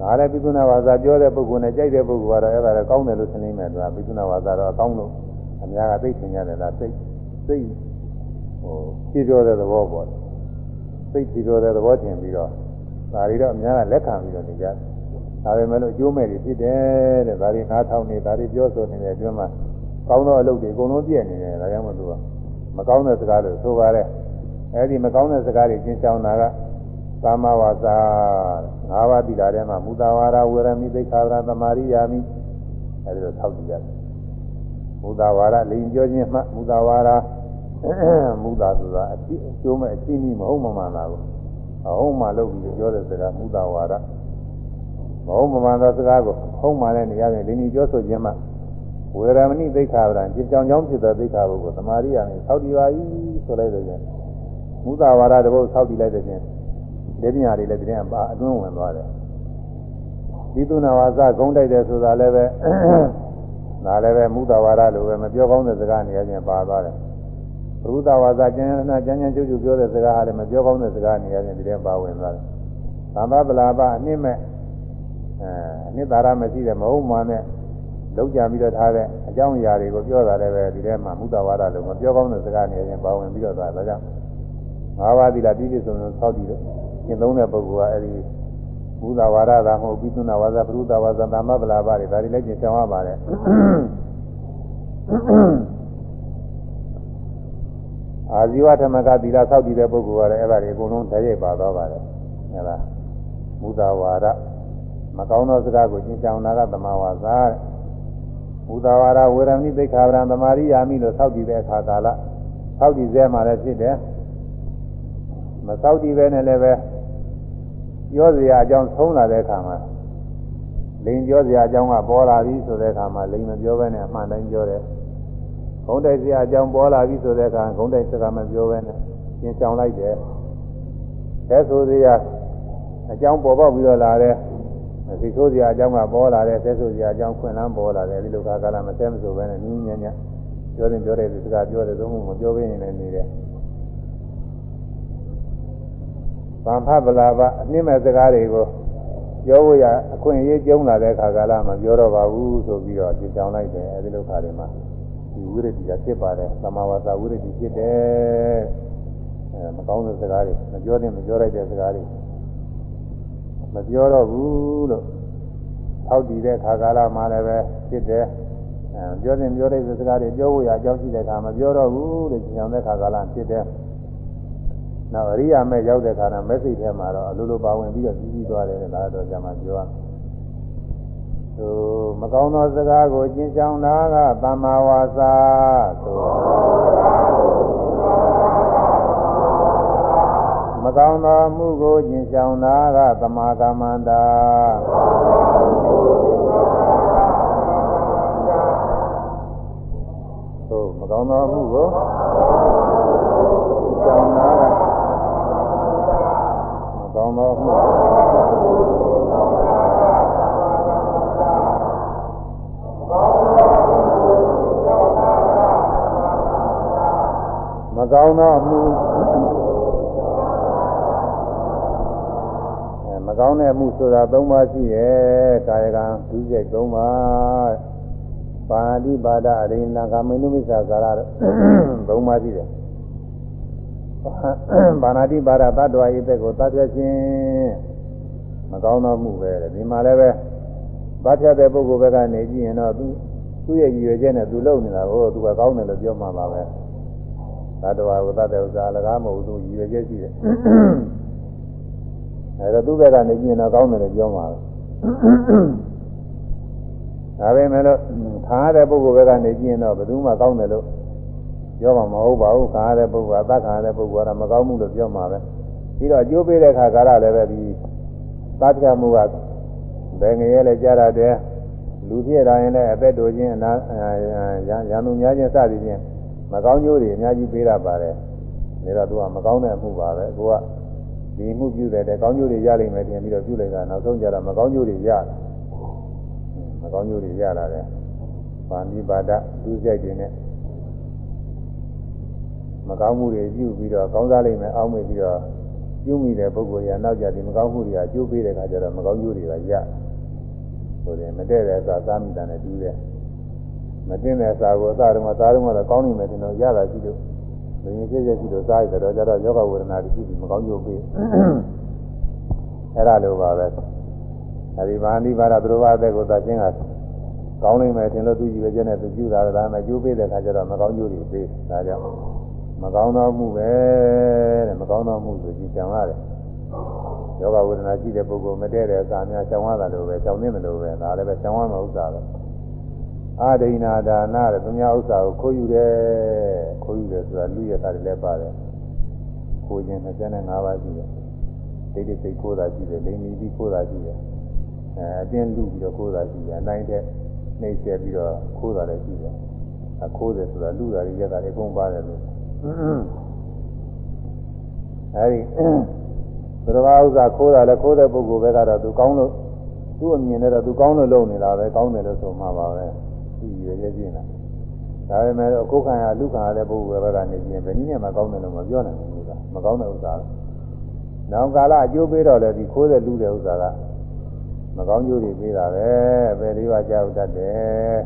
ဒါလည်းပိသုနာဝါစာပြောတဲ့ပုဂ္ဂိုလ်နဲ့ကြိုက်တဲ့ပုဂ္ဂိုလ်ကတော့အဲ့ဒါလည်းကောင်းတယ်လို့ထင်နေမယ်သူကပိသုနာဝါစာတော့အကောင်းလို့အများကသိထင်ကြတယ်လားသိသိ ဟိုကြည့်ပြောတဲ့သဘောပေါ့သိကြည့်ပြောတဲ့သဘောထင်ပြီးတော့ဒါတွေတော့အများကလက်ခံပြီးတော့နေကြတယ်ဒါပေမဲ့လို့အကျိုးမဲ့တွေဖြစ်တယ်တဲ့ဒါတွေနားထောင်နေဒါတွေပြောဆိုနေတဲ့အတွင်းမှာကောင်းသောအလုပ်တွေအကုန်လုံးပြည့်နေတယ်ဒါကြောင့်မို့လို့မကောင်းတဲ့စကားတွေဆိုပါတဲ့အဲဒီမကောင်းတဲ့စကားတွေကျင်းချောင်းတာကသာမဝါစာငါးပါးတိလာထဲမှာမူတာဝါဒဝေရမိသိက္ခာပဒသမာရိယာမိအဲဒီလိုထောက်ကြည့်ရတယ်မူတာဝါဒလိန်ပြောခြင်းမှမူတာဝါဒ မူတာဆိုတာအကျိအကျိုးမဲ့အချင်းကြီးမဟုတ်မှမှန်တာကိုအဟုတ်မှလုပ်ပြီးပြောတဲ့စကားမူတာဝါဒမဟုတ်မှန်သောစကားကိုဟုတ်မှလည်းနေရတယ်လိန်ကြီးပြောဆိုခြင်းမှဝေရမဏိသိက္ခာပဒံจิตကြောင်ကြောင်းဖြစ်သောသိက္ခာပုဂ္ဂိုလ်သမာရိယာမိသောက်တည်ပါ၏ဆိုလိုက်တယ်မူတာဝါဒတပုတ်သောက်တည်လိုက်တဲ့ချင်းလက်ပညာတွေလည်းတင်းပါအတွင်းဝင်သွားတယ်ဒီသုနာဝါစဂုံးတိုက်တယ်ဆိုတာလည်းပဲဒါလည်းပဲမူတာဝါဒလိုပဲမပြောကောင်းတဲ့စကားနေရာချင်းပါသွားတယ် ဘုဒ္ဓဝါစကျမ်းနာကျမ်းကျမ်းကျုပ်ကျုပ်ပြောတဲ့စကားဟာလည်းမပြောကောင်းတဲ့စကားနေရာချင်းဒီထဲပါဝင်သွားတယ်သံဃပလာပအနည်းမဲ့အဲအနှစ်သာရမရှိတဲ့မဟုတ်မှန်တဲ့လောက်ကြပြီးတော့ထားတဲ့အကြောင်းအရာတွေကိုပြောတာလည်းပဲဒီထဲမှာမူတာဝါဒလိုမပြောကောင်းတဲ့စကားနေရာချင်းပါဝင်ပြီးတော့သွားဒါကြောင့်ငါးပါးသီလပြည့်ပြည့်စုံစုံသောက်တည်တယ်ကျင့်သုံးတဲ့ပုဂ္ဂိုလ်ကအဲဒီဘုဒ္ဓဝါဒသာမဟုတ်ပြီးသုနာဝါဒပရုဒဝါဒသာမဗလာပါတွေဒါတွေလည်းကျင့်ဆောင်ရပါတယ် အာဇီဝဓမ္မကသီလဆောက်တည်တဲ့ပုဂ္ဂိုလ်ကလည်းအဲ့ဒါတွေအကုန်လုံးတရိပ်ပါသွားပါတယ်ဟုတ်လားဘုဒ္ဓဝါဒမကောင်းသောစကားကိုကျင့်ဆောင်တာကသမဝါစာတဲ့ဘုဒ္ဓဝါဒဝေရမိသိက္ခာပဒံသမာရိယာမိလို့ဆောက်တည်တဲ့အခါကာလဆောက်တည်စေမှလည်းဖြစ်တယ်မသောက်တည်ပဲနဲ့လည်းပဲပြောစရာအကြောင်းဆုံးလာတဲ့အခါမှာလိန်ပြောစရာအကြောင်းကပေါ်လာပြီဆိုတဲ့အခါမှာလိန်မပြောဘဲနဲ့အမှန်တိုင်းပြောတယ်။ ဂုံးတိုက်စရာအကြောင်းပေါ်လာပြီဆိုတဲ့အခါဂုံးတိုက်စကားမပြောဘဲနဲ့ရှင်းချောင်လိုက်တယ်။အဲဆိုစရာအကြောင်းပေါ်ပေါက်ပြီးတော့လာတဲ့ဒီဆိုစရာအကြောင်းကပေါ်လာတဲ့ဆက်ဆိုစရာအကြောင်းခွင့်လန်းပေါ်လာတယ်ဒီလိုခါကလာမဆဲမဆိုဘဲနဲ့နင်းညံ့ညံ့ပြောရင်ပြောတဲ့စကားပြောတယ်သုံးမှုမပြောဘဲရင်လည်းနေတယ်။ဗံဖပလာပအနှိမ့်မဲ့စကားတွေကိုပြောဖို့ရအခွင့်အရေးကျုံလာတဲ့ခါကာလမှာပြောတော့ပါဘူးဆိုပြီးတော့ကြင်ကြောင်လိုက်တယ်အဲဒီလိုခါတွေမှာဒီ ဝိရတိကဖြစ်ပါတယ်သမာဝါစာဝိရတိဖြစ်တယ်အဲမကောင်းတဲ့စကားတွေမပြောတဲ့မပြောလိုက်တဲ့စကားတွေမပြောတော့ဘူးလို့ထောက်တည်တဲ့ခါကာလမှာလည်းပဲဖြစ်တယ်အဲပြောတဲ့ပြောတဲ့စကားတွေပြောဖို့ရအကြောင်းရှိတဲ့အခါမပြောတော့ဘူးလို့ကြင်ကြောင်တဲ့ခါကာလဖြစ်တယ်နောက်အရိယာမဲ့ရောက်တဲ့ခါကျမက်စိတ်ထဲမှာတော့အလိုလိုပါဝင်ပြီးတော့ပြီးပြီးသွားတယ်ဒါတော့ကြာမှပြောရမယ် ဟိုမကောင်းသောစကားကိုကျင့်ကြောင်းတာကသမ္မာဝါစာဆိုမကောင်းသောမှုကိုကျင့်ကြောင်းတာကသမာကမ္မန္တာဟိုမကောင်းသောမှုကိုကြောင်းတာကမကောင်းသောမှု ကောင်းသောမှုအဲမကောင်းတဲ့မှုဆိုတာ၃ပါးရှိတယ်ကာယကံဒုစရိုက်၃ပါးပါဠိပါဒအရိဏကာမေနုမိစ္ဆာကာရ၃ပါးရှိတယ်ဘာနာတိပါဒသတ္တဝါဤသက်ကိုသတ်ပြခြင်းမကောင်းသောမှုပဲဒီမှာလည်းပဲသတ်ဖြတ်တဲ့ပုဂ္ဂိုလ်ဘက်ကနေကြည့်ရင်တော့သူသူ့ရဲ့ရည်ရွယ်ချက်နဲ့သူလုပ်နေတာကိုသူကကောင်းတယ်လို့ပြောမှာပါပဲ သတ္တဝါကိုသတ်တဲ့ဥစ္စာအလကားမဟုတ်သူရည်ရွယ်ချက်ရှိတယ်အဲဒါသူ့ဘက်ကနေကြည့်ရင်တော့ကောင်းတယ်လို့ပြောမှာပဲဒါပေမဲ့လို့ခံရတဲ့ပုဂ္ဂိုလ်ဘက်ကနေကြည့်ရင်တော့ဘယ်သူမှကောင်းတယ်လို့ပြောမှာမဟုတ်ပါဘူးခံရတဲ့ပုဂ္ဂိုလ်ကသတ်ခံရတဲ့ပုဂ္ဂိုလ်ကမကောင်းမှုလို့ပြောမှာပဲပြီးတော့အကျိုးပေးတဲ့ခါကာလလည်းပဲဒီသတ်ပြမှုကဘယ်ငရဲလဲကြားရတယ်လူပြည့်တိုင်းလည်းအသက်တိုခြင်းအနာရန်သူများချင်းစသည်ဖြင့် မကောင်းကျိုးတွေအများကြီးပေးရပါတယ်ဒါတော့သူကမကောင်းတဲ့အမှုပါပဲကိုကဒီမှုပြုတဲ့တဲ့ကောင်းကျိုးတွေရနိုင်မယ်ထင်ပြီးတော့ပြုလိုက်တာနောက်ဆုံးကြတော့မကောင်းကျိုးတွေရတယ်မကောင်းကျိုးတွေရလာတယ်ပါဠိပါဒသူစိတ်တွေနဲ့မကောင်းမှုတွေပြုပြီးတော့ကောင်းစားလိုက်မယ်အောင်းမိပြီးတော့ပြုမိတဲ့ပုဂ္ဂိုလ်တွေကနောက်ကြဒီမကောင်းမှုတွေကအကျိုးပေးတဲ့ခါကျတော့မကောင်းကျိုးတွေကရဆိုတယ်မတည့်တဲ့အခါသာမိတာနဲ့တူးတယ် မတင်တဲ့စာကိုအစားတုန်းကစားတုန်းကတော့ကောင်းနေမယ်တင်တော့ရတာရှိလို့မင်းပြည့်ပြည့်ရှိလို့စားရတော့ကြတော့ယောဂဝေဒနာတခုပြီးမကောင်းကျိုးပေးအဲ့ဒါလိုပါပဲအဲဒီဗာဏိပါဒသူတော်ဘာအသက်ကိုသာချင်းကကောင်းနေမယ်တင်လို့သူကြည့်ပဲကျနဲ့သူပြုတာဒါမှကျိုးပေးတဲ့ခါကျတော့မကောင်းကျိုးတွေပေးဒါကြောင့်မကောင်းသောမှုပဲတဲ့မကောင်းသောမှုဆိုကြည်ကြံရတယ်ယောဂဝေဒနာရှိတဲ့ပုဂ္ဂိုလ်မတည့်တဲ့အစာများကြောင်ရတာလို့ပဲကြောင်နေတယ်လို့ပဲဒါလည်းပဲကြောင်ရမှာဥစ္စာပဲ အာဒိနာဒါနတဲ့သူများဥစ္စာကိုခိုးယူတယ်ခိုးယူတယ်ဆိုတာလူရတာတွေလည်းပါတယ်ခိုးခြင်း25ပါးရှိတယ်ဒိဋ္ဌိစိတ်ခိုးတာရှိတယ်လိင်မီပြီးခိုးတာရှိတယ်အဲအတင်းလူပြီးတော့ခိုးတာရှိတယ်အနိုင်တဲ့နှိမ့်ဆက်ပြီးတော့ခိုးတာလည်းရှိတယ်အခိုးတယ်ဆိုတာလူတာတွေရတာတွေအကုန်ပါတယ်လို့အဲဒီသရဝဥစ္စာခိုးတာလည်းခိုးတဲ့ပုဂ္ဂိုလ်ပဲကတော့သူကောင်းလို့သူ့အမြင်နဲ့တော့သူကောင်းလို့လုပ်နေတာပဲကောင်းတယ်လို့ဆိုမှာပါပဲသူ ရည်ရည်ချင်းတာဒါပေမဲ့အခုခံရလူခံရတဲ့ပုဂ္ဂိုလ်ဘက်ကနေပြင်ဘယ်နည်းနဲ့မှကောင်းတယ်လို့မပြောနိုင်ဘူးကမကောင်းတဲ့ဥစ္စာနောက်ကာလအကျိုးပေးတော့လေဒီခိုးတဲ့လူတဲ့ဥစ္စာကမကောင်းကျိုးတွေပေးတာပဲပဲလေးပါးကြောက်တတ်တယ်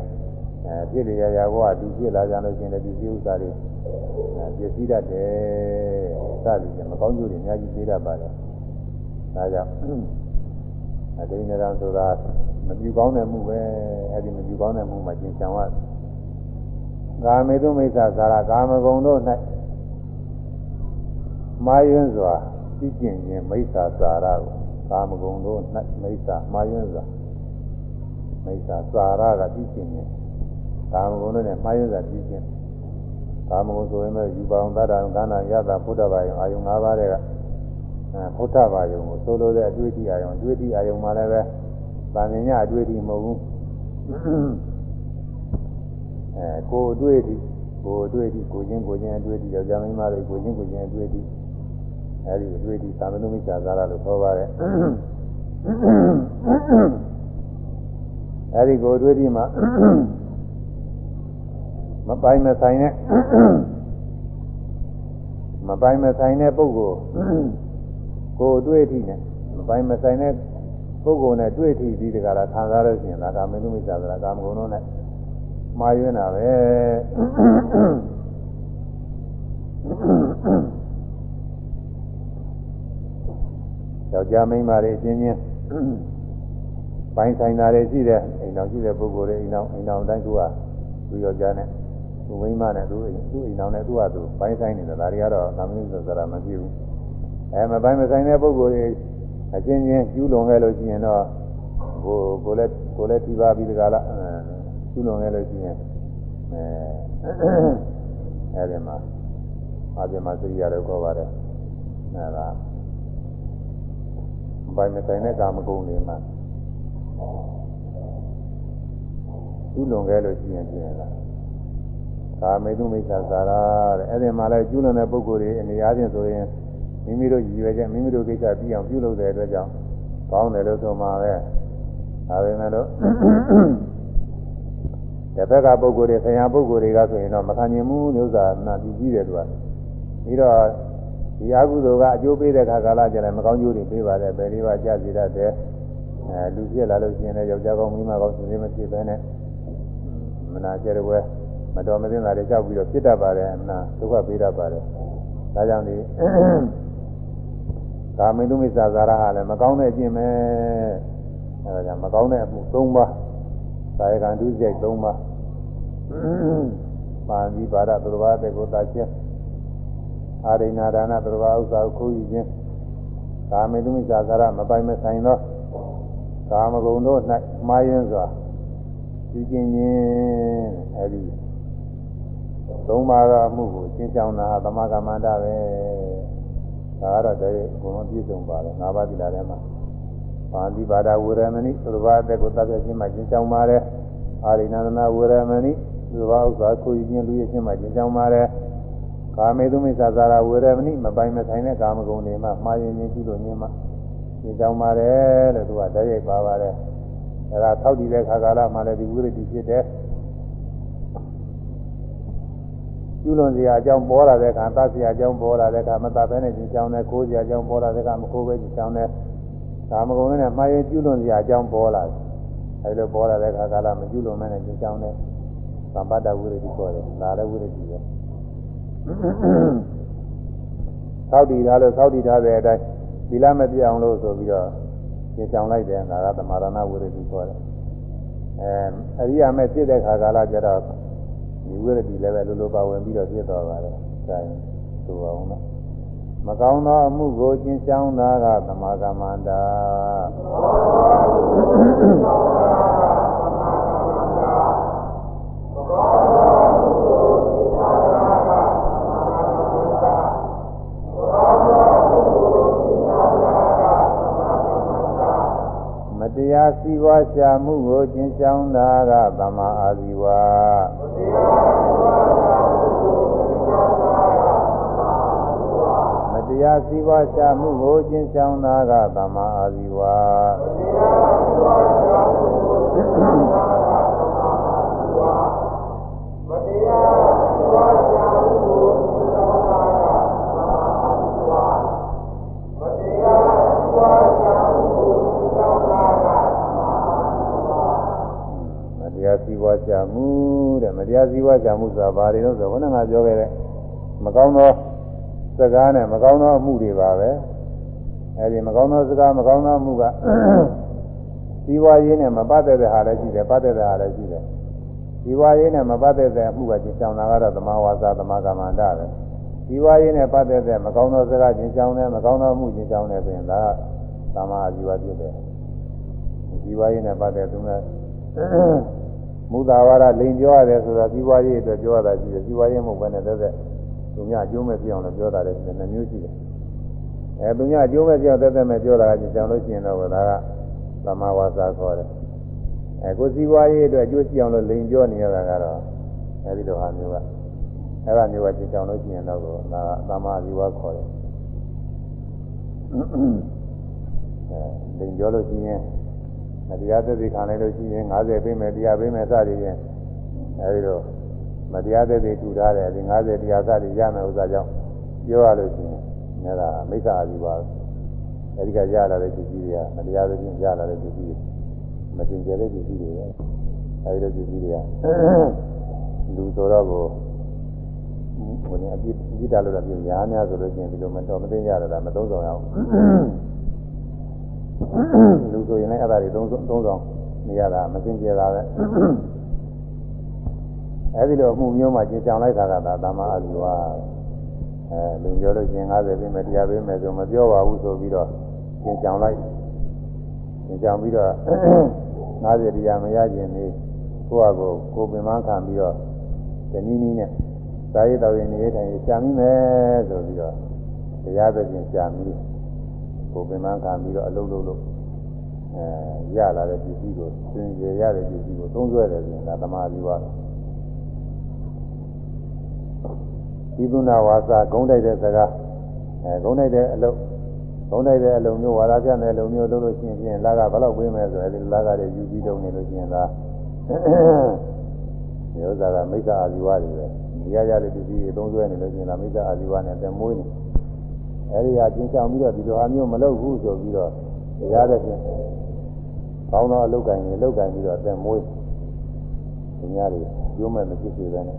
အဲပြည့်လျာရာဘဝသူပြည့်လာကြလို့ရှိရင်လည်းဒီစည်းဥစ္စာတွေပြည့်စည်တတ်တယ်စသည်ဖြင့်မကောင်းကျိုးတွေအများကြီးပေးတတ်ပါတယ်ဒါကြောင့်အတိနေရန်ဆိုတာ မပြူကောင်းတဲ့မှုပဲအဲဒီမပြူကောင်းတဲ့မှုမှာကျင်ချံဝကာမေတုမိစ္ဆာကာရကာမဂုဏ်တို့၌မာယွန်းစွာသိကျင်ခြင်းမိစ္ဆာစာရကိုကာမဂုဏ်တို့၌မိစ္ဆာမာယွန်းစွာမိစ္ဆာစာရကသိကျင်ခြင်းကာမဂုဏ်တို့နဲ့မာယွန်းစွာသိကျင်ကာမဂုဏ်ဆိုရင်လည်းယူပါအောင်သတ္တံကန္နာယတာဘုဒ္ဓဘာယံအာယုံ၅ပါးတဲ့ကအဲဘုဒ္ဓဘာယုံကိုဆိုလိုတဲ့အတွေ့အထိအာယုံအတွေ့အထိအာယုံမှာလည်းပဲ ဗာမင်ညအတွေ့အထိမဟုတ်ဘူးအဲကိုအတွေ့အထိကိုအတွေ့အထိကိုချင်းကိုချင်းအတွေ့အထိယောက်ျားမိန်းမတွေကိုချင်းကိုချင်းအတွေ့အထိအဲဒီအတွေ့အထိသာမဏေမိစ္ဆာသာရလို့ခေါ်ပါတယ်အဲဒီကိုအတွေ့အထိမှာမပိုင်မဆိုင်နဲ့မပိုင်မဆိုင်တဲ့ပုဂ္ဂိုလ်ကိုယ်တွေ့ထိနဲ့မပိုင်မဆိုင်တဲ့ ပုဂ္ဂိုလ်နဲ့တွေ့ထိပြီးတကလားခံစားလို့ရှိရင်ဒါကမင်းတို့မိစ္ဆာဆိုတာကာမဂုဏ်တို့နဲ့မှားယွင်းတာပဲယောက်ျားမိန်းမတွေအချင်းချင်းပိုင်ဆိုင်တာတွေရှိတယ်အိမ်တော်ရှိတဲ့ပုဂ္ဂိုလ်တွေအိမ်တော်အိမ်တော်တိုင်းသူကသူယောက်ျားနဲ့သူမိန်းမနဲ့သူသူအိမ်တော်နဲ့သူကသူပိုင်းဆိုင်နေတာဒါတွေကတော့သမဏေဆိုဆိုတာမဖြစ်ဘူးအဲမပိုင်းမဆိုင်တဲ့ပုဂ္ဂိုလ်တွေ အချင်းချင်းကျူးလွန်ခဲ့လို့ရှိရင်တော့ဟိုကိုလည်းကိုလည်းထိပါပြီးတကလားကျူးလွန်ခဲ့လို့ရှိရင်အဲအဲဒီမှာအပြင်မှာသိရတော့ခေါ်ပါတယ်အဲဒါမပိုင်းမဆိုင်တဲ့ကာမဂုဏ်တွေမှာကျူးလွန်ခဲ့လို့ရှိရင်ပြင်လားကာမေတုမိစ္ဆာသာရတဲ့အဲ့ဒီမှာလည်းကျူးလွန်တဲ့ပုဂ္ဂိုလ်တွေအနေအားဖြင့်ဆိုရင် မိမိတို့ရည်ရွယ်ချက်မိမိတို့ကိစ္စပြီးအောင်ပြုလုပ်တဲ့အတွက်ကြောင့်ကောင်းတယ်လို့ဆိုမှာပဲဒါပေမဲ့လို့တစ်ဖက်ကပုဂ္ဂိုလ်တွေဆရာပုဂ္ဂိုလ်တွေကဆိုရင်တော့မခံနိုင်ဘူးဥစ္စာနာပြီးကြီးတယ်သူကပြီးတော့ဒီအကုသိုလ်ကအကျိုးပေးတဲ့ခါကာလကျလည်းမကောင်းကျိုးတွေပေးပါတယ်ဘယ်လေးပါကြာစီတတ်တယ်အဲလူပြည့်လာလို့ရှိရင်လည်းယောက်ျားကောင်းမိန်းမကောင်းစင်စင်မဖြစ်ဘဲနဲ့မနာကျဲတဲ့ဘွယ်မတော်မသင့်တာတွေကြောက်ပြီးတော့ဖြစ်တတ်ပါတယ်အနာဒုက္ခပေးတတ်ပါတယ်ဒါကြောင့်ဒီ ကာမိတုမိစ္ဆာဇာရဟာလည်းမကောင်းတဲ့အကျင့်ပဲအဲဒါကြောင့်မကောင်းတဲ့အမှု၃ပါးကာယကံဒုစရိုက်၃ပါးပါဠိပါဒသူတော်ဘာတဲ့ကိုတာချက်အာရိဏဒါနသူတော်ဘာဥစ္စာကိုခိုးယူခြင်းကာမိတုမိစ္ဆာဇာရမပိုင်မဆိုင်သောကာမဂုဏ်တို့၌မှားယွင်းစွာကြည်ကျင်ခြင်းအဲဒီသုံးပါးသောအမှုကိုရှင်းချောင်းတာသမဂမန္တပဲ ဒါကတော့တည်းဘုံပြည့်စုံပါတယ်၅ပါးသီလထဲမှာပါဠိဘာသာဝေရမဏိသုရဘာအသက်ကိုတတ်ပြခြင်းမှာရှင်းချောင်းပါတယ်အာရိဏနာဝေရမဏိသုရဘာဥစ္စာကိုယူခြင်းလူရခြင်းမှာရှင်းချောင်းပါတယ်ကာမေတုမိစ္ဆာသာရဝေရမဏိမပိုင်မဆိုင်တဲ့ကာမဂုဏ်တွေမှာမှားယွင်းခြင်းပြုလို့ခြင်းမှာရှင်းချောင်းပါတယ်လို့သူကတည်းရိုက်ပါပါတယ်အဲဒါထောက်တည်တဲ့ခါကာလမှာလည်းဒီဝိရတိဖြစ်တဲ့ ကျွလွန်စရာအကြောင်းပေါ်လာတဲ့အခါသတ်စရာအကြောင်းပေါ်လာတဲ့အခါမသတ်ဘဲနဲ့ကျင်ချောင်းနဲ့ခိုးစရာအကြောင်းပေါ်လာတဲ့အခါမခိုးဘဲကျင်ချောင်းနဲ့ဒါမကုန်နဲ့မှားရင်ကျွလွန်စရာအကြောင်းပေါ်လာတယ်အဲဒီလိုပေါ်လာတဲ့အခါကာလမကျွလွန်မဲနဲ့ကျင်ချောင်းနဲ့သံပတ္တဝိရတိခေါ်တယ်ဒါလည်းဝိရတိပဲသောက်တည်ထားလို့သောက်တည်ထားတဲ့အတိုင်းသီလမပြအောင်လို့ဆိုပြီးတော့ကျင်ချောင်းလိုက်တယ်ဒါကသမารဏဝိရတိခေါ်တယ်အဲအရိယာမဲ့ဖြစ်တဲ့ခါကာလကျတော့ ဒီဝိရတိလည်းပဲလိုလိုပါဝင်ပြီးတော့ဖြစ်တော်ပါတယ်။ဒါရင်ဆိုအောင်နော်။မကောင်းသောအမှုကိုကျင့်ဆောင်တာကသမာကမန္တာမတရားစီးပွားရှာမှုကိုကျင့်ဆောင်တာကသမာအာဇီဝ မတရားစီးပွားရှာမှုကိုကျင့်ဆောင်တာကသမာအာဇီဝ တရားစီးပွားရှာမှုတဲ့မတရားစီးပွားရှာမှုဆိုတာဘာတွေလို့ဆိုဘုန်းကပြောခဲ့တဲ့မကောင်းသောစကားနဲ့မကောင်းသောအမှုတွေပါပဲအဲဒီမကောင်းသောစကားမကောင်းသောအမှုကစီးပွားရေးနဲ့မပတ်သက်တဲ့ဟာလည်းရှိတယ်ပတ်သက်တဲ့ဟာလည်းရှိတယ်စီးပွားရေးနဲ့မပတ်သက်တဲ့အမှုကကျင်ဆောင်တာကတော့သမာဝါစာသမာကမ္မန္တပဲစီးပွားရေးနဲ့ပတ်သက်တဲ့မကောင်းသောစကားကျင်ဆောင်တယ်မကောင်းသောအမှုကျင်ဆောင်တယ်ဆိုရင်ဒါကသမာအဇီဝဖြစ်တယ်စီးပွားရေးနဲ့ပတ်သက်သူက မူတာဝါဒလိန်ပြောရတယ်ဆိုတော့စီးပွားရေးအတွက်ပြောရတာရှိတယ်စီးပွားရေးမဟုတ်ဘဲနဲ့တသက်သူများအကျိုးမဲ့ပြအောင်လို့ပြောတာလည်းနှစ်မျိုးရှိတယ်အဲသူများအကျိုးမဲ့ပြအောင်တသက်မဲ့ပြောတာကကြောင်လို့ရှိရင်တော့ဒါကသမာဝါစာခေါ်တယ်အဲကိုစီးပွားရေးအတွက်အကျိုးရှိအောင်လို့လိန်ပြောနေရတာကတော့အဲဒီလိုဟာမျိုးကအဲ့ဒါမျိုးကကြောင်လို့ရှိရင်တော့ဒါကသမာဇီဝခေါ်တယ်အဲလိန်ပြောလို့ရှိရင် တရားသက်သေခံလိုက်လို့ရှိရင်90ပေးမယ်တရားပေးမယ်စသည်ဖြင့်အဲဒီတော့မတရားသက်သေထူထားတယ်ဒီ90တရားစသည်ရမယ်ဥစ္စာကြောင့်ပြောရလို့ရှိရင်အဲ့ဒါမိစ္ဆာအဇီဝအဲဒီကရလာတဲ့ပစ္စည်းတွေကမတရားသဖြင့်ရလာတဲ့ပစ္စည်းတွေမတင်ကြတဲ့ပစ္စည်းတွေပဲအဲဒီလိုပစ္စည်းတွေကလူဆိုတော့ကိုဟိုနေအပြစ်ပြစ်တာလို့တော့ပြင်ရားများဆိုလို့ရှိရင်ဒီလိုမတော်မသိရတာမသုံးဆောင်ရအောင်လူ ဆိုရင်လည်းအဲ့ဒါတွေသုံးသုံးဆောင်နေရတာမစင်ကြယ်တာပဲအဲဒီလိုအမှုမျိုးမှကျင်ကြောင်လိုက်တာကသာသမာအဇီဝအဲလူပြောလို့ရှင်50ပေးမယ်တရားပေးမယ်ဆိုမပြောပါဘူးဆိုပြီးတော့သင်ကြောင်လိုက်သင်ကြောင်ပြီးတော့50တရားမရခြင်းနေကိုယ့်အကိုကိုပင်မခံပြီးတော့တနည်းနည်းနဲ့သာရေးတော်ရင်နေထိုင်ရှာမိမယ်ဆိုပြီးတော့တရားသဖြင့်ရှာမိကိုပင်မခံပြီးတော့အလုံးလုံးလို့ အဲရလာတဲ့ပစ္စည်းကိုသင်ကျေရတဲ့ပစ္စည်းကိုသုံးဆွဲတယ်ဆိုရင်ဒါသမာဓိပါဒီကုဏဝါစာဂုံးတိုက်တဲ့စကားအဲဂုံးတိုက်တဲ့အလုပ်ဂုံးတိုက်တဲ့အလုပ်မျိုးဝါဒပြတဲ့အလုပ်မျိုးလုပ်လို့ရှိရင်ဖြင့်လာကဘယ်လောက်ပေးမယ်ဆိုရင်ဒီလာကတွေယူပြီးလုပ်နေလို့ရှိရင်ဒါဒီဥစ္စာကမိစ္ဆာအာဇီဝတွေပဲဒီရရတဲ့ပစ္စည်းတွေသုံးဆွဲနေလို့ရှိရင်ဒါမိစ္ဆာအာဇီဝနဲ့တမွေးနေအဲဒီဟာကျင်းချောင်ပြီးတော့ဒီလိုဟာမျိုးမလုပ်ဘူးဆိုပြီးတော့တရားတဲ့ဖြင့် ကောင်းသောအလုပ်ကိုင်တွေလုပ်ကိုင်ပြီးတော့တမွေးဒီများတွေကျိုးမဲ့မဖြစ်စေပဲနဲ့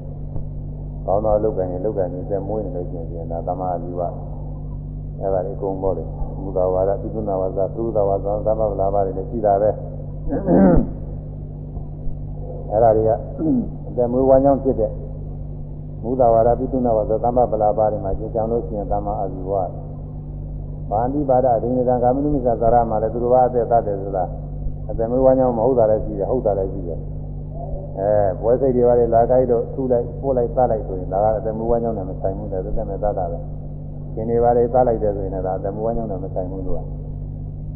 ကောင်းသောအလုပ်ကိုင်တွေလုပ်ကိုင်ပြီးတမွေးနေလို့ရှိရင်ဒါသမာအာဇီဝအဲဒါလေးအကုန်ပေါ်တယ်မူတာဝါဒပိသုနာဝါဒသုဒဝါဒသမဗလာပါတွေလည်းရှိတာပဲအဲဒါတွေကအတမွေးဝမ်းကြောင်းဖြစ်တဲ့မူတာဝါဒပိသုနာဝါဒသမဗလာပါတွေမှာကျင့်ကြံလို့ရှိရင်သမာအာဇီဝဘာန္တိပါဒဒိဋ္ဌိတံကာမနုမိစ္ဆာသာရမှာလည်းသူတော်ဘာအသက်သတ်တယ်ဆိုတာ အတမွေးဝမ်းကြောင်းမဟုတ်တာလည်းရှိတယ်ဟုတ်တာလည်းရှိတယ်အဲဘွဲစိတ်တွေပါလေလာခိုက်တော့ထူလိုက်ပို့လိုက်သတ်လိုက်ဆိုရင်ဒါကအတမွေးဝမ်းကြောင်းနဲ့မဆိုင်ဘူးတဲ့သက်မဲ့သတ်တာပဲရှင်တွေပါလေသတ်လိုက်တယ်ဆိုရင်လည်းဒါအတမွေးဝမ်းကြောင်းနဲ့မဆိုင်ဘူးလို့က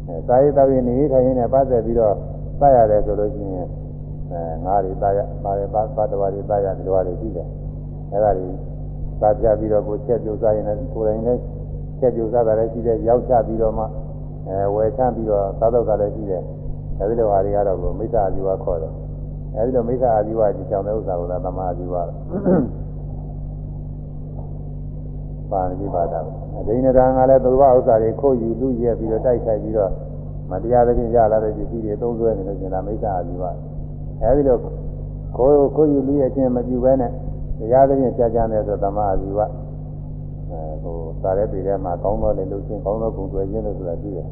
အဲစာရေးတော်ရင်နေထိုင်ရင်းနဲ့ပတ်သက်ပြီးတော့သတ်ရတယ်ဆိုလို့ရှိရင်အဲငါးတွေသတ်ရပါတယ်ပတ်ပတ်တော်တွေသတ်ရဒီလိုတွေရှိတယ်အဲဒါတွေသတ်ပြပြီးတော့ကိုချက်ပြုတ်စားရင်လည်းကိုယ်တိုင်လည်းချက်ပြုတ်စားတာလည်းရှိတယ်ရောက်ချပြီးတော့မှအဲဝယ်ချပြီးတော့သာတော့တာလည်းရှိတယ် အဲဒီလိုဟာတွေကတော့ကိုမိစ္ဆာအာဇီဝခေါ်တယ်အဲဒီလိုမိစ္ဆာအာဇီဝကြီးကြောင်တဲ့ဥစ္စာကိုသာသမာအာဇီဝပါဠိပါဒအဒိဏဒါငါလည်းသူ့ဘဥစ္စာတွေခိုးယူလူရဲပြီးတော့တိုက်ခိုက်ပြီးတော့မတရားသဖြင့်ရလာတဲ့ပစ္စည်းတွေသုံးစွဲနေလို့ကျင်တာမိစ္ဆာအာဇီဝအဲဒီလိုခိုးခိုးယူလူရဲခြင်းမပြုဘဲနဲ့တရားသဖြင့်ကြာကြာနေဆိုသမာအာဇီဝအဲဟိုစားတဲ့ပြည်ထဲမှာကောင်းသောလေလို့ချင်းကောင်းသောဂုဏ်တွေခြင်းလို့ဆိုတာကြည့်တယ်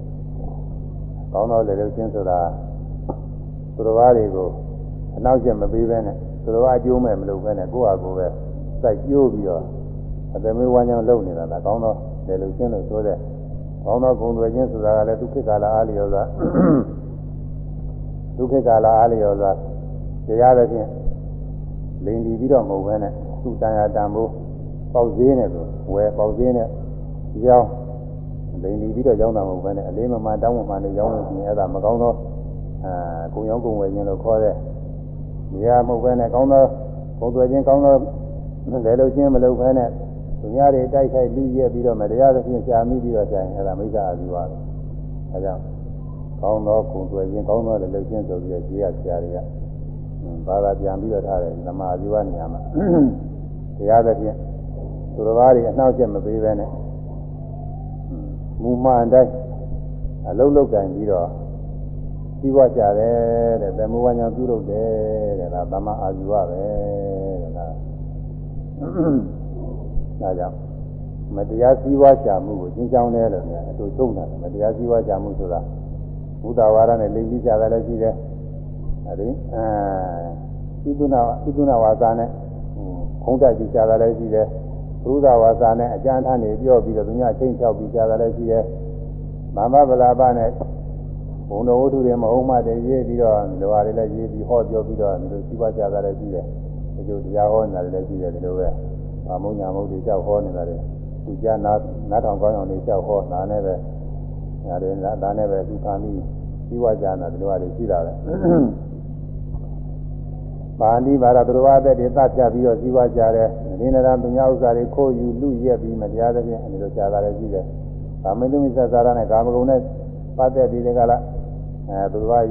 ကောင်းသောလေလို့ချင်းဆိုတာသူတော်ဘာတွေကိုအနောက်ကျမပေးဘဲနဲ့သူတော်ဘာအကျိုးမဲ့မလုပ်ဘဲနဲ့ကိုယ့်ဟာကိုယ်ပဲစိုက်ကျိုးပြီးတော့အတမေဝါညောင်းလုပ်နေတာလားကောင်းသောလေလို့ချင်းလို့ဆိုတဲ့ကောင်းသောဂုဏ်တွေချင်းဆိုတာကလည်းဒုက္ခကာလအားလျော်စွာဒုက္ခကာလအားလျော်စွာတရားသဖြင့်လိန်ဒီပြီးတော့မဟုတ်ဘဲနဲ့သူတန်ရာတန်ဖို့ပေါက်သေးနဲ့ဆိုဝယ်ပေါက်သေးနဲ့ရောင်း လိန်ဒီပြီးတော့ရောင်းတာမဟုတ်ဘဲနဲ့အလေးမမှန်တောင်းမှန်နဲ့ရောင်းလို့ရှိရင်အဲ့ဒါမကောင်းသောအာကုံရောင်းကုံဝယ်ခြင်းလို့ခေါ်တဲ့နေရာမဟုတ်ဘဲနဲ့ကောင်းသောပုံသွယ်ခြင်းကောင်းသောလဲလို့ချင်းမလုပ်ဘဲနဲ့သူများတွေတိုက်ခိုက်လူရဲပြီးတော့မတရားသဖြင့်ရှာမိပြီးတော့ကြာရင်အဲ့ဒါမိစ္ဆာအာဇီဝပဲအဲကြောင့်ကောင်းသောကုံသွယ်ခြင်းကောင်းသောလဲလို့ချင်းဆိုပြီးတော့ခြေရဆရာတွေကဘာသာပြန်ပြီးတော့ထားတယ်ဓမ္မအာဇီဝနေရာမှာတရားသဖြင့်သူတော်ဘာတွေအနှောက်အယှက်မပေးဘဲနဲ့ မူမှန်တိုင်းအလုံးလုံးကင်ပြီးတော့ပြီးွားကြတယ်တဲ့သမဝညာပြုလုပ်တယ်တဲ့ဒါသမအာဇီဝပဲတဲ့ဒါဒါကြောင့်မတရားစည်းဝါးကြမှုကိုကျင်းချောင်းတယ်လို့များအတူသုံးတာမတရားစည်းဝါးကြမှုဆိုတာဘုဒ္ဓဝါဒနဲ့လိမ့်ပြီးကြတယ်လည်းရှိတယ်အဲဒီအဲဣသုနာဣသုနာဝါစာနဲ့ခုံးတက်ပြီးကြတယ်လည်းရှိတယ် ဘုရားဝါစာနဲ့အကျမ်းထမ်းနေပြောပြီးတော့သူများချင်းချောက်ပြီးကြတယ်လည်းရှိတယ်မမဗလာပနဲ့ဘုံတော်ဝတ္ထုတွေမဟုတ်မှတည်းရေးပြီးတော့ဒီလိုဟာတွေလည်းရေးပြီးဟောပြောပြီးတော့ဒီလိုစီးပွားကြတာလည်းရှိတယ်ဒီလိုတရားဟောနေတာလည်းရှိတယ်ဒီလိုပဲအမုံညာမုတ်တွေကြောက်ဟောနေတာတွေသူကြားနာနားထောင်ကောင်းအောင်နေကြောက်ဟောနာနဲ့ပဲညာတွေဒါနဲ့ပဲသူခံပြီးစီးပွားကြတာဒီလိုဟာတွေရှိတာပဲပါဠိဘာသာသူတော်ဘာသက်တွေသတ်ပြပြီးတော့စီးပွားကြတယ် ဒီနေ့တော့သူများဥစ္စာတွေခိုးယူလူရက်ပြီးမတရားသဖြင့်အဲဒီလိုကြာတာလည်းရှိတယ်။ကာမတုမိစ္ဆာသာရနဲ့ကာမဂုဏ်နဲ့ပတ်သက်ပြီးဒီကလာအဲသူတော်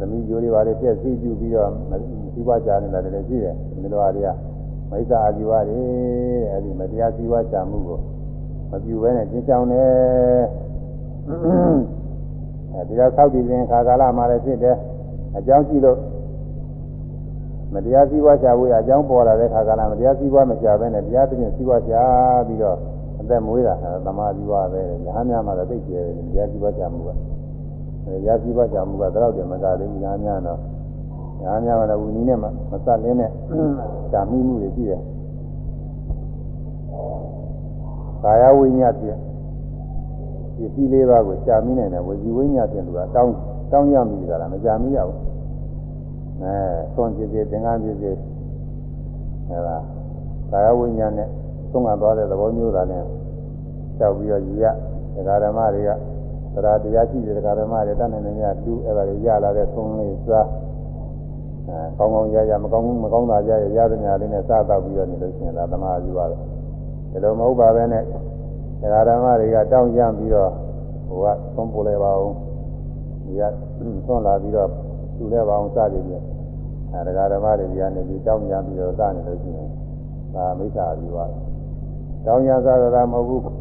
သမီးကျိုးတွေပါလေပြည့်စည်ပြုပြီးတော့စီးပွားကြနေတာလည်းရှိတယ်ဒီလိုဟာတွေကမိစ္ဆာအာဇီဝတွေအဲဒီမတရားစီးပွားကြမှုကိုမပြုဘဲနဲ့ကျင့်ကြောင်းတယ်အဲဒီတော့ဆောက်တည်ခြင်းခါကာလမှာလည်းဖြစ်တယ်အကြောင်းရှိလို့ မတရားစည်းဝါးချဖို့အကြောင်းပေါ်လာတဲ့ခါကလာမတရားစည်းဝါးမချဘဲနဲ့တရားသဖြင့်စည်းဝါးချပြီးတော့အသက်မွေးတာသမာဓိဝါပဲညာများမှာတော့သိကျဲတယ်တရားစည်းဝါးချမှုကတရားစည်းဝါးချမှုကတော့တယ်မကသေးဘူးညာများတော့ညာများမှာတော့ဝီနည်းနဲ့မစလင်းနဲ့ဓာမိမှုတွေရှိတယ်ကာယဝိညာဉ်ဖြင့်ပစ္စည်းလေးပါးကိုရှာမိနိုင်တယ်ဝစီဝိညာဉ်ဖြင့်သူကတောင်းတောင်းရမိကြတာမရှာမိရဘူး အဲသွန်ပစ္စည်းသင်္ကန်းပစ္စည်းအဲဒါကာယဝိညာဉ်နဲ့သုံးကသွားတဲ့သဘောမျိုးသာနဲ့ကြောက်ပြီးတော့ရဒကာဓမ္မတွေကသရတရားရှိတဲ့ဒကာဓမ္မတွေတတ်နိုင်နေကြတူအဲ့ဒါတွေရလာတဲ့သုံးလေးစားအဲကောင်းကောင်းရရမကောင်းဘူးမကောင်းတာရရရတဲ့ညာလေးနဲ့စားတော့ပြီးတော့နေလို့ရှိရင်ဒါသမာဓိပါပဲဒီလိုမဟုတ်ပါပဲနဲ့ဒကာဓမ္မတွေကတောင်းကြပြီးတော့ဟိုကသုံးပို့လဲပါအောင်ဒီကသွန်လာပြီးတော့ သူလဲပါအောင်စတယ်ပြအဲဒကာဓမ္မတွေကနေပြီးတောင်းကြပြီးတော့စနေလို့ရှိရင်ဒါမိစ္ဆာပြီးပါတောင်းကြစားတာမဟုတ်ဘူး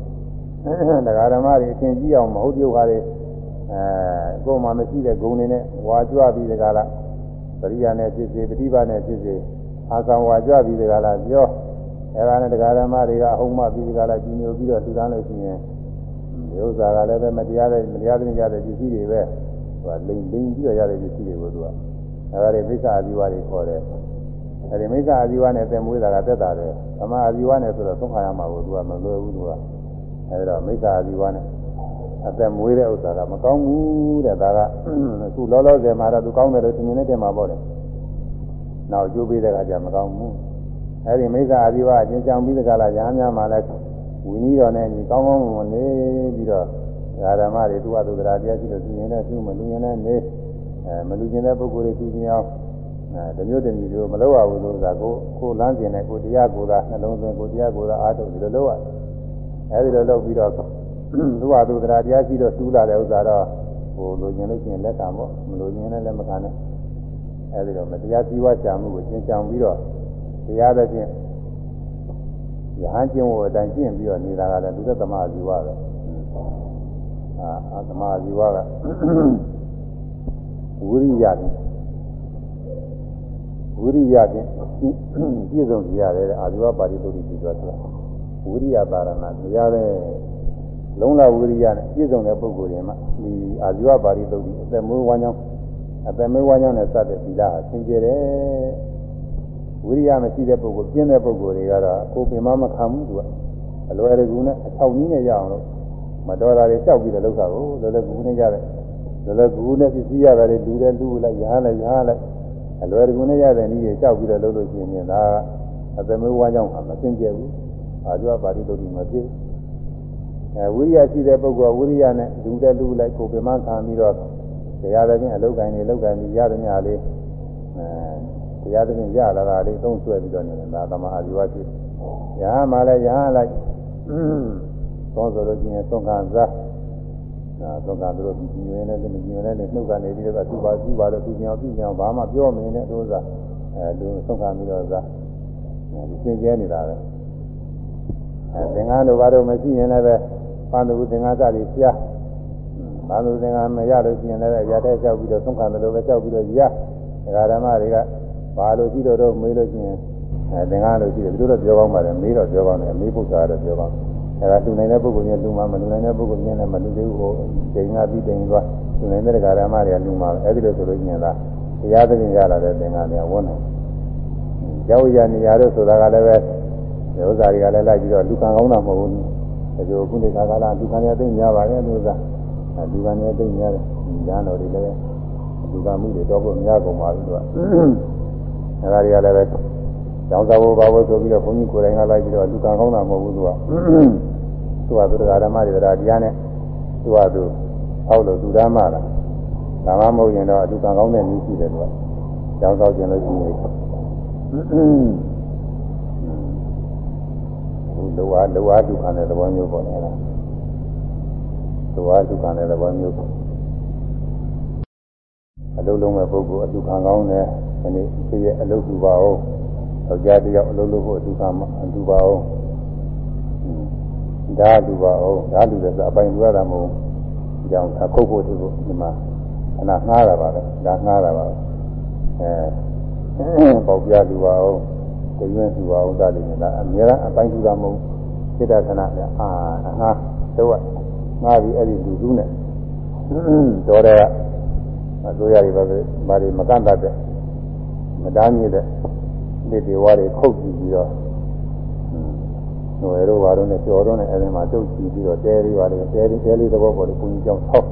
ဒကာဓမ္မတွေအရှင်ကြည့်အောင်မဟုတ်ပြုတ်ပါလေအဲကိုယ်မှမရှိတဲ့ဂုဏ်တွေနဲ့ဝါကြွပြီးဒကာလားပရိယာနဲ့ဖြစ်စေပฏิပါနဲ့ဖြစ်စေအာသံဝါကြွပြီးဒကာလားပြောအဲဒါနဲ့ဒကာဓမ္မတွေကအဟုံးမပြီးဒကာလားကြီးညိုပြီးတော့ထူထမ်းလို့ရှိရင်ဒီဥစ္စာကလည်းပဲမတရားတဲ့မတရားတဲ့ရတဲ့ပစ္စည်းတွေပဲ ဟိုလိမ့်လိမ့်ပြီးတော့ရတဲ့ပစ္စည်းတွေကိုသူကအဲဒါတွေမိစ္ဆာအဇီဝတွေခေါ်တယ်အဲဒီမိစ္ဆာအဇီဝနဲ့သင်မွေးတာကတက်တာတယ်ဓမ္မအဇီဝနဲ့ဆိုတော့သုံးခါရမှာကိုသူကမလွယ်ဘူးသူကအဲဒါမိစ္ဆာအဇီဝနဲ့အသက်မွေးတဲ့ဥစ္စာကမကောင်းဘူးတဲ့ဒါကအခုလောလောဆယ်မှာတော့သူကောင်းတယ်လို့သင်မြင်နေတယ်မှာပေါ့လေနောက်ကျိုးပေးတဲ့အခါကျမကောင်းဘူးအဲဒီမိစ္ဆာအဇီဝအချင်းချောင်ပြီးတဲ့ကလာရဟန်းများမှာလည်းဝီနည်းတော်နဲ့ညီကောင်းကောင်းမွန်နေပြီးတော့ ဓမ္မတွေသူ့အတူတရားတရားရှိလို့သူရင်နဲ့သူ့မလူရင်နဲ့နေအဲမလူကျင်တဲ့ပုဂ္ဂိုလ်တွေသူချင်းအောင်အဲတမျိုးတမျိုးတို့မလုပ်ရဘူးလို့ဆိုတာကိုကိုလမ်းကျင်တဲ့ကိုတရားကိုယ်သာနှလုံးသွင်းကိုတရားကိုယ်သာအားထုတ်ပြီးတော့လုပ်ရအဲဒီလိုလုပ်ပြီးတော့သူ့အတူတရားတရားရှိတော့တူးလာတဲ့ဥစ္စာတော့ဟိုလူကျင်လို့ကျင်လက်ခံပေါ့မလူကျင်လည်းလက်မခံနဲ့အဲဒီတော့မတရားစည်းဝါးချမှုကိုကျင့်ကြံပြီးတော့တရားသဖြင့်ရဟန်းကျင့်ဝတ်အတိုင်းကျင့်ပြီးတော့နေတာကလည်းလူသက်သမားဇီဝပဲ အာသမားဇီဝကဝိရိယဖြင့်ဝိရိယဖြင့်ပြည့်စုံကြရတယ်အာဇီဝပါဠိတုတိပြီးတော့ဆိုတာဝိရိယပါရဏတရားတဲ့လုံးလဝိရိယနဲ့ပြည့်စုံတဲ့ပုဂ္ဂိုလ်တွေမှာဒီအာဇီဝပါဠိတုတိအသက်မွေးဝမ်းကြောင်းအသက်မွေးဝမ်းကြောင်းနဲ့စတဲ့သီလဟာသင်ကျတယ်ဝိရိယမရှိတဲ့ပုဂ္ဂိုလ်ပြင်းတဲ့ပုဂ္ဂိုလ်တွေကတော့ကိုယ်ပင်မမခံဘူးသူကအလွယ်တကူနဲ့အချောက်ကြီးနဲ့ရအောင်လို့ မတော်တာတွေလျှောက်ပြီးတော့လောက်တာကိုလောလောကူနဲ့ရတယ်လောလောကူနဲ့ပစ္စည်းရတယ်လူတယ်လူလိုက်ရဟန်းလိုက်ရဟန်းလိုက်အလွယ်တကူနဲ့ရတဲ့နည်းတွေလျှောက်ပြီးတော့လုပ်လို့ရှိရင်ဒါအသမေးဝါကြောင့်မသိကျဘူးအာကျွာပါဠိတော်ဒီမဖြစ်အဲဝိရိယရှိတဲ့ပုဂ္ဂိုလ်ဝိရိယနဲ့လူတယ်လူလိုက်ကိုယ်ပင်မခံပြီးတော့တရားတော်ချင်းအလုပ်ကိုင်းနေလုပ်ကိုင်းပြီးရတဲ့ညလေးအဲတရားတော်ချင်းရလာတာလေးသုံးဆွဲပြီးတော့နေတယ်ဒါသမာအာဇီဝဖြစ်ရဟန်းမှလည်းရဟန်းလိုက် သောဆိုလို့ရှိရင်သုံးခံစားအာသုံးခံတို့ဒီညင်းနဲ့ဒီညင်းနဲ့နှုတ်ကနေပြီးတော့သူ့ပါသူ့ပါတော့သူညောင်သူ့ညောင်ဘာမှပြောမနေနဲ့တို့စားအဲသူသုံးခံပြီးတော့စားဒီသင်ကျဲနေတာပဲအဲသင်္ကန်းတို့ဘာလို့မရှိရင်လည်းပဲပန်းသူသင်္ကန်းစသည်ရှားပန်းသူသင်္ကန်းမရလို့ရှိရင်လည်းရတဲ့လျှောက်ပြီးတော့သုံးခံတယ်လို့ပဲလျှောက်ပြီးတော့ရဒကာဓမ္မတွေကဘာလို့ရှိတော့တော့မေးလို့ရှိရင်အဲသင်္ကန်းလို့ရှိတယ်သူတို့တော့ပြောကောင်းပါတယ်မေးတော့ပြောကောင်းတယ်မေးဖို့ကတော့ပြောကောင်း အဲဒါလူနိုင်တဲ့ပုဂ္ဂိုလ်ချင်းလူမှမလူနိုင်တဲ့ပုဂ္ဂိုလ်ချင်းလည်းမလူသေးဘူးဟိုချိန်ကပြီးချိန်သွားလူနိုင်တဲ့ဒကာဓမ္မတွေကလူမှအဲဒီလိုဆိုလို့ရှိရင်လားတရားသဖြင့်ရလာတဲ့သင်္ကန်းတွေကဝန်းတယ်ရောက်ရနေရတော့ဆိုတာကလည်းပဲဒီဥစ္စာတွေကလည်းလိုက်ပြီးတော့လူခံကောင်းတာမဟုတ်ဘူးဒီလိုခုနေခါကလာလူခံရသိများပါတယ်လို့သာလူခံရသိများတယ်ညာတော်တွေလည်းလူခံမှုတွေတော့ကိုများကုန်ပါပြီသူကအဲဒါတွေကလည်းပဲ ကျောင်းစာဘုဘာဘဆိုပြီးတော့ဘုန်းကြီးကိုယ်တိုင်ကလိုက်ပြီးတော့လူကံကောင်းတာမဟုတ်ဘူးသူကသူကသူတရားဓမ္မတွေတရားတရားနဲ့သူကသူအောက်လို့သူဓမ္မလားဒါမှမဟုတ်ရင်တော့လူကံကောင်းတဲ့နည်းရှိတယ်သူကကျောင်းဆောက်ခြင်းလို့ရှိရင်လောဝလောဝဒုက္ခနဲ့သဘောမျိုးပေါ့လေလားလောဝဒုက္ခနဲ့သဘောမျိုးအလုံးလုံးမဲ့ပုဂ္ဂိုလ်အဒုက္ခကောင်းတယ်ဒီနေ့ဒီရဲ့အလုပ်ပြုပါဦး ယောက်ျားတယောက်အလုပ်လုပ်ဖို့အဒုက္ခမအဒုပါဦးဒါလူပါဦးဒါလူလည်းအပိုင်လူရတာမဟုတ်ဘူးကြောင့်အခုတ်ဖို့သူကဒီမှာခဏငှားတာပါပဲဒါငှားတာပါအဲပေါပြလူပါဦးတရွင်းလူပါဦးဒါလည်းလားအများအပိုင်လူတာမဟုတ်စိတ္တခဏကအာငှားတော့ငှားပြီးအဲ့ဒီလူစုနဲ့တော်တဲ့အစိုးရတွေပဲဘာတွေမကန့်တတ်တဲ့မတားမြစ်တဲ့ ဒီဒီဝါတွေခုတ်ကြည့်ပြီးတော့ဟိုရောဘာလို့လဲကြော်တော့နဲ့အဲဒီမှာတုတ်ကြည့်ပြီးတော့တဲလေးပါလေတဲလေးတဲလေးသဘောပေါ်လေကိုကြီးကြောင်းဆောက်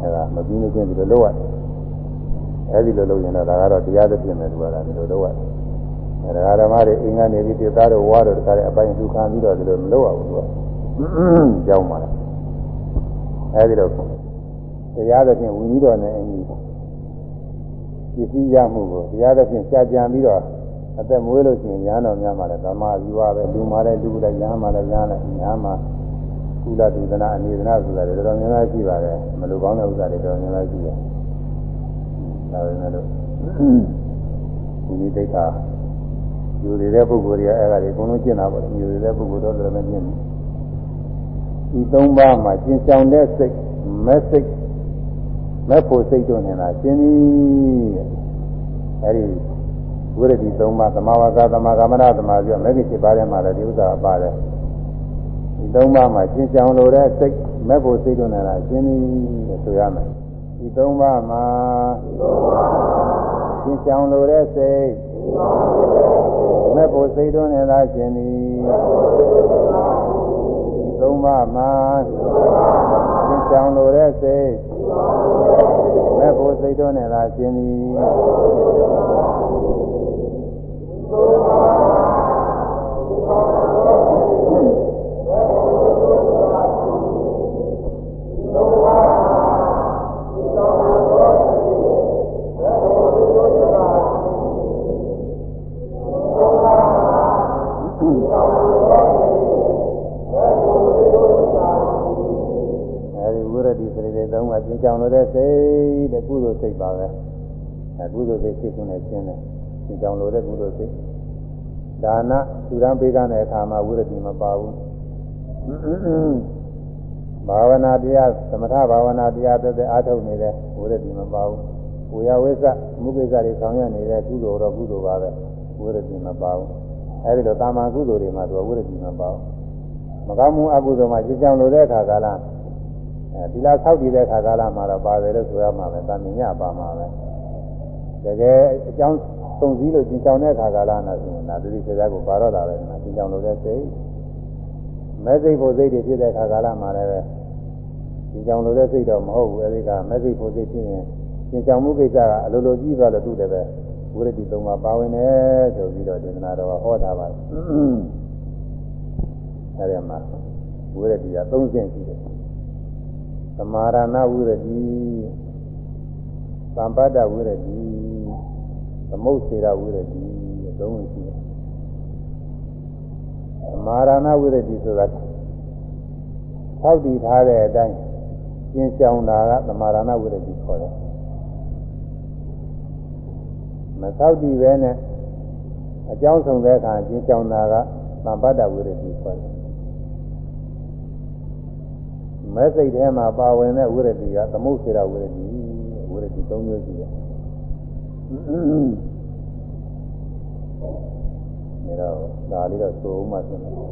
အဲဒါမပြီးမချင်းဒီလိုလုပ်ရတယ်အဲဒီလိုလုပ်ရင်တော့ဒါကတော့တရားသဖြင့်ပဲသူကဒါဒီလိုလုပ်ရတယ်အဲဒါဓမ္မတွေအင်္ဂါနေပြီးတေသားတို့ဝါတို့တခါတည်းအပိုင်းလူခံပြီးတော့ဒီလိုမလုပ်ရဘူးသူကကြောင်းပါလားအဲဒီတော့တရားသဖြင့်ဝိနည်းတော်နဲ့အညီပစ္စည်းရမှုကိုတရားသဖြင့်ရှားကြံပြီးတော့ အသက်မွေးလို့ရှိရင်ညာတော်များမှာလည်းဓမ္မယူပါပဲလူမှာလည်းလူလည်းညာမှာလည်းညာလည်းညာမှာကုလတုဒနာအနေဒနာဆိုတာတွေတော်တော်များများရှိပါတယ်မလိုကောင်းတဲ့ဥစ္စာတွေတော်တော်များများရှိတယ်ဒါပဲမဲ့လို့ဒီနည်းတိတ်တာယူရတဲ့ပုဂ္ဂိုလ်တွေကအဲ့ဒါတွေအကုန်လုံးကျင့်တာပေါ့ယူရတဲ့ပုဂ္ဂိုလ်တော့လည်းမကျင့်ဘူးဒီသုံးပါးမှာကျင့်ဆောင်တဲ့စိတ်မဲ့စိတ်မဲ့ဖို့စိတ်တို့နေတာရှင်းပြီအဲ့ဒီ ဝိရဒိသုံးပါးသမာဝါစာသမာကမ္မနာသမာပြောမဲ့ကိ7ပါးထဲမှာလည်းဒီဥစ္စာပါတယ်ဒီသုံးပါးမှာရှင်းချောင်လိုတဲ့စိတ်မဲ့ဖို့စိတ်တို့နေတာရှင်းပြီလို့ဆိုရမယ်ဒီသုံးပါးမှာရှင်းချောင်လိုတဲ့စိတ်မဲ့ဖို့စိတ်တို့နေတာရှင်းပြီဒီသုံးပါးမှာရှင်းချောင်လိုတဲ့စိတ်မဲ့ဖို့စိတ်တို့နေတာရှင်းပြီ သုံးပါးကျင့်ကြောင်လို့တဲ့စိတ်တဲ့ကုသိုလ်စိတ်ပါပဲအဲကုသိုလ်စိတ်ဖြစ်ခုနဲ့ရှင်းတယ်ကျင့်ကြောင်လို့တဲ့ကုသိုလ်စိတ်ဒါနသူရန်ပေးကတဲ့အခါမှာဝိရဒိမပါဘူးဘာဝနာတရားသမထဘာဝနာတရားသက်သက်အားထုတ်နေတဲ့ဝိရဒိမပါဘူးဝေယဝိသမှုကိစ္စတွေဆောင်ရွက်နေတဲ့ကုသိုလ်တော့ကုသိုလ်ပါပဲဝိရဒိမပါဘူးအဲဒီတော့တာမန်ကုသိုလ်တွေမှာသူကဝိရဒိမပါဘူးမကောင်းမှုအကုသိုလ်မှာကျင့်ကြောင်လို့တဲ့အခါကလား အဲဒီလားဆောက်တည်တဲ့ခါကာလမှာတော့ပါတယ်လို့ဆိုရမှာပဲတာမင်ညပါမှာပဲတကယ်အကြောင်းစုံစည်းလို့ကျင်ကြောင်တဲ့ခါကာလနာဆိုရင်ဒါတိစေစားကိုပါတော့တာပဲဒီမှာကျင်ကြောင်လို့တဲ့စိတ်မဲစိတ်ဖို့စိတ်တွေဖြစ်တဲ့ခါကာလမှာလည်းပဲကျင်ကြောင်လို့တဲ့စိတ်တော့မဟုတ်ဘူးအဲဒီကမဲစိတ်ဖို့စိတ်ဖြစ်ရင်ကျင်ကြောင်မှုကိစ္စကအလိုလိုကြီးသွားလို့သူ့တယ်ပဲဝိရတိသုံးပါပါဝင်တယ်ဆိုပြီးတော့ဒေသနာတော်ဟောထားပါတယ်အဲဒီမှာဝိရတိက၃ဆင့်ရှိတယ် သမာရဏဝိရတိသံပတ္တဝိရတိသမုတ်စေရဝိရတိအသုံးဝင်ရှိတယ်သမာရဏဝိရတိဆိုတာထောက်တည်ထားတဲ့အတိုင်းကျင်းချောင်းတာကသမာရဏဝိရတိခေါ်တယ်မထောက်တည်ပဲနဲ့အကြောင်းဆုံးတဲ့အခါကျင်းချောင်းတာကသံပတ္တဝိရတိခေါ်တယ် မဲစိတ်ထဲမှာပါဝင်တဲ့ဝိရတိကသမုတ်စေရဝိရတိဝိရတိ၃မျိုးရှိတယ်။ဒါတော့ဒါလေးတော့သိုးမှသိတယ်။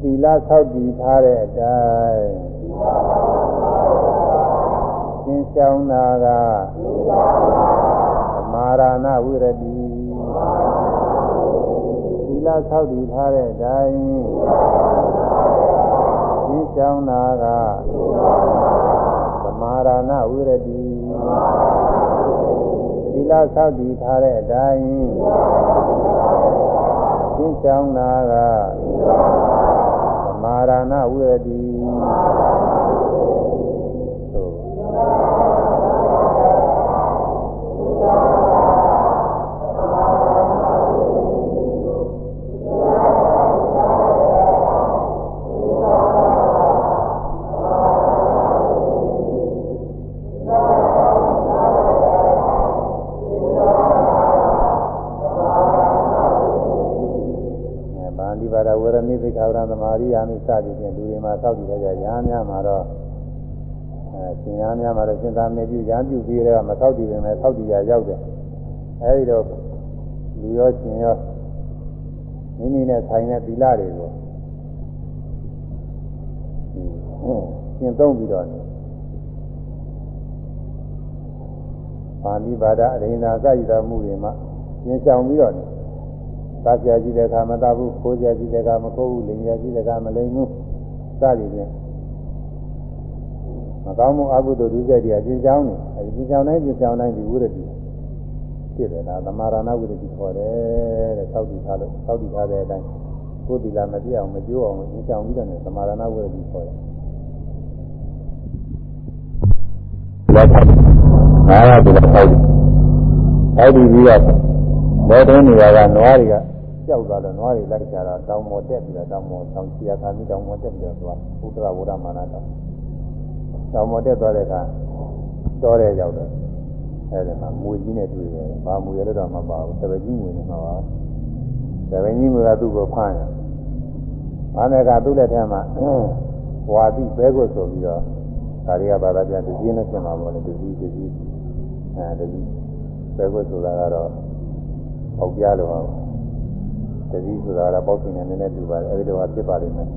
သီလဆောက်တည်ထားတဲ့အတိုင်းသင်ဆောင်တာကမာရဏဝိရတိ လဆောက်တည်ထားတဲ့အတိုင်းရှင်းချောင်းတာကသမာရဏဝိရတိသီလဆောက်တည်ထားတဲ့အတိုင်းရှင်းချောင်းတာကသမာရဏဝိရတိ ရသမာရိယာမိစသည်ဖြင့်လူတွေမှာသောက်တည်ကြကြညာများမှာတော့အဲရှင်ညာများမှာတော့ရှင်သာမေပြုညာပြုပြီးတော့မသောက်တည်ပေမဲ့သောက်တည်ရရောက်တယ်အဲဒီတော့လူရောရှင်ရောမိမိနဲ့ဆိုင်တဲ့သီလတွေကိုရှင်းသုံးပြီးတော့ပါဠိဘာသာအရင်သာစရည်တော်မူတွေမှာရှင်းဆောင်ပြီးတော့ သားပြကြည့်တဲ့အခါမသားဘူးခိုးကြကြည့်တဲ့အခါမခိုးဘူးလိန်ကြကြည့်တဲ့အခါမလိန်ဘူးစသည်ဖြင့်မကောင်းမှုအကုသိုလ်ဒုစရိုက်တွေအကျဉ်းချောင်းနေအဲဒီကျဉ်းချောင်းတိုင်းကျဉ်းချောင်းတိုင်းဒီဝိရတိဖြစ်တယ်လားသမာရဏဝိရတိခေါ်တယ်တဲ့သောက်တည်ထားလို့သောက်တည်ထားတဲ့အတိုင်းကိုယ်ဒီလာမပြအောင်မကြိုးအောင်ကျဉ်းချောင်းပြီးတော့သမာရဏဝိရတိခေါ်တယ်လက်ထပ်ငါးရဒီလောက်သောက်တယ်သောက်တည်ပြီးတော့ဘောတုံးနေတာကနွားတွေက ကြောက်သွားတော့နွားတွေလိုက်ကြတာတောင်ပေါ်တက်ပြီးတော့တောင်ပေါ်တောင်ချီရခါပြီးတောင်ပေါ်တက်ပြီးတော့သွားဥဒ္ဒရဝရမာနတောင်တောင်ပေါ်တက်သွားတဲ့အခါတောထဲရောက်တော့အဲဒီမှာမွေကြီးနဲ့တွေ့တယ်။ဘာမွေရတော့မပါဘူး။တပည့်ကြီးမွေနေမှာပါ။တပည့်ကြီးမွေကသူ့ကိုဖမ်းရ။ဘာနဲ့ကသူ့လက်ထဲမှာဝါတိပဲကိုဆိုပြီးတော့ဒါတွေကဘာသာပြန်သူကြီးနဲ့ပြင်မှာပေါ့လေသူကြီးသူကြီးအဲဒီပဲကိုဆိုတာကတော့ပေါက်ပြလို့ပါ တတိဆိုတာကပေါက်ရှင်နဲ့နည်းနည်းတူပါတယ်အဲဒီတော့ဖြစ်ပါလိမ့်မယ်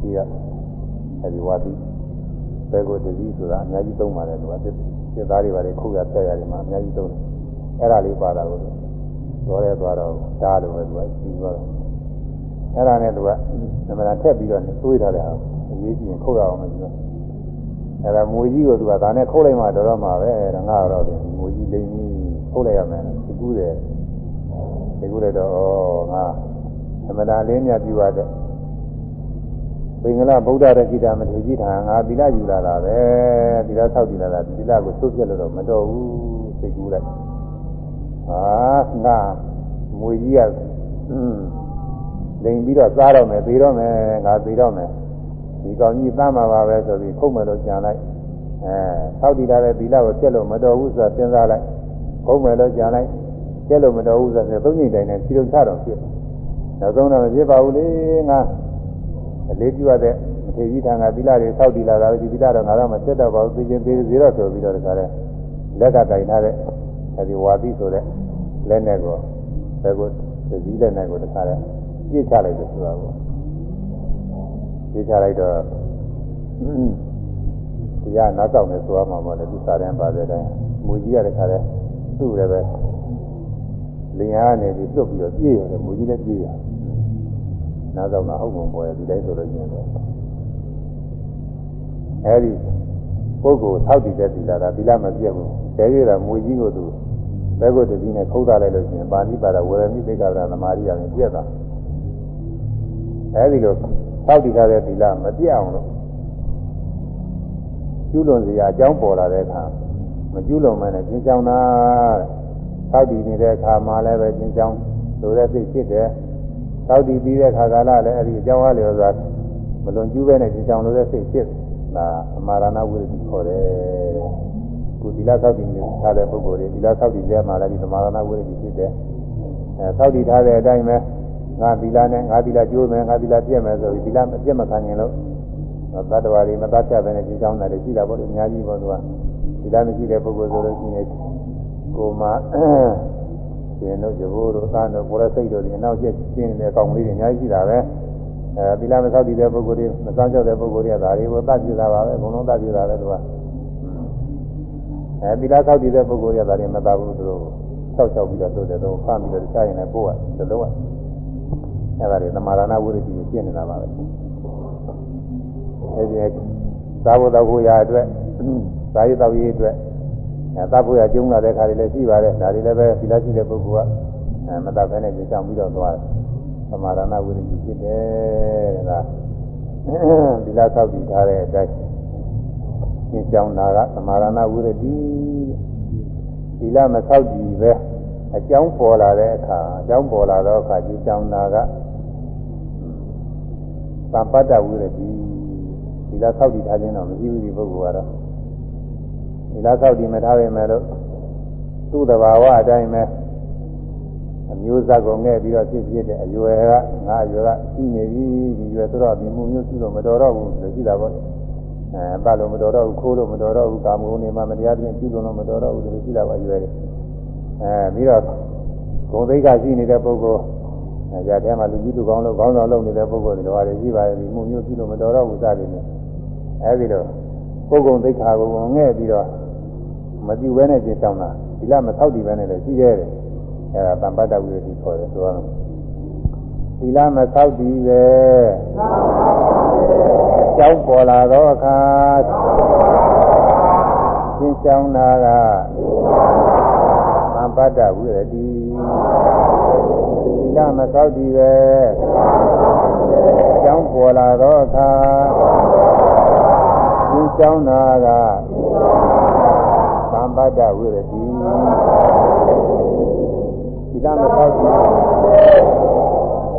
ဒီကအဲဒီဝါတိပဲကိုတတိဆိုတာအများကြီးသုံးပါတယ်သူကစစ်သားတွေပါတယ်ခုရဆက်ရတယ်မှာအများကြီးသုံးတယ်အဲ့ဒါလေးပါတာကိုတော်ရဲသွားတော့ဒါလိုပဲသူကပြီးသွားတယ်အဲ့ဒါနဲ့သူကသမဏထက်ပြီးတော့တွေးထားတယ်ဟာအရေးကြီးရင်ခုတ်ရအောင်မကြည့်အဲ့ဒါမွေကြီးကိုသူကဒါနဲ့ခုတ်လိုက်မှတော်တော့မှာပဲအဲ့ဒါငါတော့မွေကြီးလိမ့်ကြီးခုတ်လိုက်ရမယ်ဒီကူးတယ် ဒီကူလည်းတော့ဩငါသမဏလေးမြတ်ပြုရတဲ့ဘင်္ဂလားဗုဒ္ဓရကိတာမထေကြီးထာငါသီလယူလာတာပဲသီလဆောက်တည်လာတာသီလကိုသုတ်ပြလို့တော့မတော်ဘူးသိကူးလိုက်ဟာငါမွေကြီးကอืมလိန်ပြီးတော့စားတော့မယ်ပြီးတော့မယ်ငါပြီးတော့မယ်ဒီကောင်ကြီးသမ်းမှာပါပဲဆိုပြီးခုတ်မယ်လို့ကြံလိုက်အဲဆောက်တည်လာတဲ့သီလကိုပြက်လို့မတော်ဘူးဆိုတာစဉ်းစားလိုက်ခုတ်မယ်လို့ကြံလိုက် ကျက်လို့မတော်ဘူးဆိုတော့သုံးညိတိုင်းနဲ့ဖြီလုံးချတော့ဖြစ်နောက်ဆုံးတော့မဖြစ်ပါဘူးလေငါအလေးပြုရတဲ့မထေကြီးထံကသီလတွေဆောက်တည်လာတာဒီသီလတော့ငါတော့မဆက်တော့ပါဘူးသိချင်းသေးသေးတော့ဆိုပြီးတော့တခါလဲလက်ကကင်ထားတဲ့အဲဒီဝါသီဆိုတဲ့လက်နဲ့ကိုဘယ်ကိုဒီလက်နဲ့ကိုတခါလဲပြစ်ချလိုက်တယ်ဆိုတာကိုပြစ်ချလိုက်တော့တရားနောက်တော့မယ်ဆိုရမှာပေါ့လေသူစားတဲ့ပါတဲ့အတိုင်းမူကြီးရတဲ့ခါလဲသူ့လည်းပဲ လင်အားနေပြီးလွတ်ပြီးတော့ပြေးရတယ်မူကြီးလည်းပြေးရတယ်နားတော့မှဟုတ်ပုံပေါ်ရဒီတိုင်းဆိုလို့ကျင်တော့အဲဒီပုဂ္ဂိုလ်ထောက်တည်တဲ့သီလကသီလမပြတ်ဘူးတဲရတာမူကြီးကိုသူဘက်ကိုတတိနဲ့ခုတ်တာလိုက်လို့ကျင်ပါဠိပါဒဝေရမိသိက္ခာပဒသမာဓိရရင်ပြတ်တာအဲဒီလိုထောက်တည်ထားတဲ့သီလမပြတ်အောင်လို့ကျူးလွန်စရာအကြောင်းပေါ်လာတဲ့အခါမကျူးလွန်မနဲ့ကျင်းချောင်းတာတဲ့ သောက်တည်နေတဲ့အခါမှာလည်းပဲကျင်းချောင်းလိုတဲ့စိတ်ဖြစ်တယ်။သောက်တည်ပြီးတဲ့အခါကာလလည်းအဲဒီအကြောင်းအားလျော်စွာမလွန်ကျူးပဲနဲ့ကျင်းချောင်းလိုတဲ့စိတ်ဖြစ်ဒါအမာရဏဝိရတိခေါ်တယ်။ကုသီလသောက်တည်နေထားတဲ့ပုဂ္ဂိုလ်တွေသီလသောက်တည်တဲ့မှာလည်းဒီသမာရဏဝိရတိဖြစ်တယ်။အဲသောက်တည်ထားတဲ့အတိုင်းပဲငါသီလနဲ့ငါသီလကျိုးမယ်ငါသီလပြည့်မယ်ဆိုပြီးသီလမပြည့်မခံရင်လို့သတ္တဝါတွေမသားချပဲနဲ့ကျင်းချောင်းတာတွေရှိတာပေါ့လေအများကြီးပေါ့သူကသီလမရှိတဲ့ပုဂ္ဂိုလ်ဆိုလို့ရှိရင် ကိုမှရှင်တို့ဇဘိုးတို့သားတို့ဘောရစိတ်တို့ဒီနောက်ကျရှင်းနေတဲ့အကောင်လေးတွေအများကြီးရှိတာပဲအဲသီလမဆောက်တည်တဲ့ပုဂ္ဂိုလ်တွေမစောင့်ကြောက်တဲ့ပုဂ္ဂိုလ်တွေကဒါတွေကိုတတ်ပြတာပါပဲဘုံလုံးတတ်ပြတာပဲသူကအဲသီလဆောက်တည်တဲ့ပုဂ္ဂိုလ်တွေကဒါတွေမတတ်ဘူးသူတို့ဆောက်ချောက်ပြီးတော့လုပ်တယ်တော့ဖမ်းပြီးတော့တခြားရင်လည်းပို့ရတယ်လုံးဝအဲဒါတွေသမာရဏဝိရတိကိုရှင်းနေတာပါပဲအဲဒီသာဝတ္တကိုရာအတွက်သာယတောက်ရေးအတွက် အဲတပ်ဖို့ရကျုံလာတဲ့ခါတွေလည်းရှိပါတယ်ဒါတွေလည်းပဲသီလရှိတဲ့ပုဂ္ဂိုလ်ကအဲမတတ်ဘဲနဲ့ကြံပြီးတော့သွားတယ်သမာရဏဝိရတိဖြစ်တယ်ဒါသီလဆောက်တည်ထားတဲ့အတိုင်းသင်ကြောင်းတာကသမာရဏဝိရတိသီလမဆောက်တည်ပဲအကြောင်းပေါ်လာတဲ့အခါအကြောင်းပေါ်လာတော့အခါဒီကြောင်းတာကသံပတ္တဝိရတိသီလဆောက်တည်ထားခြင်းတော့မရှိဘူးဒီပုဂ္ဂိုလ်ကတော့ ဒီလားဆောက်တည်မထားပေမဲ့လို့သူ့တဘာဝအတိုင်းပဲအမျိုးသားကိုငဲ့ပြီးတော့ဖြစ်ဖြစ်တဲ့အရွယ်ကငါအရွယ်ကရှိနေပြီဒီရွယ်ဆိုတော့ဒီမှုမျိုးရှိလို့မတော်တော့ဘူးလို့ရှိတာပေါ့အဲပတ်လို့မတော်တော့ဘူးခိုးလို့မတော်တော့ဘူးကာမဂုဏ်တွေမှမတရားပြင်ပြုလို့မတော်တော့ဘူးလို့ရှိတာပေါ့အရွယ်တွေအဲပြီးတော့ဂုဏ်သိက္ခာရှိနေတဲ့ပုဂ္ဂိုလ်အဲကြတဲ့မှာလူကြီးလူကောင်းလို့ခေါင်းဆောင်လုပ်နေတဲ့ပုဂ္ဂိုလ်တွေတော့တွေရှိပါရဲ့ဒီမှုမျိုးပြုလို့မတော်တော့ဘူးစသည်နဲ့အဲဒီတော့ပုဂ္ဂိုလ်သိက္ခာကိုငဲ့ပြီးတော့ မပြုဘဲနဲ့ကျင့်ဆောင်တာဒီလမထောက်တည်ဘဲနဲ့လည်းရှိရဲတယ်အဲဒါတမ္ပတ္တဝိရတိခေါ်တယ်ဆိုတော့သီလမဆောက်တည်ပဲကြောက်ပေါ်လာသောအခါရှင်းချောင်းနာကသံပတ္တဝိရတိသီလမဆောက်တည်ပဲကြောက်ပေါ်လာသောအခါရှင်းချောင်းနာကသံ ပတ္တဝိရတိသီလမဆောက်တည်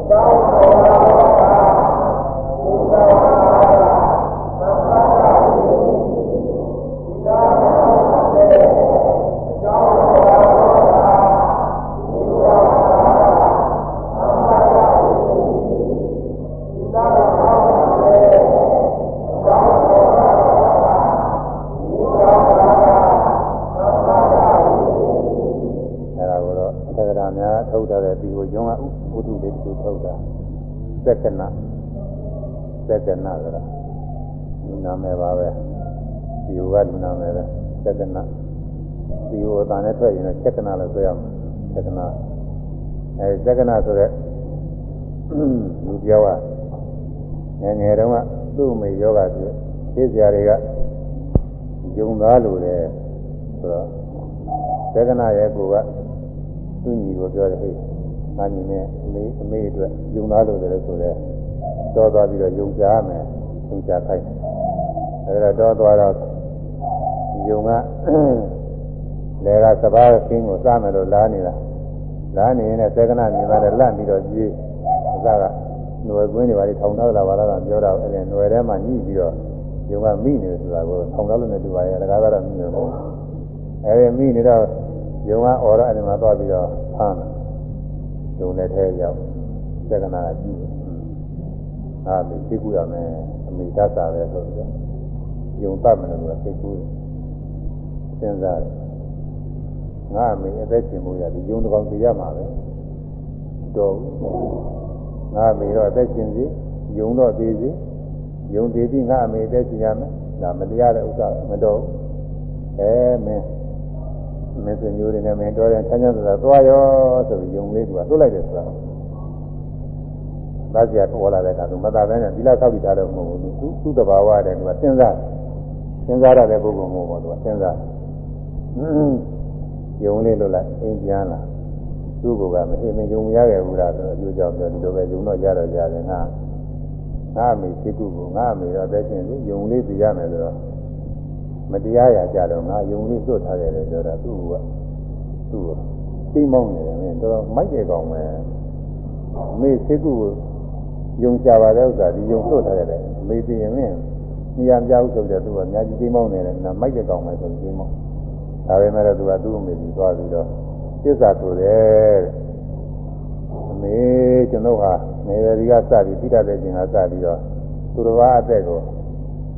သက္ကန သက္ကနဆိုတာဒီနာမည်ပါပဲဒီဟိုကဒီနာမည်ပဲသက္ကနဒီဟိုအတန်နဲ့ထွက်ရင်သက္ကနလို့ပြောရမှာသက္ကနအဲသက္ကနဆိုတဲ့လူပြောကငယ်ငယ်တုန်းကသူ့မိယောဂဆိုသိစရာတွေကယုံသားလို့လေဆိုတော့သက္ကနရဲ့ကိုကသူ့ညီကိုပြောတယ်ဟဲ့ငါညီနဲ့အမေအမေအတွက်ယုံသားလို့လည်းဆိုတော့ တော်သွားပြီးတော့ယုံကြမယ်ယုံကြခိုင်းအဲဒါတော့သွားတော့ယုံကလေကစဘာခင်းကိုစားမယ်လို့လာနေတာလာနေရင်လည်းသက်ကနာမြင်လာတယ်လန့်ပြီးတော့ကြီးအစကຫນွယ်ကွင်းတွေပါလေထောင်တော့လာပါလားပြောတော့အဲ့ဒီຫນွယ်ထဲမှာညှိပြီးတော့ယုံကမိနေတယ်ဆိုတာကိုထောင်တော့လို့နေတူပါရဲ့အလကားကတော့မိနေတော့အဲဒီမိနေတော့ယုံကအော်တော့အဲ့ဒီမှာသွားပြီးတော့ဖမ်းတယ်ယုံတဲ့ထဲရောက်သက္ကနာကကြည့် တယ်။ဟာမေသိကူရမယ်အမိတတ်တာပဲဆိုပြီးယုံတတ်မယ်လို့သိကူစဉ်းစားတယ်။ငါအမေအသက်ရှင်မှုရဒီယုံတစ်ကောင်သိရမှာပဲ။တော်ငါအမေတော့အသက်ရှင်စီယုံတော့သေးစီယုံသေးပြီးငါအမေအသက်ရှင်ရမယ်။ဒါမတရားတဲ့ဥစ္စာမတော်အဲမင်းမင်းစမျိုးတွေနဲ့မင်းတော်တယ်ချမ်းချမ်းသာသာသွားရောဆိုပြီးယုံလေးကလွတ်လိုက်တယ်ဆိုတာ သားကြီးပေါ်လာတဲ့အခါသူမသာပဲနဲ့ဒီလောက်ဆောက်ပြီးသားတော့မဟုတ်ဘူးသူသူ့တဘာဝတဲ့သူကစဉ်းစားစဉ်းစားရတဲ့ပုဂ္ဂိုလ်မျိုးပေါ့သူကစဉ်းစားယုံလေးလွတ်လိုက်အင်းပြန်လာသူ့ကမဟိမယုံမရခဲ့ဘူးလားဆိုတော့အကျိုးကြောင့်ပြောဒီလိုပဲယုံတော့ရတော့ရတယ်ငါငါအမေစိတ်ကူကိုငါအမေတော့တဲ့ချင်းယုံလေးသိရမယ်ဆိုတော့မတရားရကြတော့ငါယုံလေးသွတ်ထားခဲ့တယ်ပြောတာသူ့ကသူ့ကသိမောင်းနေတယ်မင်းတော့မိုက်ရကောင်ပဲမေစိတ်ကူကို ယုံကြပါတဲ့ဥစ္စာဒီယုံသွတ်ထားခဲ့တယ်မေသိရင်မင်းနေရာပြောက်ဆိုတဲ့သူကအများကြီးသိမောင်းနေတယ်နာမိုက်ရကောင်ပဲဆိုသိမောင်းဒါပေမဲ့သူကသူ့အမေကြီးသွားပြီးတော့သစ္စာဆိုတယ်အမေကျွန်တော်ဟာနေရာဒီကစပြီးသိတတ်တဲ့ခြင်းကစပြီးတော့သူတစ်ပါးအသက်ကို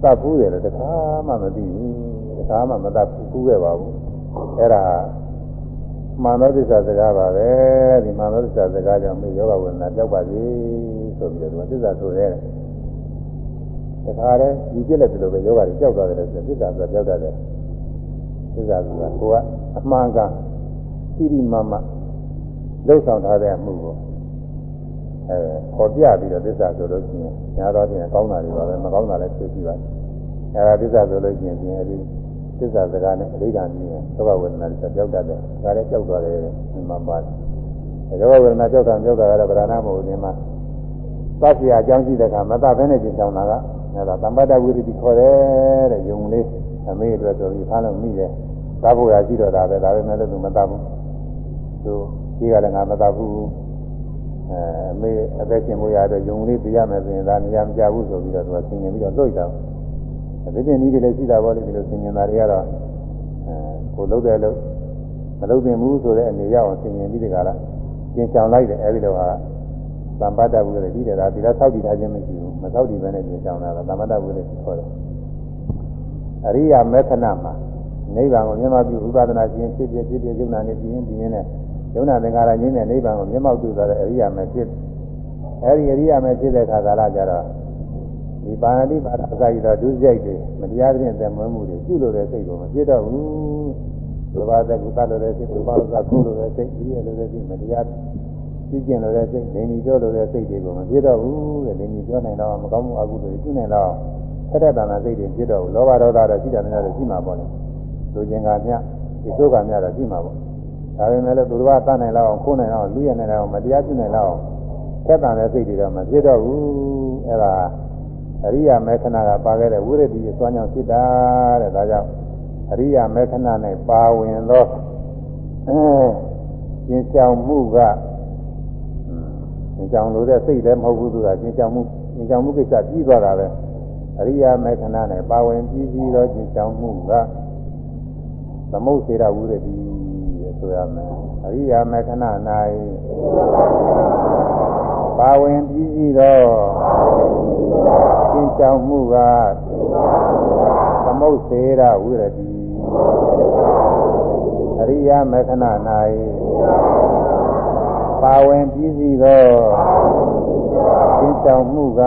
သတ်ဘူးတယ်တခါမှမသိဘူးတခါမှမသတ်ဘူးကူးခဲ့ပါဘူးအဲ့ဒါ မာနောသစ္စာစကားပါပဲဒီမာနောသစ္စာစကားကြောင့်မေယောဂဝေဒနာကြောက်ပါစေဆိုပြီးတော့သစ္စာဆိုရဲတခါတည်းယူပြစ်လိုက်တယ်လို့ပဲယောဂတွေကြောက်သွားတယ်ဆိုသစ္စာဆိုကြောက်တတ်တယ်သစ္စာဆိုတာကိုကအမှန်ကန်တိရိမမလှုပ်ဆောင်ထားတဲ့အမှုကိုအဲခေါ်ပြပြီးတော့သစ္စာဆိုလို့ရှိရင်ညာတော့ပြင်ကောင်းတာတွေပါပဲမကောင်းတာလည်းသိကြည့်ပါအဲဒါသစ္စာဆိုလို့ရှိရင်ပြင်အဲဒီ သစ္စာစကားနဲ့အဋ္ဌာန်ကြီးသောဘဝေဒနာတွေကြောက်တတ်တယ်ဒါလည်းကြောက်သွားတယ်ဒီမှာပါတယ်အဲသောဘဝေဒနာကြောက်တာကြောက်တာကတော့ဗရဏမဟုတ်ဘူးဒီမှာသတ်เสียအကြောင်းရှိတဲ့အခါမသဘဲနဲ့ပြင်ဆောင်တာကအဲဒါသမ္ပတ္တဝိရတိခေါ်တယ်တဲ့ယုံလေးအမေအတွက်ဆိုပြီးဖားလို့မိတယ်သတ်ဖို့ရရှိတော့တာပဲဒါပဲမဲ့လို့သူမသတ်ဘူးသူကြီးကလည်းငါမသတ်ဘူးအဲအမေအသက်ရှင်မှုရတော့ယုံလေးပြရမယ်ဆိုရင်ဒါနေရာမကြဘူးဆိုပြီးတော့သူကဆင်ញင်ပြီးတော့လွှတ်တာ ဒီပြင်နည်းတွေလည်းရှိတာပေါ့လေဒီလိုဆင်ញင်တာတွေကတော့အဲကိုလုံးတယ်လို့မလုံးသင့်ဘူးဆိုတဲ့အနေရအောင်ဆင်ញင်ပြီးဒီကလာကျင်ချောင်လိုက်တယ်အဲဒီလိုဟာသံပတ္တဝိရတိတဲ့ဒါဒီလားသောက်တည်ထားခြင်းမရှိဘူးမသောက်တည်ဘဲနဲ့ကျင်ချောင်တာကသံပတ္တဝိရတိခေါ်တယ်အရိယာမေခဏမှာနိဗ္ဗာန်ကိုမြတ်မပြုဥပဒနာခြင်းဖြစ်ဖြစ်ဖြစ်ဖြစ်ယုံနာနေပြင်းပြင်းနဲ့ယုံနာသင်္ကာရခြင်းနဲ့နိဗ္ဗာန်ကိုမျက်မှောက်ပြုသွားတဲ့အရိယာမေဖြစ်အဲဒီအရိယာမေဖြစ်တဲ့ခါကာလကျတော့ ဒီပါဏတိပါဒအစာရတော့ဒုစရိုက်တွေမတရားတဲ့တမွေးမှုတွေပြုလို့တဲ့စိတ်ကိုမဖြစ်တော့ဘူးဘုရားသက်ကုသလို့တဲ့စိတ်ဘုရားကကုလို့တဲ့စိတ်ဒီရလို့တဲ့စိတ်မတရားပြည့်ကျင်လို့တဲ့စိတ်လိန်ကြီးပြောလို့တဲ့စိတ်တွေကိုမပြည့်တော့ဘူးတဲ့လိန်ကြီးပြောနိုင်တော့မကောင်းမှုအကုသိုလ်တွေပြုနိုင်တော့ထက်တဲ့တဏ္ဍာစိတ်တွေပြည့်တော့ဘူးလောဘဒေါသတော့ရှိတယ်များတော့ရှိမှာပေါ့လေလူချင်းကမြဒီသုကမြတော့ရှိမှာပေါ့ဒါပေမဲ့လည်းသူတော်ကတတ်နိုင်လောက်အောင်ခိုးနိုင်လောက်လူရနိုင်လောက်မတရားပြုနိုင်လောက်ထက်တန်တဲ့စိတ်တွေတော့မပြည့်တော့ဘူးအဲ့ဒါ အရိယာမေခဏကပါခဲ့တဲ့ဝိရဒိအစွမ်းကြောင့်ဖြစ်တာတဲ့ဒါကြောင့်အရိယာမေခဏနဲ့ပါဝင်သောအဲကျင့်ဆောင်မှုကကျင့်ဆောင်လို့တဲ့စိတ်လည်းမဟုတ်ဘူးသူကကျင့်ဆောင်မှုကျင့်ဆောင်မှုကိစ္စပြီးသွားတာပဲအရိယာမေခဏနဲ့ပါဝင်ပြီးပြီးသောကျင့်ဆောင်မှုကသမုတ်စေရဝိရဒိဆိုရမယ်အရိယာမေခဏ၌ ပါဝင်ပြီးပြီးသောကျင့်ဆောင်မှုကသမုတ်စေရဝိရဒိအရိယာမေခဏ၌ပါဝင်ပြီးစီသောသင်ဆောင်မှုက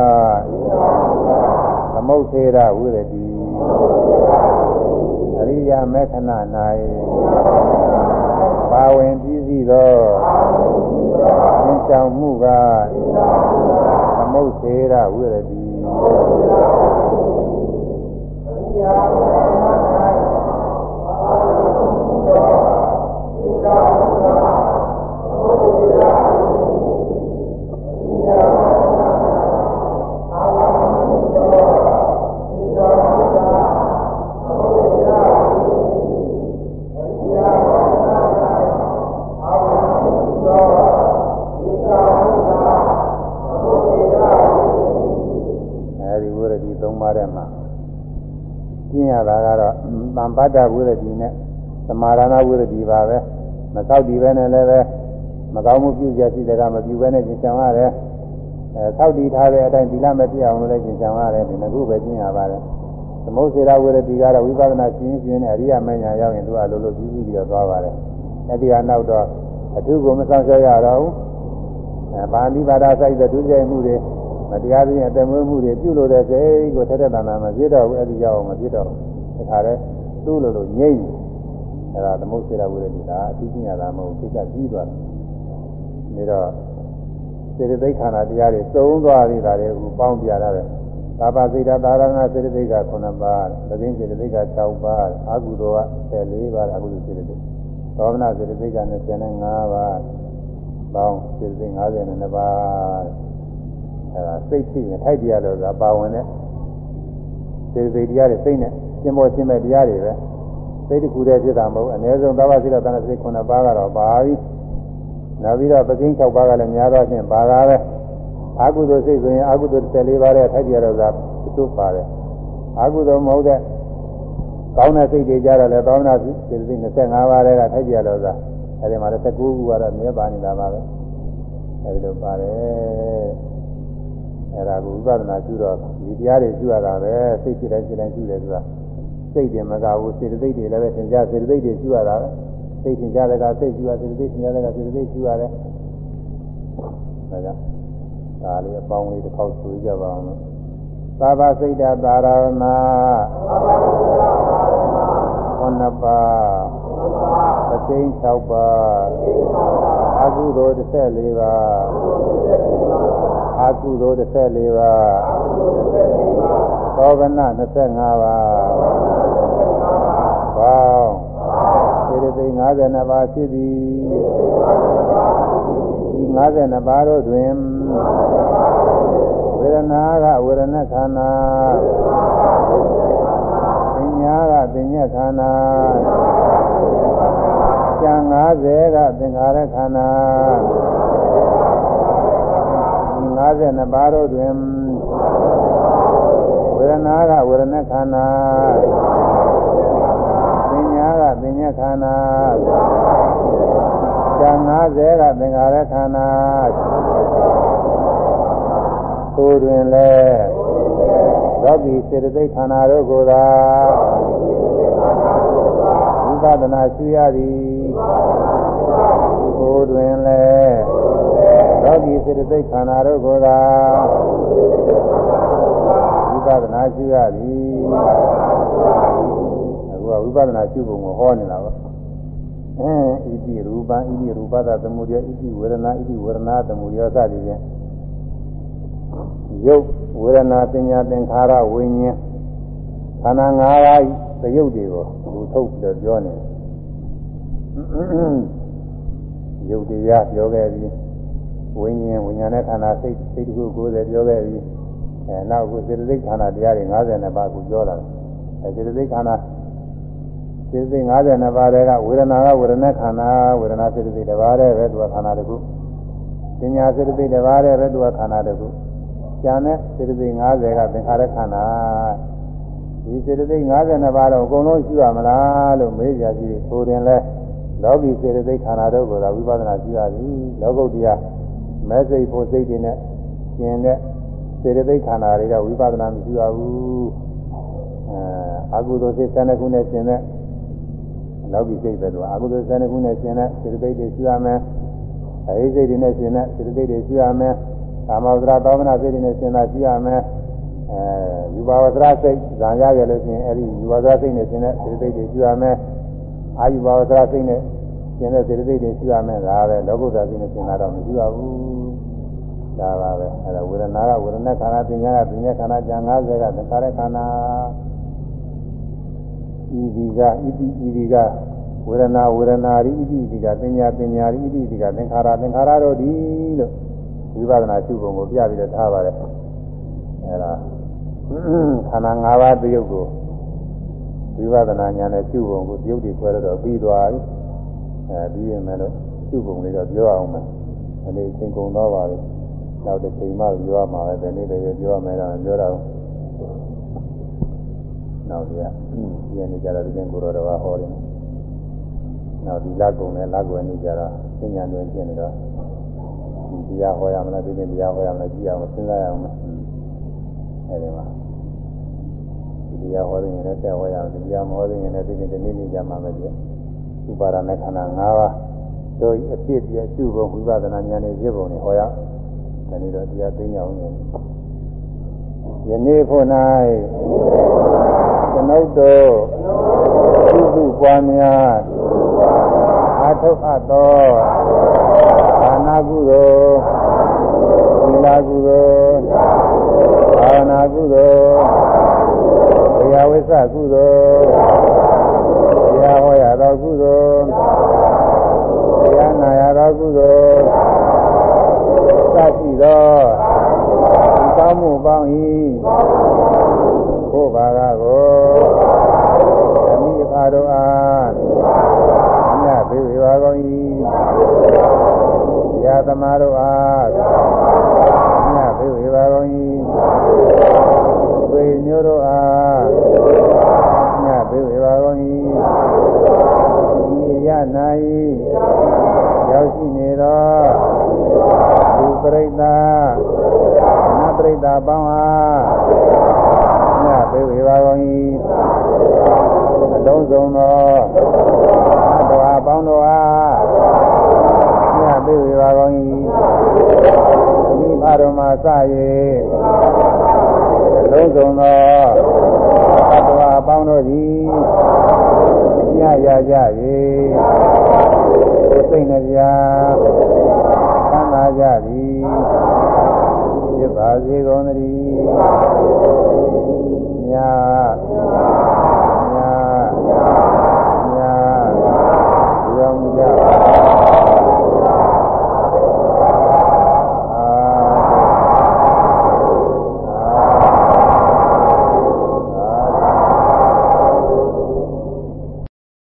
သမုတ်သေးရဝိရတိအရိယာမေခဏ၌ပါဝင်ပြီးစီသော သင်ဆောင်မှုကသမုတ်သေးရဝိရတိ မသောက်တည်ပဲနဲ့လည်းပဲမကောင်းမှုပြုကြရှိတဲ့ကမပြုပဲနဲ့ကျင့်ကြံရတယ်အဲသောက်တည်ထားတဲ့အတိုင်းသီလမပြည့်အောင်လို့လည်းကျင့်ကြံရတယ်ဒီနှစ်ခုပဲကျင့်ရပါတယ်သမုတ်စေရဝိရတိကတော့ဝိပဿနာရှင်းရှင်းနဲ့အရိယာမဉ္ဇဏ်ရောက်ရင်သူကလိုလိုပြီးပြီးပြီးတော့သွားပါတယ်အဲဒီကနောက်တော့အထုကိုမဆောင်ရှောက်ရတော့ဘူးအဲဗာဏိပါဒစိုက်တဲ့ဒုစရိုက်မှုတွေမတရားခြင်းအတမွေးမှုတွေပြုလို့တဲ့စိတ်ကိုထက်တဲ့တဏ္ဍာမဖြစ်တော့ဘူးအဲဒီရောက်အောင်မဖြစ်တော့ဘူးဒါခါတဲ့သူ့လိုလိုငြိမ့် အဲ့ဒါသမုတ်စေရဝိရဒိတာအသိဉာဏ်လာမဟုတ်သိကပြီးသွားတယ်ဒါတော့စေတသိက်ခန္ဓာတရားတွေသုံးသွားပြီဒါတွေကိုပေါင်းပြရတယ်သာပါစိတ်တာသာရဏစေတသိက်က9ပါးသတိစေတသိက်က6ပါးအာဟုသောက14ပါးအကုသိုလ်စေတသိက်သောမနာစေတသိက်က25ပါးပေါင်းစေတသိက်52ပါးအဲဒါစိတ်ဖြစ်ရင်ထိုက်တရားလို့ဆိုတာပါဝင်တဲ့စေတသိက်တရားတွေစိတ်နဲ့ရှင်းပေါ်ရှင်းမဲ့တရားတွေပဲ စိတ်တစ်ခုတည်းဖြစ်တာမဟုတ်အနည်းဆုံးသဘာဝစိတ်တော်တဏ္ဍစိတ်9ပါးကတော့ပါပြီနောက်ပြီးတော့ပကိန်း6ပါးကလည်းများတော့ချင်းပါတာပဲအာဟုသောစိတ်ဆိုရင်အာဟုသော14ပါးတဲ့ထိုက်ကြတော့သာသူ့ပါတယ်အာဟုသောမဟုတ်တဲ့ကောင်းတဲ့စိတ်တွေကြတော့လေသောမနာစိတ်စိတ်25ပါးတဲ့ကထိုက်ကြတော့သာအဲဒီမှာ19ခုကတော့မြဲပါနေတာပါပဲအဲဒီလိုပါတယ်အဲ့ဒါကိုဝိပဿနာကျူတော့ဒီတရားတွေကျူရတာပဲစိတ်ဖြစ်တိုင်းဖြစ်တိုင်းကျူတယ်ဆိုတာ စိတ်တယ်မကဘူးစေတသိက်တွေလည်းပဲသင်ကြားစေတသိက်တွေကျူရတာပဲစိတ်သင်ကြားတဲ့ကစိတ်ကျူရစေတသိက်သင်ကြားတဲ့ကစေတသိက်ကျူရတယ်ဒါကြောင့်ဒါလေးအပေါင်းလေးတစ်ခေါက်ဆိုကြပါအောင်သာဘာစိတ်တာသာရဏခொနှစ်ပါးပသိန်း6ပါးအကုသိုလ်14ပါးအကုသိုလ်14ပါးသောကနာ25ပါးပေါ စေတသိက်52ပါးဖြစ်သည်ဒီ52ပါးတို့တွင်ဝေဒနာကဝေဒနာခန္ဓာပညာကပညာခန္ဓာကျန်50ကသင်္ခါရခန္ဓာဒီ52ပါးတို့တွင်ဝေဒနာကဝေဒနာခန္ဓာပညာ ကပညာခန္ဓာကျန်50ကသင်္ခါရခန္ဓာကိုယ်တွင်လည်းသောတိစေတသိက်ခန္ဓာတို့ကိုသာဝိပဿနာရှိရသည်ကိုယ်တွင်လည်းသောတိစေတသိက်ခန္ဓာတို့ကိုသာဝိပဿနာရှိရသည်အခုကဝိ ပဿနာရှိပုံကိုဟောနေတာပါအဲဣတိရူပံဣတိရူပသသမုဒယဣတိဝေဒနာဣတိဝေဒနာသမုဒယစသည်ဖြင့်ယုတ်ဝေဒနာပညာသင်္ခါရဝိညာဉ်ခန္ဓာ၅ပါးသရုပ်တွေကိုသူထုတ်ပြီးတော့ပြောနေယုတ်တရားပြောခဲ့ပြီးဝိညာဉ်ဝိညာဉ်နဲ့ခန္ဓာစိတ်စိတ်တစ်ခုကိုယ်တည်းပြောခဲ့ပြီးအဲနောက်ခုစေတသိက်ခန္ဓာတရားတွေ50ပါးကိုပြောလာတယ်အဲစေတသိက်ခန္ဓာ စေတသိက်52ပါးတွေကဝေဒနာကဝေဒနာခန္ဓာဝေဒနာစေတသိက်တစ်ပါးတည်းပဲသူကခန္ဓာတစ်ခုပညာစေတသိက်တစ်ပါးတည်းပဲသူကခန္ဓာတစ်ခုကျန်တဲ့စေတသိက်50ကသင်္ခါရခန္ဓာဒီစေတသိက်52ပါးတော့အကုန်လုံးရှိရမလားလို့မေးကြကြည့်ဆိုရင်လဲလောကီစေတသိက်ခန္ဓာတို့ကိုသာဝိပဿနာရှိရပြီလောကုတ္တရာမဲစိတ်ဖို့စိတ်တွေနဲ့ကျင်တဲ့စေတသိက်ခန္ဓာတွေကဝိပဿနာမရှိရဘူးအဲအကုသိုလ်စိတ်12ခုနဲ့ကျင်တဲ့ လောကီစိတ်ပဲတော့အကုသိုလ်12ခုနဲ့ကျင်တဲ့စေတသိက်တွေရှိရမယ်အဟိစိတ်တွေနဲ့ကျင်တဲ့စေတသိက်တွေရှိရမယ်ကာမဝဇ္ဇရာသောမနာစိတ်တွေနဲ့ကျင်တာရှိရမယ်အဲယူပါဝဇ္ဇရာစိတ်ဇာရရလို့ရှိရင်အဲဒီယူပါဝဇ္ဇရာစိတ်နဲ့ကျင်တဲ့စေတသိက်တွေရှိရမယ်အာယူပါဝဇ္ဇရာစိတ်နဲ့ကျင်တဲ့စေတသိက်တွေရှိရမယ်ဒါပဲလောကုတ္တရာစိတ်နဲ့ကျင်တာတော့မရှိပါဘူးဒါပါပဲအဲဒါဝေဒနာကဝေဒနာခန္ဓာပညာကပညာခန္ဓာကြံ90ကသင်္ခါရခန္ဓာ ဤဒီကဣတိဤဒီကဝေဒနာဝေဒနာရိဣတိဤဒီကပညာပညာရိဣတိဤဒီကသင်္ခါရသင်္ခါရတို့ဒီလို့ဝိပဿနာရှုပုံကိုပြပြီးတော့ထားပါတယ်အဲဒါခန္ဓာ၅ပါးတယုတ်ကိုဝိပဿနာဉာဏ်နဲ့ရှုပုံကိုတယုတ်တွေခွဲတော့ပြီးသွားပြီအဲပြီးရင်လည်းရှုပုံလေးတော့ပြောအောင်မယ်အနေသင်ကုန်တော့ပါပြီနောက်တစ်ချိန်မှပြောရမှာပဲဒီနေ့တည်းပြောရမယ်တော့ပြောတော့ နောက်ဒီကဒီနေ့ကြတော့ဒီနေ့ကိုရောတော်ဟောတယ်နောက်ဒီလက်ကုံနဲ့လက်ကွယ်နေကြတော့သင်ညာတွေဖြစ်နေတော့ဒီတရားဟောရမလားဒီနေ့တရားဟောရမလားကြည့်အောင်စဉ်းစားရအောင်အဲဒီမှာဒီတရားဟောရင်လည်းဆက်ဟောရအောင်ဒီတရားမဟောရင်လည်းဒီနေ့ဒီနေ့ကြမှာပဲပြဥပါဒနဲ့ခန္ဓာ၅ပါးတို့အဖြစ်ပြအကျုပ်ဘုဝိပဿနာဉာဏ်နဲ့ပြပုံနဲ့ဟောရဒီနေ့တော့တရားသိညာအောင်ယနေ့ဖို့၌ကျွ န်ုပ်တို့ပြုစုပွားများအာထုတ်အပ်သောဒါနာကုသိုလ်သီလကုသိုလ်ဘာဝနာကုသိုလ်တရားဝိသကုသိုလ်တရားဟောရသောကုသိုလ်တရားနာရသောကုသိုလ်စရှိသောဒီကောင်းမှုပေါင်း၏ဘုဘာက ရာသမားတို့အားမြတ်သေးဝေပါကုန်၏ဝေမျိုးတို့အားမြတ်သေးဝေပါကုန်၏ဒီရနာ၏ရောက်ရှိနေသောသူပရိသတ်နတ်ပရိသတ်ပေါင်းအားမြတ်သေးဝေပါကုန်၏အလုံးစုံသောတော်ပေါင်းတို့အား မြတ်သေးဝေပါကုန်၏ဒီဘာတော်မှာစ၍အလုံးစုံသောတော်ပေါင်းတို့သည်ညရကြ၍စိတ်နှပြသမ်းသာကြသည်ဖြစ်ပါစေကုန်သတည်းမြတ်